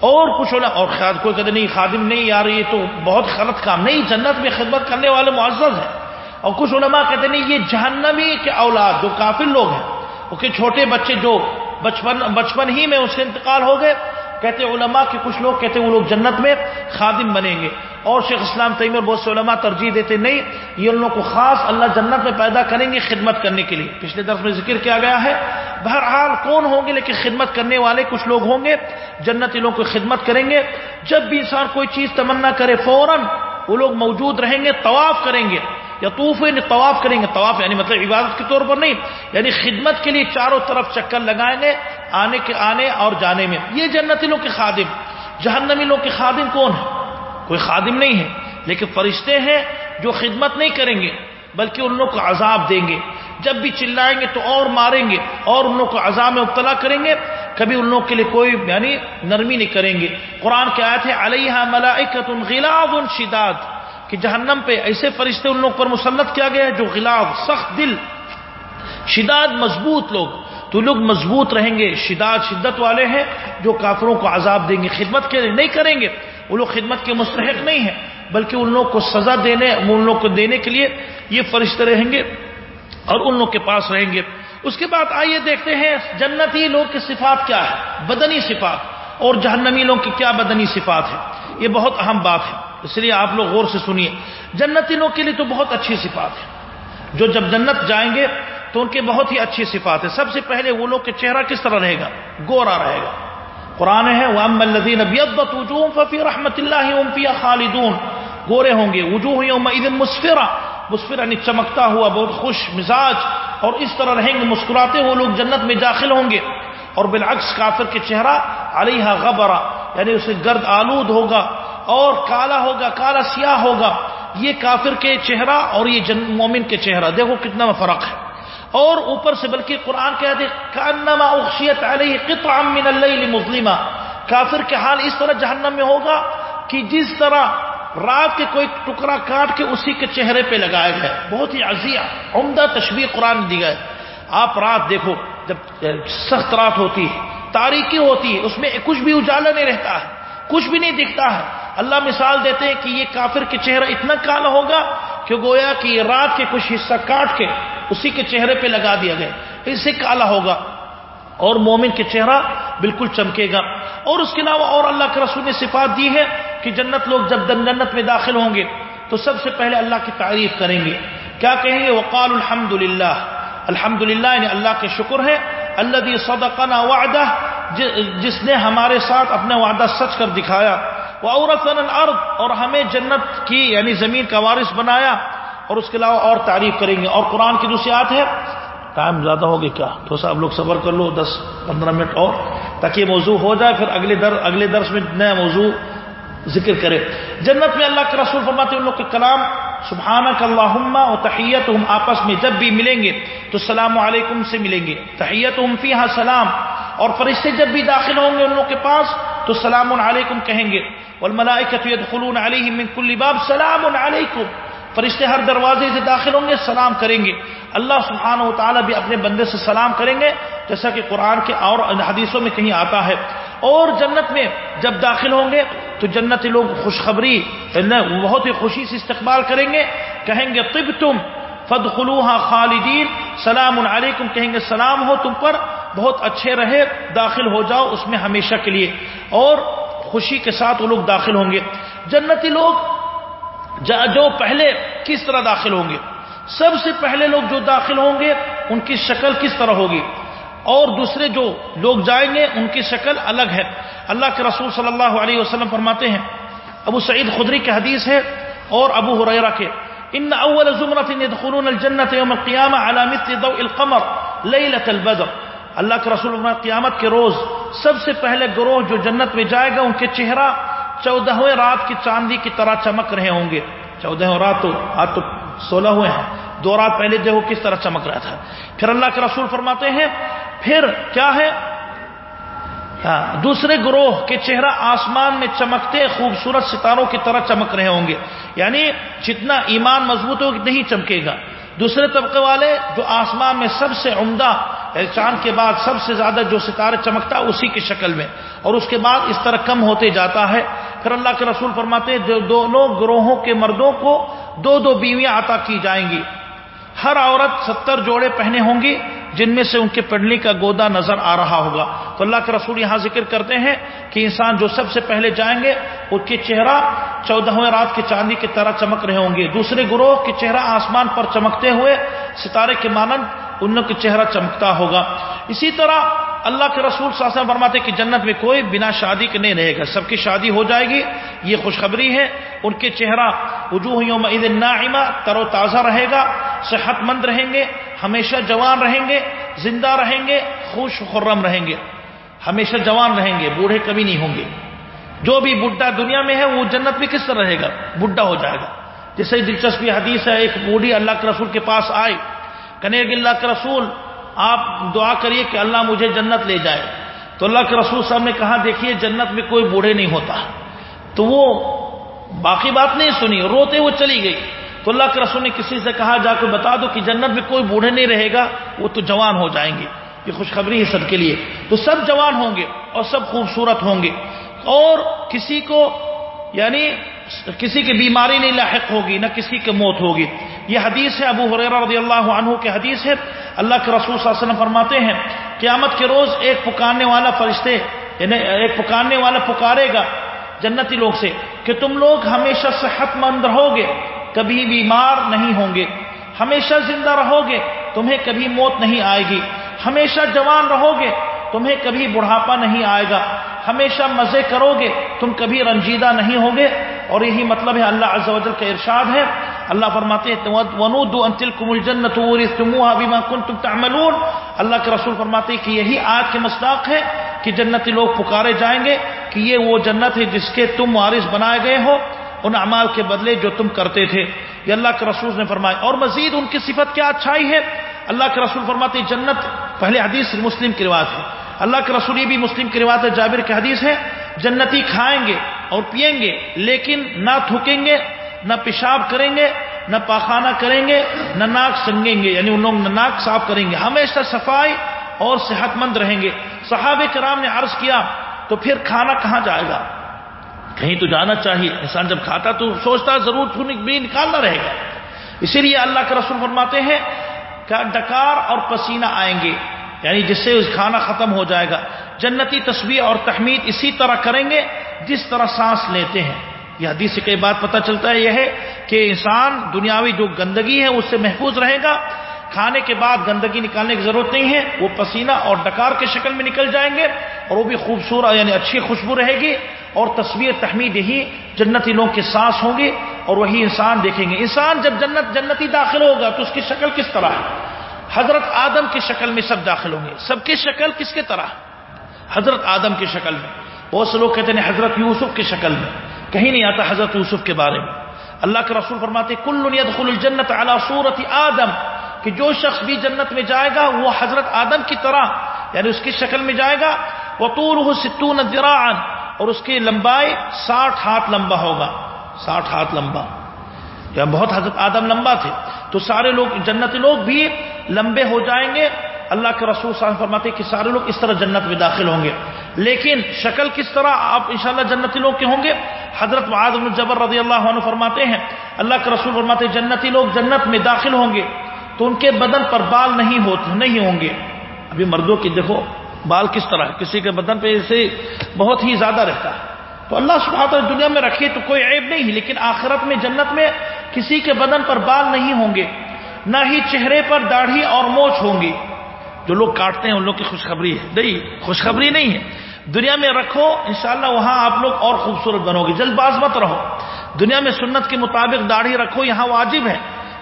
اور کچھ علماء اور کوئی کہتے نہیں، خادم نہیں یار یہ تو بہت غلط کام، نہیں، جنت میں خدمت کرنے والے معزز ہیں۔ اور کچھ علماء کہتے نہیں، یہ جہنمی کے اولاد جو کافی لوگ ہیں، وہ کہ چھوٹے بچے جو بچپن بچپن ہی میں اس سے انتقال ہو گئے، کہتے علماء کے کچھ لوگ کہتے وہ لوگ جنت میں خادم بنیں گے۔ اور شیخ اسلام تیمور بہت سے علماء ترجیح دیتے نہیں، یہ ان لوگوں کو خاص اللہ جنت میں پیدا کریں گے خدمت کرنے کے لیے۔ پچھلے درس میں ذکر کیا گیا ہے، بہرحال کون ہوں گے، لیکن خدمت کرنے والے کچھ لوگ ہوں گے جنت لوگوں کو خدمت کریں گے۔ جب بھی انسان کوئی چیز تمنا کرے فوراً وہ لوگ موجود رہیں گے، طواف کریں گے۔ یا طوف یعنی طواف کریں گے، طواف یعنی مطلب عبادت کے طور پر نہیں یعنی خدمت کے لیے چاروں طرف چکر لگائیں گے، آنے کے آنے اور جانے میں۔ یہ جنتی لوگ کے خادم۔ جہنمی لوگ کے خادم کون ہے کوئی خادم نہیں ہے، لیکن فرشتے ہیں جو خدمت نہیں کریں گے۔ بلکہ ان لوگ کو عذاب دیں گے۔ جب بھی چلائیں گے تو اور ماریں گے اور ان لوگ کو عذاب میں مبتلا کریں گے۔ کبھی ان لوگ کے لیے کوئی یعنی نرمی نہیں کریں گے۔ قرآن کے آئے تھے علیہ ملائکت غلاب شداد۔ کہ جہنم پہ ایسے فرشتے ان لوگ پر مسلط کیا گیا ہے جو غلاب سخت دل، شداد، مضبوط لوگ۔ تو لوگ مضبوط رہیں گے، شداد، شدت والے ہیں جو کافروں کو عذاب دیں گے، خدمت کے نہیں کریں گے۔ وہ لوگ خدمت کے مستحق نہیں ہیں۔ بلکہ ان لوگ کو سزا دینے، ان لوگ کو دینے کے لیے یہ فرشتے رہیں گے اور ان لوگ کے پاس رہیں گے۔ اس کے بعد آئیے دیکھتے ہیں جنتی لوگ کی صفات کیا ہے بدنی صفات۔ اور جہنمی لوگ کی کیا بدنی صفات ہے یہ بہت اہم بات ہے۔ اس لیے آپ لوگ غور سے سنیے۔ جنتی لوگ کے لیے تو بہت اچھی صفات ہے جو جب جنت جائیں گے تو ان کے بہت ہی اچھی صفات ہے سب سے پہلے وہ لوگ کے چہرہ کس طرح رہے گا؟ گورا رہے گا۔ قرآن ہے ففی رحمت اللہ خالدون۔ گورے ہوں گے، وجوہ مسفرا مسفرا یعنی چمکتا ہوا، بہت خوش مزاج۔ اور اس طرح رہیں گے، مسکراتے وہ لوگ جنت میں داخل ہوں گے۔ اور بالعکس کافر کے چہرہ علیہ غبرا یعنی اسے گرد آلود ہوگا، اور کالا ہوگا، کالا سیاہ ہوگا۔ یہ کافر کے چہرہ اور یہ مومن کے چہرہ۔ دیکھو کتنا فرق ہے۔ اور اوپر سے بلکہ قرآن کہتے کانما اخشیت علیہ قطعا من اللیل مظلمہ۔ کافر کے حال اس طرح جہنم میں ہوگا کہ جس طرح رات کے کوئی ٹکڑا کاٹ کے اسی کے چہرے پہ لگایا گیا بہت ہی عزیہ عمدہ تشبیہ قرآن دی گئے آپ رات دیکھو، جب سخت رات ہوتی ہے تاریخی ہوتی ہے، اس میں کچھ بھی اجالا نہیں رہتا ہے، کچھ بھی نہیں دکھتا ہے۔ اللہ مثال دیتے ہیں کہ یہ کافر کے چہرہ اتنا کالا ہوگا کہ گویا کہ یہ رات کے کچھ حصہ کاٹ کے اسی کے چہرے پہ لگا دیا گیا اس سے کالا ہوگا۔ اور مومن کے چہرہ بالکل چمکے گا۔ اور اس کے علاوہ اور اللہ کے رسول نے صفات دی ہے کہ جنت لوگ جب جنت میں داخل ہوں گے تو سب سے پہلے اللہ کی تعریف کریں گے۔ کیا کہیں گے؟ وقال الحمد للہ الحمد للہ یعنی اللہ کے شکر ہے۔ اللہ صدقنا وعدہ۔ جس نے ہمارے ساتھ اپنے وعدہ سچ کر دکھایا۔ وہ عورت اور ہمیں جنت کی یعنی زمین کا وارث بنایا۔ اور اس کے علاوہ اور تعریف کریں گے اور قرآن کی دوسری آت ہے، ٹائم زیادہ ہوگی کیا؟ تو آپ لوگ صبر کر لو، دس پندرہ منٹ اور، تاکہ یہ موضوع ہو جائے، پھر اگلے در، اگلے درس میں نیا موضوع ذکر کرے۔ جنت میں اللہ کے رسول فرماتے ان لوگ کے کلام سبحانہ کا و تحیت ہم آپس میں جب بھی ملیں گے تو السلام علیکم سے ملیں گے۔ تحیت ہم فی سلام۔ اور فرشتے جب بھی داخل ہوں گے ان لوگ کے پاس تو سلام علیکم کہیں گے۔ والملائکۃ يدخلون علیہم من کل باب سلام علیکم۔ فرشتے ہر دروازے سے داخل ہوں گے، سلام کریں گے۔ اللہ سبحانہ و تعالیٰ بھی اپنے بندے سے سلام کریں گے، جیسا کہ قرآن کے اور حدیثوں میں کہیں آتا ہے۔ اور جنت میں جب داخل ہوں گے، تو جنت لوگ خوشخبری یعنی بہت ہی خوشی سے استقبال کریں گے۔ کہیں گے طب تم فد خالدین، سلام علیکم، کہیں گے، سلام ہو تم پر، بہت اچھے رہے، داخل ہو جاؤ اس میں ہمیشہ کے لیے۔ اور خوشی کے ساتھ وہ لوگ داخل ہوں گے۔ جنتی لوگ جو پہلے کس طرح داخل ہوں گے؟ سب سے پہلے لوگ جو داخل ہوں گے، ان کی شکل کس طرح ہوگی؟ اور دوسرے جو لوگ جائیں گے، ان کی شکل الگ ہے۔ اللہ کے رسول صلی اللہ علیہ وسلم فرماتے ہیں، ابو سعید خدری کے حدیث ہے اور ابو حریرہ کے، ان اول زمرت يدخلون الجنت يوم القيامه على مثل ضوء القمر ليله البدر. اللہ کے رسول قیامت کے روز سب سے پہلے گروہ جو جنت میں جائے گا، ان کے چہرہ چودہویں رات کی چاندی کی طرح چمک رہے ہوں گے۔ چودہ رات تو آج تو سولہ ہوئے ہیں۔ دو رات پہلے دیکھو کس طرح چمک رہا تھا۔ پھر اللہ کے رسول فرماتے ہیں، پھر کیا ہے؟ ہاں، دوسرے گروہ کے چہرہ آسمان میں چمکتے خوبصورت ستاروں کی طرح چمک رہے ہوں گے۔ یعنی جتنا ایمان مضبوط ہو نہیں چمکے گا۔ دوسرے طبقے والے جو آسمان میں سب سے عمدہ چاند کے بعد سب سے زیادہ جو ستارے چمکتا، اسی کی شکل میں۔ اور اس کے بعد اس طرح کم ہوتے جاتا ہے۔ پھر اللہ کے رسول فرماتے ہیں، جو دونوں گروہوں کے مردوں کو دو دو بیویاں عطا کی جائیں گی۔ ہر عورت ستر جوڑے پہنے ہوں گی، جن میں سے ان کے پڑھنے کا گودا نظر آ رہا ہوگا۔ تو اللہ کے رسول یہاں ذکر کرتے ہیں کہ انسان جو سب سے پہلے جائیں گے، ان کے چہرہ چودہویں رات کی چاندی کی طرح چمک رہے ہوں گے۔ دوسرے گروہ کے چہرہ آسمان پر چمکتے ہوئے، ستارے کے مانند ان کے چہرہ چمکتا ہوگا۔ اسی طرح اللہ کے رسول وسلم فرماتے کہ جنت میں کوئی بنا شادی کے نہیں رہے گا، سب کی شادی ہو جائے گی، یہ خوشخبری ہے۔ ان کے چہرہ وجوہ یوم عید ناعمہ، تر و تازہ رہے گا، صحت مند رہیں گے، ہمیشہ جوان رہیں گے، زندہ رہیں گے، خوش خرم رہیں گے۔ ہمیشہ جوان رہیں گے، بوڑھے کبھی نہیں ہوں گے۔ جو بھی بڈھا دنیا میں ہے، وہ جنت میں کس طرح رہے گا؟ بڈھا ہو جائے گا۔ جیسے دلچسپی حدیث ہے، ایک بوڑھی اللہ کے رسول کے پاس آئے کنے اللہ کے رسول آپ دعا کریے کہ اللہ مجھے جنت لے جائے۔ تو اللہ کے رسول صاحب نے کہا، دیکھیے، جنت میں کوئی بوڑھے نہیں ہوتا۔ تو وہ باقی بات نہیں سنی، روتے وہ چلی گئی۔ تو اللہ کے رسول نے کسی سے کہا، جا کے بتا دو کہ جنت میں کوئی بوڑھے نہیں رہے گا، وہ تو جوان ہو جائیں گے۔ یہ خوشخبری ہے سب کے لیے۔ تو سب جوان ہوں گے اور سب خوبصورت ہوں گے۔ اور کسی کو یعنی کسی کی بیماری نہیں لاحق ہوگی، نہ کسی کی موت ہوگی۔ یہ حدیث ہے ابو حریر رضی اللہ عنہ کے حدیث ہے۔ اللہ کے رسول صلی اللہ علیہ وسلم فرماتے ہیں، قیامت کے روز ایک پکارنے والا فرشتے یعنی ایک پکارنے والا پکارے گا جنتی لوگ سے کہ تم لوگ ہمیشہ صحت مند رہو گے کبھی بیمار نہیں ہوں گے۔ ہمیشہ زندہ رہو گے تمہیں کبھی موت نہیں آئے گی۔ ہمیشہ جوان رہو گے تمہیں کبھی بڑھاپا نہیں آئے گا۔ ہمیشہ مزے کرو گے، تم کبھی رنجیدہ نہیں ہوگے۔ اور یہی مطلب ہے، اللہ عز و جل کا ارشاد ہے۔ اللہ فرماتے ہیں اللہ کے رسول فرماتے ہیں کہ یہی آج کے مصداق ہے کہ جنتی لوگ پکارے جائیں گے، کہ یہ وہ جنت ہے جس کے تم وارث بنائے گئے ہو، ان اعمال کے بدلے جو تم کرتے تھے۔ یہ اللہ کے رسول نے فرمایا۔ اور مزید ان کی صفت کیا اچھائی ہے؟ اللہ کے رسول فرماتے جنت پہلے حدیث مسلم کی روایت ہے۔ اللہ کے رسول بھی مسلم کی روایت ہے، جابر کی حدیث ہے۔ جنتی کھائیں گے اور پئیں گے، لیکن نہ تھوکیں گے، نہ پیشاب کریں گے، نہ پاخانہ کریں گے، نہ ناک سنگیں گے۔ یعنی ان لوگ نہ ناک صاف کریں گے۔ ہمیشہ صفائی اور صحت مند رہیں گے۔ صحابہ کرام نے عرض کیا، تو پھر کھانا کہاں جائے گا؟ کہیں تو جانا چاہیے۔ انسان جب کھاتا تو سوچتا ضرور بھی نکالنا رہے گا۔ اسی لیے اللہ کے رسول فرماتے ہیں ڈکار اور پسینہ آئیں گے۔ یعنی جس سے اس کھانا ختم ہو جائے گا۔ جنتی تصویر اور تحمید اسی طرح کریں گے جس طرح سانس لیتے ہیں۔ یہ حدیث سے کئی بات پتہ چلتا ہے، یہ ہے کہ انسان دنیاوی جو گندگی ہے، اس سے محفوظ رہے گا۔ کھانے کے بعد گندگی نکالنے کی ضرورت نہیں ہے، وہ پسینہ اور ڈکار کے شکل میں نکل جائیں گے اور وہ بھی خوبصورت یعنی اچھی خوشبو رہے گی اور تصویر تحمید یہی جنتی لوگوں کے سانس ہوں گے اور وہی انسان دیکھیں گے۔ انسان جب جنت، جنتی داخل ہوگا تو اس کی شکل کس طرح ہے؟ حضرت آدم کی شکل میں سب داخل ہوں گے۔ سب کی شکل کس کے طرح؟ حضرت آدم کی شکل میں۔ بہت سے لوگ کہتے ہیں حضرت یوسف کی شکل میں۔ کہیں نہیں آتا حضرت یوسف کے بارے میں۔ اللہ کے رسول فرماتے کل الجنت على صورت آدم کہ جو شخص بھی جنت میں جائے گا وہ حضرت آدم کی طرح یعنی اس کی شکل میں جائے گا وہ طور ستون اور اس کی لمبائی ساٹھ ہاتھ لمبا ہوگا۔ ساٹھ ہاتھ لمبا۔ یا بہت حضرت آدم لمبا تھے۔ تو سارے لوگ، جنتی لوگ بھی لمبے ہو جائیں گے۔ اللہ کے رسول صلی فرماتے کہ سارے لوگ اس طرح جنت میں داخل ہوں گے۔ لیکن شکل کس طرح؟ آپ انشاءاللہ جنتی لوگ کے ہوں گے۔ حضرت معاذ بن جبر رضی اللہ عنہ فرماتے ہیں، اللہ کے رسول فرماتے ہیں، جنتی لوگ جنت میں داخل ہوں گے۔ تو ان کے بدن پر بال نہیں ہوتے نہیں ہوں گے۔ ابھی مردوں کی دیکھو، بال کس طرح ہے؟ کسی کے بدن پہ اسے بہت ہی زیادہ رہتا ہے۔ تو اللہ سبحانہ دنیا میں رکھے تو کوئی عیب نہیں، لیکن آخرت میں، جنت میں کسی کے بدن پر بال نہیں ہوں گے۔ نہ ہی چہرے پر داڑھی اور موچ ہوں گی۔ جو لوگ کاٹتے ہیں، ان لوگ کی خوشخبری ہے۔ نہیں، خوشخبری نہیں ہے۔ دنیا میں رکھو، انشاءاللہ وہاں آپ لوگ اور خوبصورت بنو گے۔ جلد باز مت رہو۔ دنیا میں سنت کے مطابق داڑھی رکھو، یہاں واجب ہے۔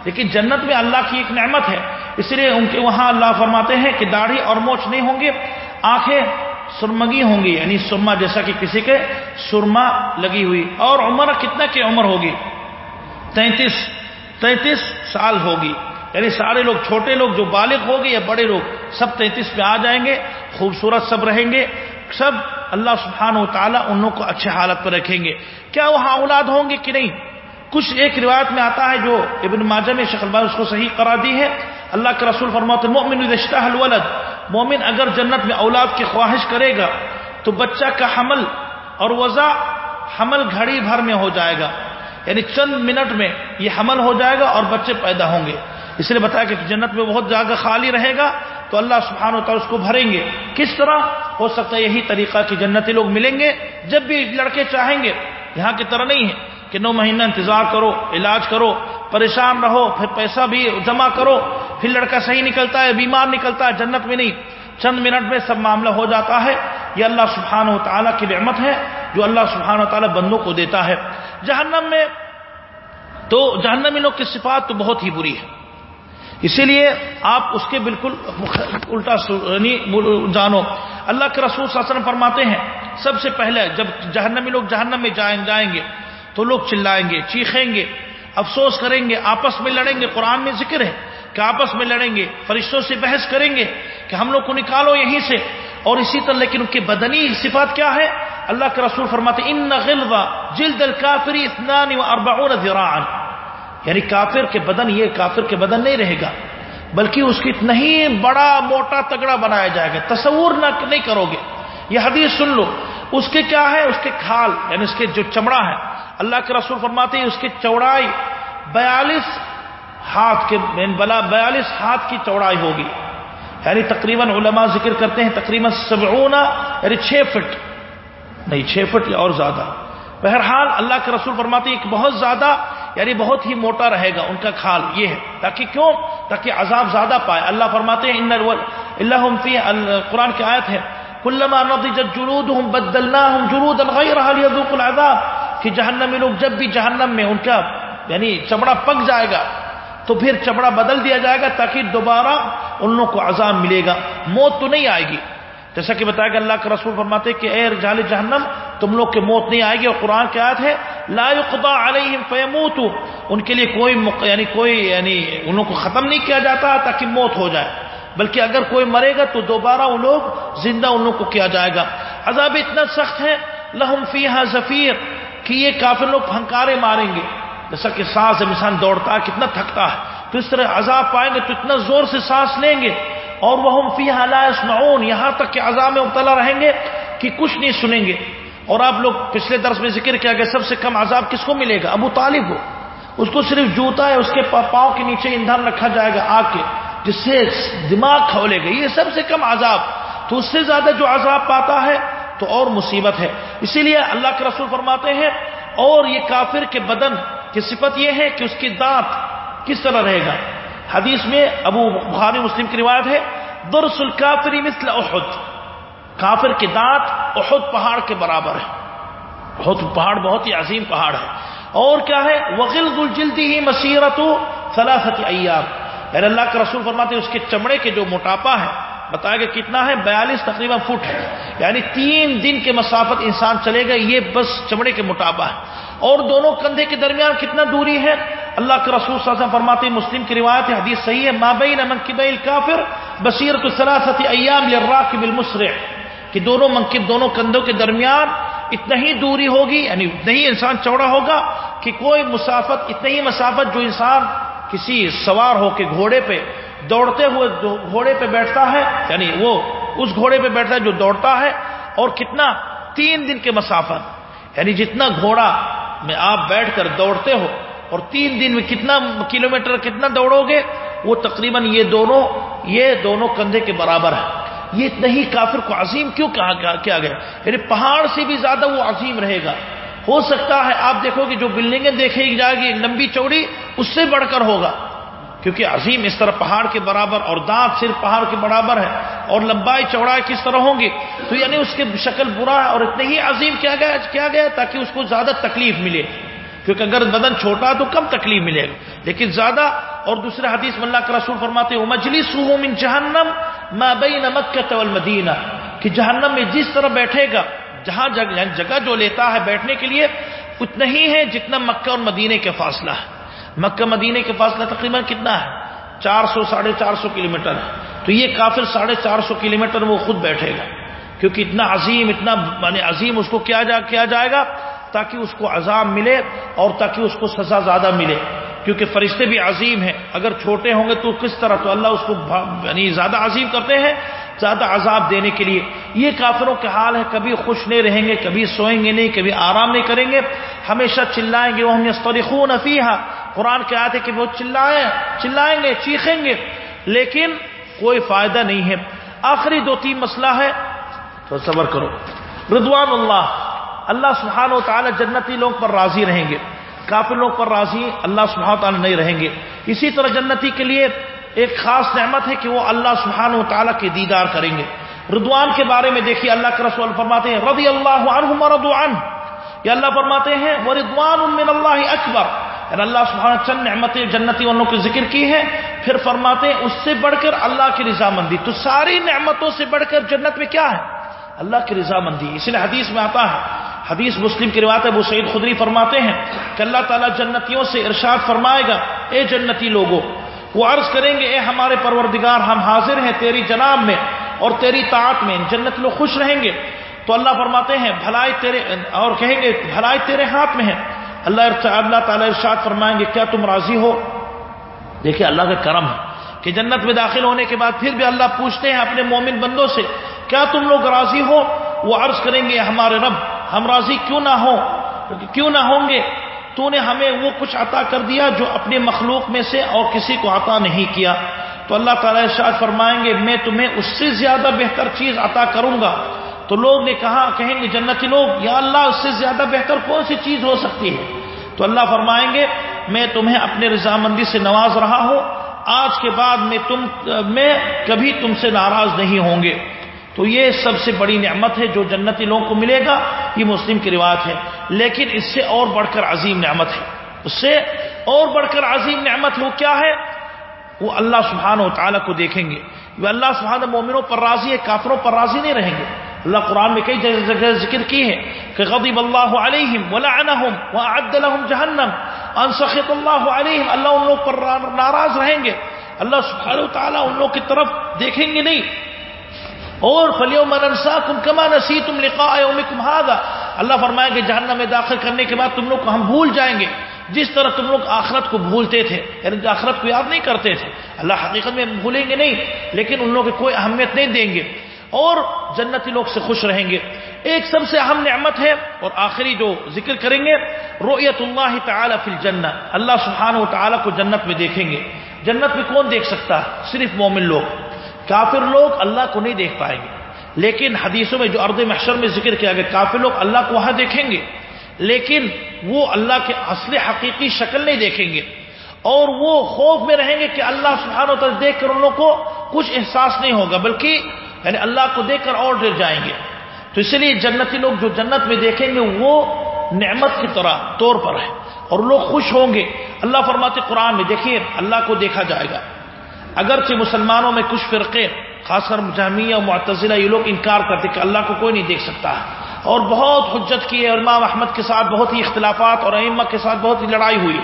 لیکن جنت میں اللہ کی ایک نعمت ہے۔ اس لیے ان کے وہاں اللہ فرماتے ہیں کہ داڑھی اور موچ نہیں ہوں گے، آنکھیں سرمگی ہوں گی یعنی سرما جیسا کہ کسی کے سرما لگی ہوئی۔ اور عمر کتنا کی عمر ہوگی؟ تینتیس تینتیس سال ہوگی۔ یعنی سارے لوگ، چھوٹے لوگ جو بالغ ہو یا بڑے لوگ، سب تینتیس پہ آ جائیں گے، خوبصورت سب رہیں گے۔ سب اللہ سبحانہ و تعالیٰ ان لوگ کو اچھے حالت پر رکھیں گے۔ کیا وہاں اولاد ہوں گے کہ نہیں؟ کچھ ایک روایت میں آتا ہے جو ابن ماجہ میں شکل بار اس کو صحیح کرا دی ہے۔ اللہ کے رسول فرماتے مومن رشتہ الولد، مومن اگر جنت میں اولاد کی خواہش کرے گا تو بچہ کا حمل اور وضع حمل گھڑی بھر میں ہو جائے گا۔ یعنی چند منٹ میں یہ حمل ہو جائے گا اور بچے پیدا ہوں گے۔ اس لیے بتایا کہ جنت میں بہت جگہ خالی رہے گا تو اللہ سبحانہ و تعالیٰ اس کو بھریں گے۔ کس طرح؟ ہو سکتا ہے یہی طریقہ کہ جنتی لوگ ملیں گے۔ جب بھی لڑکے چاہیں گے، یہاں کی طرح نہیں ہے۔ کہ نو مہینہ انتظار کرو، علاج کرو، پریشان رہو، پھر پیسہ بھی جمع کرو، پھر لڑکا صحیح نکلتا ہے، بیمار نکلتا ہے، جنت میں نہیں۔ چند منٹ میں سب معاملہ ہو جاتا ہے۔ یہ اللہ سبحانہ و تعالیٰ کی نعمت ہے، جو اللہ سبحانہ و تعالیٰ بندوں کو دیتا ہے۔ جہنم میں تو جہنمی لوگ کی صفات تو بہت ہی بری ہے اسی لیے آپ اس کے بالکل الٹا یعنی جانو۔ اللہ کے رسول صلی اللہ علیہ وسلم فرماتے ہیں، سب سے پہلے جب جہنمی لوگ جہنم میں جائیں جائیں گے تو لوگ چلائیں گے، چیخیں گے، افسوس کریں گے، آپس میں لڑیں گے۔ قرآن میں ذکر ہے کہ آپس میں لڑیں گے، فرشتوں سے بحث کریں گے کہ ہم لوگ کو نکالو یہیں سے۔ اور اسی طرح لیکن ان کی بدنی صفات کیا ہے؟ اللہ کے رسول فرماتے ان غلظہ جلد الکافری اثنان و اربعون ذراعا یعنی کافر کے بدن، یہ کافر کے بدن نہیں رہے گا، بلکہ اس کی اتنا ہی بڑا موٹا تگڑا بنایا جائے گا۔ تصور نہ نہیں کرو گے۔ یہ حدیث سن لو۔ اس کے کیا ہے؟ اس کے کھال یعنی اس کے جو چمڑا ہے اللہ کے رسول فرماتے ہیں اس کی چوڑائی بیالیس ہاتھ کے بلا بیالیس ہاتھ کی چوڑائی ہوگی۔ یعنی تقریباً علماء ذکر کرتے ہیں تقریباً سبعون یعنی چھ فٹ، نہیں چھ فٹ یا اور زیادہ۔ بہرحال اللہ کے رسول فرماتے ہیں ایک بہت زیادہ یعنی بہت ہی موٹا رہے گا ان کا کھال، یہ ہے۔ تاکہ کیوں؟ تاکہ عذاب زیادہ پائے۔ اللہ فرماتے ہیں، ان اللہ فی قرآن کی آیت ہے، کلما نضجت جلودهم بدلناهم جلودا غيرها ليذوقوا العذاب کہ جہنمی لوگ جب بھی جہنم میں ان کا یعنی چمڑا پک جائے گا تو پھر چمڑا بدل دیا جائے گا تاکہ دوبارہ ان لوگوں کو عذاب ملے گا۔ موت تو نہیں آئے گی۔ جیسا کہ بتایا کہ اللہ کا رسول فرماتے کہ اے جال جہنم، تم لوگ کے موت نہیں آئے گی اور قرآن کے آیت ہے، لا يقضى علیہم فیموتوا۔ ان کے لیے کوئی مق... یعنی کوئی یعنی ان لوگوں کو ختم نہیں کیا جاتا تاکہ موت ہو جائے۔ بلکہ اگر کوئی مرے گا تو دوبارہ وہ لوگ زندہ ان لوگ کو کیا جائے گا۔ عذاب اتنا سخت ہے، لہم فیہا زفیر۔ کہ یہ کافر لوگ پھنکارے ماریں گے۔ جیسا کہ سانس انسان دوڑتا ہے، کتنا تھکتا ہے۔ تو اس طرح عذاب پائیں گے تو اتنا زور سے سانس لیں گے۔ اور وہ ہم فی حالات یہاں تک کہ عذاب میں مبتلا رہیں گے کہ کچھ نہیں سنیں گے۔ اور آپ لوگ پچھلے درس میں ذکر کیا گیا سب سے کم عذاب کس کو ملے گا؟ ابو طالب ہو اس کو صرف جوتا ہے اس کے پاؤں کے نیچے ایندھن رکھا جائے گا آگ کے، جس سے دماغ کھولے گا۔ یہ سب سے کم عذاب۔ تو اس سے زیادہ جو عذاب پاتا ہے تو اور مصیبت ہے۔ اسی لیے اللہ کے رسول فرماتے ہیں، اور یہ کافر کے بدن کی صفت یہ ہے کہ اس کی دانت کس طرح رہے گا۔ حدیث میں ابو بخاری مسلم کی روایت ہے، درس الکافری مثل احد۔ کافر کی دانت احد پہاڑ کے برابر ہے۔ احد پہاڑ بہت ہی عظیم پہاڑ ہے۔ اور کیا ہے؟ وغل الجلدی ہی مسیرت ثلاثت ایام۔ یعنی اللہ کا رسول فرماتے ہیں، اس کے چمڑے کے جو موٹاپا ہے بتایا کہ کتنا ہے؟ بیالیس، تقریباً فٹ ہے۔ یعنی تین دن کے مسافت انسان چلے گا، یہ بس چمڑے کے مطابق ہے۔ اور دونوں کندھے کے درمیان کتنا دوری ہے؟ اللہ کے رسول صلی اللہ علیہ وسلم فرماتے ہیں، مسلم کی روایت ہے، حدیث صحیح ہے مابین منکب الکافر بصیرت الثلاثه ایام للراکب المسرع۔ کہ دونوں منکب، دونوں کندھوں کے درمیان اتنا ہی دوری ہوگی یعنی اتنا ہی انسان چوڑا ہوگا کہ کوئی مسافت، اتنا ہی مسافت جو انسان کسی سوار ہو کے گھوڑے پہ دوڑتے ہوئے گھوڑے پہ بیٹھتا ہے یعنی وہ اس گھوڑے پہ بیٹھتا ہے جو دوڑتا ہے، اور کتنا تین دن کے مسافت یعنی جتنا گھوڑا میں آپ بیٹھ کر دوڑتے ہو، اور تین دن میں کتنا کلومیٹر کتنا دوڑو گے، وہ تقریباً یہ دونوں یہ دونوں کندھے کے برابر ہے یہ نہیں کافر کو عظیم کیوں کہا کیا گیا؟ یعنی پہاڑ سے بھی زیادہ وہ عظیم رہے گا۔ ہو سکتا ہے، آپ دیکھو کہ جو بلڈنگیں دیکھے جائے گی، لمبی چوڑی، اس سے بڑھ کر ہوگا۔ کیونکہ عظیم اس طرح پہاڑ کے برابر اور دانت صرف پہاڑ کے برابر ہے اور لمبائی چوڑائی کس طرح ہوں گی؟ تو یعنی اس کی شکل برا ہے اور اتنے ہی عظیم کیا گیا کیا گیا تاکہ اس کو زیادہ تکلیف ملے۔ کیونکہ اگر بدن چھوٹا تو کم تکلیف ملے گا۔ لیکن زیادہ اور دوسرے حدیث اللہ کے رسول فرماتے ہیں مجلس من جہنم ما بین مکہ والمدینہ کہ جہنم میں جس طرح بیٹھے گا، جہاں جگہ یعنی جگہ جو لیتا ہے بیٹھنے کے لیے، اتنا ہی ہے جتنا مکہ اور مدینے کے فاصلہ ہے۔ مکہ مدینے کے فاصلہ تقریباً کتنا ہے؟ چار سو، ساڑھے چار سو کلو میٹر تو یہ کافر ساڑھے چار سو کلو میٹر وہ خود بیٹھے گا۔ کیونکہ اتنا عظیم، اتنا یعنی عظیم اس کو کیا جا، کیا جائے گا؟ تاکہ اس کو عذاب ملے اور تاکہ اس کو سزا زیادہ ملے۔ کیونکہ فرشتے بھی عظیم ہیں۔ اگر چھوٹے ہوں گے تو کس طرح تو اللہ اس کو یعنی زیادہ عظیم کرتے ہیں؟ زیادہ عذاب دینے کے لیے۔ یہ کافروں کے حال ہے کبھی خوش نہیں رہیں گے، کبھی سوئیں گے نہیں، کبھی آرام نہیں کریں گے۔ ہمیشہ چلائیں گے۔ وہ ہم استریخون افیہ قرآن کے آتے کہ وہ چلائیں چلائیں گے، چیخیں گے، لیکن کوئی فائدہ نہیں ہے۔ آخری دو تین مسئلہ ہے، تو صبر کرو۔ رضوان اللہ اللہ سبحانہ و تعالی جنتی لوگ پر راضی رہیں گے۔ کافر لوگ پر راضی اللہ سبحانہ و تعالی نہیں رہیں گے۔ اسی طرح جنتی کے لیے ایک خاص نعمت ہے کہ وہ اللہ سبحانہ و تعالیٰ کے دیدار کریں گے۔ ردوان کے بارے میں دیکھیے، اللہ کے رسول فرماتے ہیں، رضی اللہ عنہم ردوان یہ اللہ فرماتے ہیں وہ ردوان من اللہ اکبر۔ اللہ سبحانہ چند نعمتیں جنتی والوں کی ذکر کی ہے پھر فرماتے ہیں، اس سے بڑھ کر اللہ کی رضامندی۔ تو ساری نعمتوں سے بڑھ کر جنت میں کیا ہے؟ اللہ کی رضامندی۔ اس لیے حدیث میں آتا ہے، حدیث مسلم کی روایت ابو سعید خدری فرماتے ہیں کہ اللہ تعالیٰ جنتیوں سے ارشاد فرمائے گا، اے جنتی لوگوں وہ عرض کریں گے، اے ہمارے پروردگار، ہم حاضر ہیں تیری جناب میں اور تیری طاعت میں، جنت لوگ خوش رہیں گے۔ تو اللہ فرماتے ہیں، بھلائی تیرے، اور کہیں گے، بھلائی تیرے ہاتھ میں ہے۔ اللہ اللہ تعالیٰ ارشاد فرمائیں گے، کیا تم راضی ہو؟ دیکھیں اللہ کا کرم ہے کہ جنت میں داخل ہونے کے بعد پھر بھی اللہ پوچھتے ہیں اپنے مومن بندوں سے، کیا تم لوگ راضی ہو؟ وہ عرض کریں گے، ہمارے رب، ہم راضی کیوں نہ ہو کیوں نہ ہوں گے؟ تو نے ہمیں وہ کچھ عطا کر دیا جو اپنے مخلوق میں سے اور کسی کو عطا نہیں کیا۔ تو اللہ تعالیٰ ارشاد فرمائیں گے، میں تمہیں اس سے زیادہ بہتر چیز عطا کروں گا۔ تو لوگ نے کہا، کہیں گے جنتی لوگ، یا اللہ، اس سے زیادہ بہتر کون سی چیز ہو سکتی ہے؟ تو اللہ فرمائیں گے، میں تمہیں اپنے رضامندی سے نواز رہا ہوں۔ آج کے بعد میں تم، میں کبھی تم سے ناراض نہیں ہوں گے۔ تو یہ سب سے بڑی نعمت ہے جو جنتی لوگوں کو ملے گا۔ یہ مسلم کی روایت ہے۔ لیکن اس سے اور بڑھ کر عظیم نعمت ہے۔ اس سے اور بڑھ کر عظیم نعمت وہ کیا ہے؟ وہ اللہ سبحانہ و تعالیٰ کو دیکھیں گے۔ وہ اللہ سبحانہ مومنوں پر راضی ہے، کافروں پر راضی نہیں رہیں گے۔ اللہ قرآن میں کئی جگہ ذکر کی ہے کہ غضب اللہ علیہم ولعنہم وعد لهم جہنم ان سخط اللہ علیہم، اللہ ان لوگ پر ناراض رہیں گے۔ اللہ سبحانہ و تعالیٰ ان لوگ کی طرف دیکھیں گے نہیں۔ اور فلیو منسا کم کما نسی تم لکھا تم اللہ فرمائے کہ جہنم میں داخل کرنے کے بعد تم لوگ کو ہم بھول جائیں گے۔ جس طرح تم لوگ آخرت کو بھولتے تھے یعنی آخرت کو یاد نہیں کرتے تھے، اللہ حقیقت میں بھولیں گے نہیں، لیکن ان لوگوں کی کوئی اہمیت نہیں دیں گے۔ اور جنتی لوگ سے خوش رہیں گے۔ ایک سب سے اہم نعمت ہے اور آخری جو ذکر کریں گے رویت اللہ تعالی فی الجنہ۔ اللہ سبحانہ و تعالیٰ کو جنت میں دیکھیں گے۔ جنت میں کون دیکھ سکتا ہے؟ صرف مومن لوگ۔ کافر لوگ اللہ کو نہیں دیکھ پائیں گے۔ لیکن حدیثوں میں جو ارد محشر میں ذکر کیا گیا، کافر لوگ اللہ کو وہاں دیکھیں گے۔ لیکن وہ اللہ کے اصل حقیقی شکل نہیں دیکھیں گے۔ اور وہ خوف میں رہیں گے کہ اللہ سبحانہ و تعالی دیکھ کر ان لوگوں کو کچھ احساس نہیں ہوگا، بلکہ یعنی اللہ کو دیکھ کر اور ڈر جائیں گے۔ تو اس لیے جنتی لوگ جو جنت میں دیکھیں گے، وہ نعمت کی طرح طور پر ہے اور لوگ خوش ہوں گے۔ اللہ فرماتے قرآن میں دیکھیے، اللہ کو دیکھا جائے گا۔ اگرچہ مسلمانوں میں کچھ فرقے، خاص کر جامعہ، معتزلہ، یہ لوگ انکار کرتے کہ اللہ کو کوئی نہیں دیکھ سکتا۔ اور بہت حجت کی ہے امام احمد کے ساتھ بہت ہی اختلافات اور ائمہ کے ساتھ بہت ہی لڑائی ہوئی۔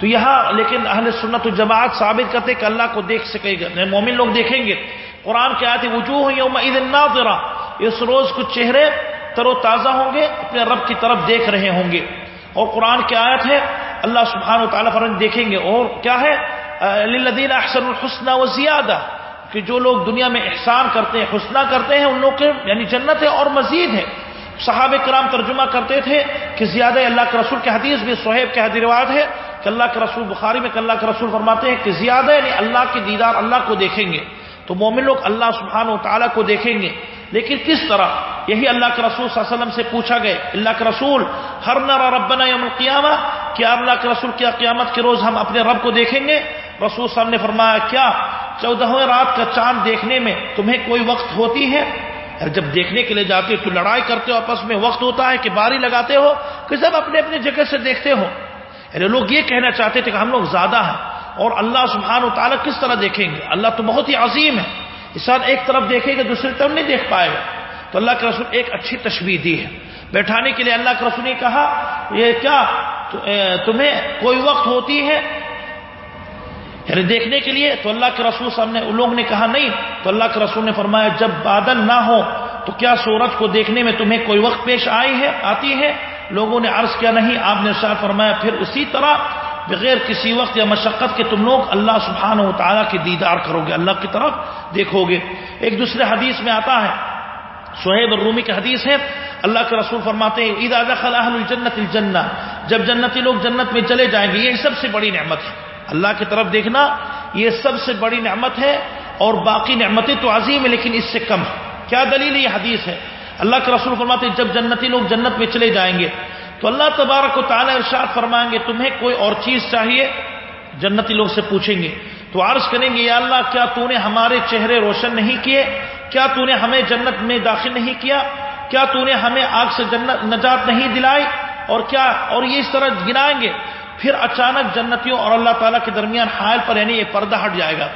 تو یہاں لیکن اہل سنت الجماعت ثابت کرتے کہ اللہ کو دیکھ سکے گا یعنی مومن لوگ دیکھیں گے۔ قرآن کے آتے وجوہ یوم عید ناظرہ۔ اس روز کچھ چہرے تر و تازہ ہوں گے، اپنے رب کی طرف دیکھ رہے ہوں گے۔ اور قرآن کی آیت ہے، اللہ سبحانہ و تعالیٰ فرن دیکھیں گے۔ اور کیا ہے؟ للذین احسن الحسن و زیادہ کہ جو لوگ دنیا میں احسان کرتے ہیں، حسنہ کرتے ہیں، ان لوگ کے یعنی جنت ہے اور مزید ہے۔ صحابہ کرام ترجمہ کرتے تھے کہ زیادہ اللہ کے رسول کے حدیث بھی صہیب کے حدیث روایت ہے کہ اللہ کے رسول، بخاری میں کہ اللہ کے رسول فرماتے ہیں کہ زیادہ یعنی اللہ کی دیدار، اللہ کو دیکھیں گے۔ تو مومن لوگ اللہ سبحانہ و تعالیٰ کو دیکھیں گے۔ لیکن کس طرح؟ یہی اللہ کے رسول صلی اللہ علیہ وسلم سے پوچھا گئے۔ اللہ کے رسول، ہر نرا ربنا یوم القیامہ، کیا اللہ کے رسول کیا قیامت کے روز ہم اپنے رب کو دیکھیں گے؟ رسول صاحب نے فرمایا، کیا؟ چودہویں رات کا چاند دیکھنے میں تمہیں کوئی وقت ہوتی ہے؟ جب دیکھنے کے لیے جاتے ہو تو لڑائی کرتے ہو، آپس میں وقت ہوتا ہے کہ باری لگاتے ہو، کہ سب اپنے اپنے جگہ سے دیکھتے ہو۔ یعنی لوگ یہ کہنا چاہتے تھے کہ ہم لوگ زیادہ ہیں۔ اور اللہ سبحانہ و تعالیٰ کس طرح دیکھیں گے؟ اللہ تو بہت ہی عظیم ہے۔ انسان ایک طرف دیکھے گا، دوسری طرف نہیں دیکھ پائے گا۔ تو اللہ کے رسول ایک اچھی تشبیح دی ہے۔ بیٹھانے کے لیے اللہ کے رسول نے کہا، یہ کیا؟ تمہیں کوئی وقت ہوتی ہے؟ یعنی دیکھنے کے لیے تو اللہ کے رسول صاحب نے لوگ نے کہا، نہیں۔ تو اللہ کے رسول نے فرمایا، جب بادل نہ ہو تو کیا سورج کو دیکھنے میں تمہیں کوئی وقت پیش آئی ہے، آتی ہے؟ لوگوں نے عرض کیا، نہیں۔ آپ نے ساتھ فرمایا، پھر اسی طرح بغیر کسی وقت یا مشقت کے تم لوگ اللہ سبحانہ و تعالیٰ کی دیدار کرو گے، اللہ کی طرف دیکھو گے۔ ایک دوسرے حدیث میں آتا ہے، سہیب الرومی کی حدیث ہے، اللہ کے رسول فرماتے ہیں عید دخل اہل الجنت الجنہ، جب جنتی لوگ جنت میں چلے جائیں گے، یہ سب سے بڑی نعمت ہے۔ اللہ کی طرف دیکھنا، یہ سب سے بڑی نعمت ہے اور باقی نعمتیں تو عظیم ہے لیکن اس سے کم۔ ہے کیا دلیل یہ حدیث ہے؟ اللہ کے رسول فرماتے ہیں، جب جنتی لوگ جنت میں چلے جائیں گے تو اللہ تبارک و تعالیٰ ارشاد فرمائیں گے، تمہیں کوئی اور چیز چاہیے؟ جنتی لوگ سے پوچھیں گے۔ تو عرض کریں گے، یا اللہ، کیا تو نے ہمارے چہرے روشن نہیں کیے؟ کیا تو نے ہمیں جنت میں داخل نہیں کیا؟ کیا تو نے ہمیں آگ سے جنت نجات نہیں دلائی؟ اور کیا، اور یہ اس طرح گنائیں گے؟ پھر اچانک جنتیوں اور اللہ تعالیٰ کے درمیان حائل پر یعنی یہ پردہ ہٹ جائے گا۔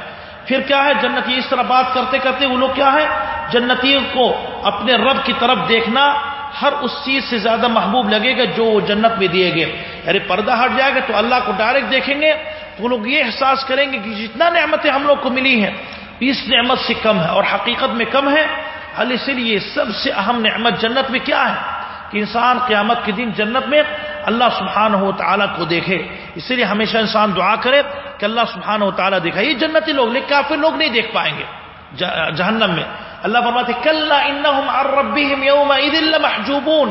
پھر کیا ہے؟ جنتی اس طرح بات کرتے کرتے وہ لوگ کیا ہے جنتیوں کو اپنے رب کی طرف دیکھنا ہر اس چیز سے زیادہ محبوب لگے گا جو وہ جنت میں دیے گئے۔ ارے پردہ ہٹ جائے گا تو اللہ کو ڈائریکٹ دیکھیں گے۔ تو وہ لوگ یہ احساس کریں گے کہ جتنا نعمتیں ہم لوگ کو ملی ہیں، اس نعمت سے کم ہے اور حقیقت میں کم ہے۔ حل اس لیے سب سے اہم نعمت جنت میں کیا ہے؟ کہ انسان قیامت کے دن جنت میں اللہ سبحان ہو تعالیٰ کو دیکھے۔ اس لیے ہمیشہ انسان دعا کرے کہ اللہ سبحان ہو تعالیٰ دیکھا یہ جنتی لوگ، لیکن کافی لوگ نہیں دیکھ پائیں گے۔ جہنم میں۔ اللہ فرماتے کل محجوبون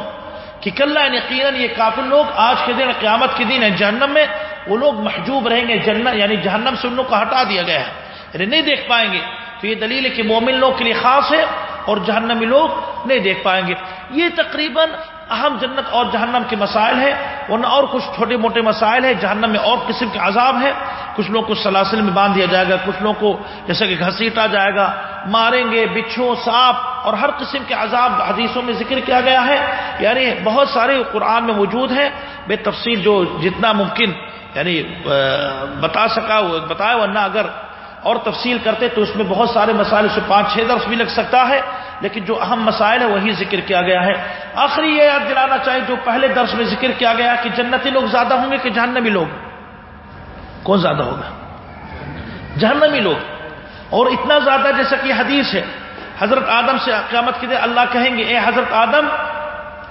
کہ کل یعنی یقیناً یہ کافر لوگ آج کے دن قیامت کے دن ہے جہنم میں وہ لوگ محجوب رہیں گے جنت یعنی جہنم سے ان لوگ کو ہٹا دیا گیا ہے۔ یعنی نہیں دیکھ پائیں گے۔ تو یہ دلیل ہے کہ مومن لوگ کے لیے خاص ہے اور جہنمی لوگ نہیں دیکھ پائیں گے۔ یہ تقریباً اہم جنت اور جہنم کے مسائل ہیں، ورنہ اور کچھ چھوٹے موٹے مسائل ہیں، جہنم میں اور قسم کے عذاب ہے کچھ لوگ کو سلاسل میں باندھ دیا جائے گا، کچھ لوگ کو جیسے کہ گھسیٹا جائے گا، ماریں گے بچھو سانپ اور ہر قسم کے عذاب حدیثوں میں ذکر کیا گیا ہے۔ یعنی بہت سارے قرآن میں موجود ہیں، بے تفصیل جو جتنا ممکن یعنی بتا سکا، بتایا، ورنہ اگر اور تفصیل کرتے تو اس میں بہت سارے مسائل سے پانچ، چھ درس بھی لگ سکتا ہے۔ لیکن جو اہم مسائل ہے وہی ذکر کیا گیا ہے۔ آخری یہ یاد دلانا چاہیے جو پہلے درس میں ذکر کیا گیا کہ جنتی لوگ زیادہ ہوں گے کہ جہنمی لوگ؟ کون زیادہ ہوگا؟ جہنمی لوگ۔ اور اتنا زیادہ جیسا کہ حدیث ہے، حضرت آدم سے قیامت کے دے اللہ کہیں گے، اے حضرت آدم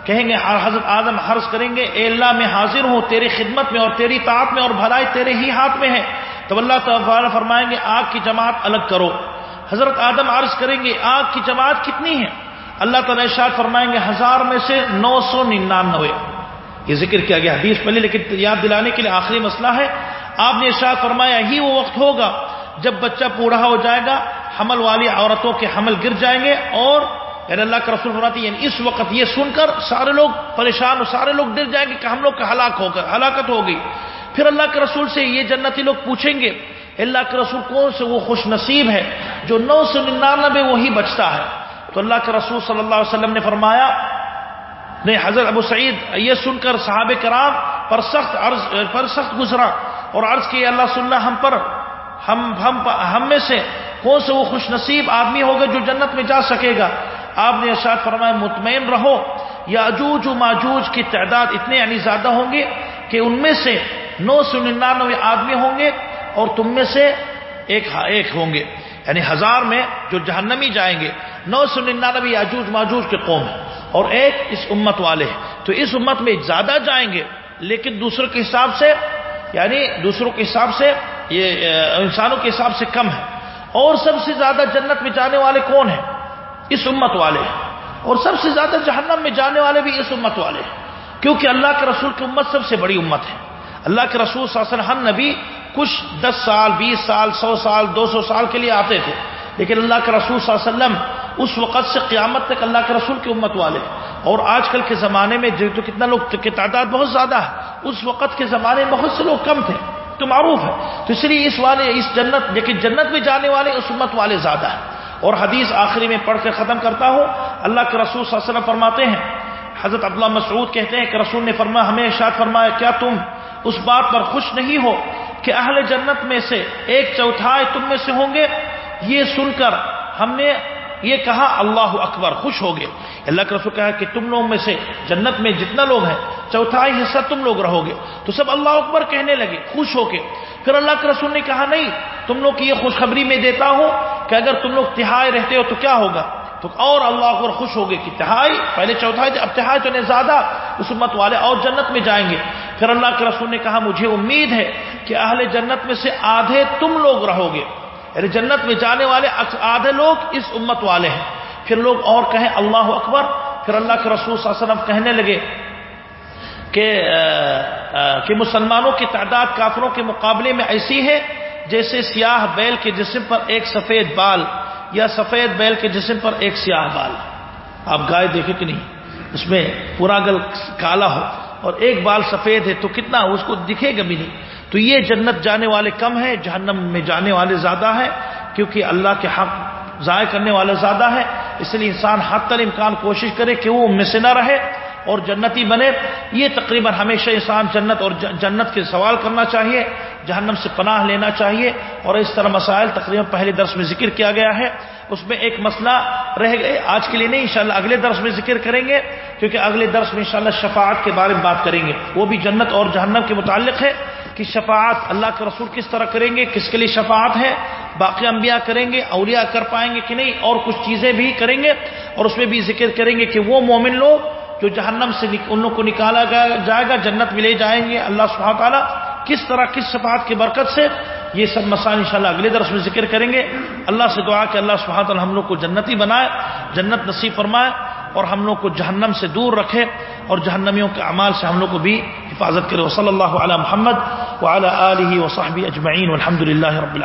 کہیں گے حضرت آدم حرض کریں گے، اے اللہ میں حاضر ہوں، تیری خدمت میں اور تیری طاعت میں اور بھلائی تیرے ہی ہاتھ میں ہے تو اللہ تعالیٰ فرمائیں گے، آگ کی جماعت الگ کرو۔ حضرت آدم عرض کریں گے، آگ کی جماعت کتنی ہے؟ اللہ تعالیٰ ارشاد فرمائیں گے، ہزار میں سے نو سو ننانوے۔ یہ ذکر کیا گیا، حدیث پہلے لیکن یاد دلانے کے لیے آخری مسئلہ ہے۔ آپ نے ارشاد فرمایا، ہی وہ وقت ہوگا جب بچہ پوڑھا ہو جائے گا، حمل والی عورتوں کے حمل گر جائیں گے اور یعنی اللہ کا رسول فرماتی یعنی اس وقت یہ سن کر سارے لوگ پریشان اور سارے لوگ ڈر جائیں گے کہ ہم لوگ کا ہلاک ہو کر ہلاکت ہو گئی۔ پھر اللہ کے رسول سے یہ جنتی لوگ پوچھیں گے اللہ کے رسول کون سے وہ خوش نصیب ہے جو نو سو ننانوے وہی بچتا ہے؟ تو اللہ کے رسول صلی اللہ علیہ وسلم نے فرمایا، نہیں، حضرت ابو سعید، یہ سن کر صحاب کرام پر سخت عرض، پر سخت گزرا اور عرض کی اللہ صلی اللہ، ہم پر، ہم ہم ہم میں سے کون سے وہ خوش نصیب آدمی ہوگا جو جنت میں جا سکے گا؟ آپ نے ارشاد فرمایا، مطمئن رہو، یا اجوج و ماجوج کی تعداد اتنے یعنی زیادہ ہوں گے کہ ان میں سے نو سو ننانوے آدمی ہوں گے اور تم میں سے ایک ایک ہوں گے۔ یعنی ہزار میں جو جہنمی جائیں گے۔ نو سو ننانوے آجوج ماجوج کے قوم ہے اور ایک اس امت والے ہیں۔ تو اس امت میں زیادہ جائیں گے، لیکن دوسروں کے حساب سے یعنی دوسروں کے حساب سے یہ انسانوں کے حساب سے کم ہے۔ اور سب سے زیادہ جنت میں جانے والے کون ہیں؟ اس امت والے اور سب سے زیادہ جہنم میں جانے والے بھی اس امت والے ہیں۔ کیونکہ اللہ کے رسول کی امت سب سے بڑی امت ہے۔ اللہ کے رسول صلی اللہ علیہ وسلم ہم نبی کچھ دس سال، بیس سال، سو سال، دو سو سال کے لیے آتے تھے۔ لیکن اللہ کے رسول صلی اللہ علیہ وسلم اس وقت سے قیامت تک اللہ کے رسول کی امت والے اور آج کل کے زمانے میں جو تو کتنا لوگ کی تعداد بہت زیادہ ہے، اس وقت کے زمانے میں بہت سے لوگ کم تھے، تو معروف ہے۔ تو اس لیے اس والے، اس جنت، لیکن جنت میں جانے والے، اس امت والے زیادہ ہیں۔ اور حدیث آخری میں پڑھ کے ختم کرتا ہوں۔ اللہ کے رسول صلی اللہ علیہ وسلم فرماتے ہیں، حضرت عبداللہ مسعود کہتے ہیں کہ رسول نے فرمایا ہمیں ارشاد فرمایا، کیا تم اس بات پر خوش نہیں ہو کہ اہل جنت میں سے ایک چوتھائی تم میں سے ہوں گے؟ یہ سن کر ہم نے یہ کہا، اللہ اکبر، خوش ہو گئے. اللہ کے رسول کہا کہ تم لوگ میں سے جنت میں جتنا لوگ ہیں، چوتھائی حصہ تم لوگ رہو گے تو سب اللہ اکبر کہنے لگے، خوش ہو کے۔ پھر اللہ کے رسول نے کہا، نہیں، تم لوگ کی یہ خوشخبری میں دیتا ہوں کہ اگر تم لوگ تہائی رہتے ہو تو کیا ہوگا؟ تو اور اللہ اکبر خوش ہو گئے کہ تہائی، پہلے چوتھائی اب تہائی تو نہیں زیادہ اس امت والے اور جنت میں جائیں گے۔ پھر اللہ کے رسول نے کہا، مجھے امید ہے کہ اہل جنت میں سے آدھے تم لوگ رہو گے۔ یعنی جنت میں جانے والے آدھے لوگ اس امت والے ہیں۔ پھر لوگ اور کہیں، اللہ اکبر۔ پھر اللہ کے رسول صلی اللہ علیہ وسلم کہنے لگے کہ کہ مسلمانوں کی تعداد کافروں کے مقابلے میں ایسی ہے جیسے سیاہ بیل کے جسم پر ایک سفید بال یا سفید بیل کے جسم پر ایک سیاہ بال۔ آپ گائے دیکھے کہ نہیں؟ اس میں پورا گل کالا ہو اور ایک بال سفید ہے تو کتنا اس کو دکھے گا بھی نہیں۔ تو یہ جنت جانے والے کم ہیں، جہنم میں جانے والے زیادہ ہیں، کیونکہ اللہ کے حق ضائع کرنے والے زیادہ ہیں۔ اس لیے انسان حد تل امکان کوشش کرے کہ وہ ان میں سے نہ رہے۔ اور جنتی بنے، یہ تقریباً ہمیشہ انسان جنت اور جنت کے سوال کرنا چاہیے، جہنم سے پناہ لینا چاہیے، اور اس طرح مسائل تقریباً پہلے درس میں ذکر کیا گیا ہے۔ اس میں ایک مسئلہ رہ گئے، آج کے لیے نہیں، انشاءاللہ اگلے درس میں ذکر کریں گے، کیونکہ اگلے درس میں انشاءاللہ شفاعت کے بارے میں بات کریں گے۔ وہ بھی جنت اور جہنم کے متعلق ہے کہ شفاعت اللہ کے رسول کس طرح کریں گے، کس کے لیے شفاعت ہے، باقی انبیاء کریں گے، اولیاء کر پائیں گے کہ نہیں، اور کچھ چیزیں بھی کریں گے۔ اور اس میں بھی ذکر کریں گے کہ وہ مومن لوگ جو جہنم سے ان کو نکالا جائے گا، جنت میں لے جائیں گے۔ اللہ سبحانہ تعالیٰ کس طرح، کس شفاعت کی برکت سے یہ سب مسائل انشاءاللہ اگلے درس میں ذکر کریں گے۔ اللہ سے دعا کہ اللہ سبحانہ تعالیٰ ہم لوگ کو جنتی بنائے، جنت نصیب فرمائے اور ہم لوگ کو جہنم سے دور رکھے اور جہنمیوں کے اعمال سے ہم لوگ کو بھی حفاظت کرے۔ صلی اللہ علیہ محمد وعلى آله وصحبه أجمعين والحمد رب العالمين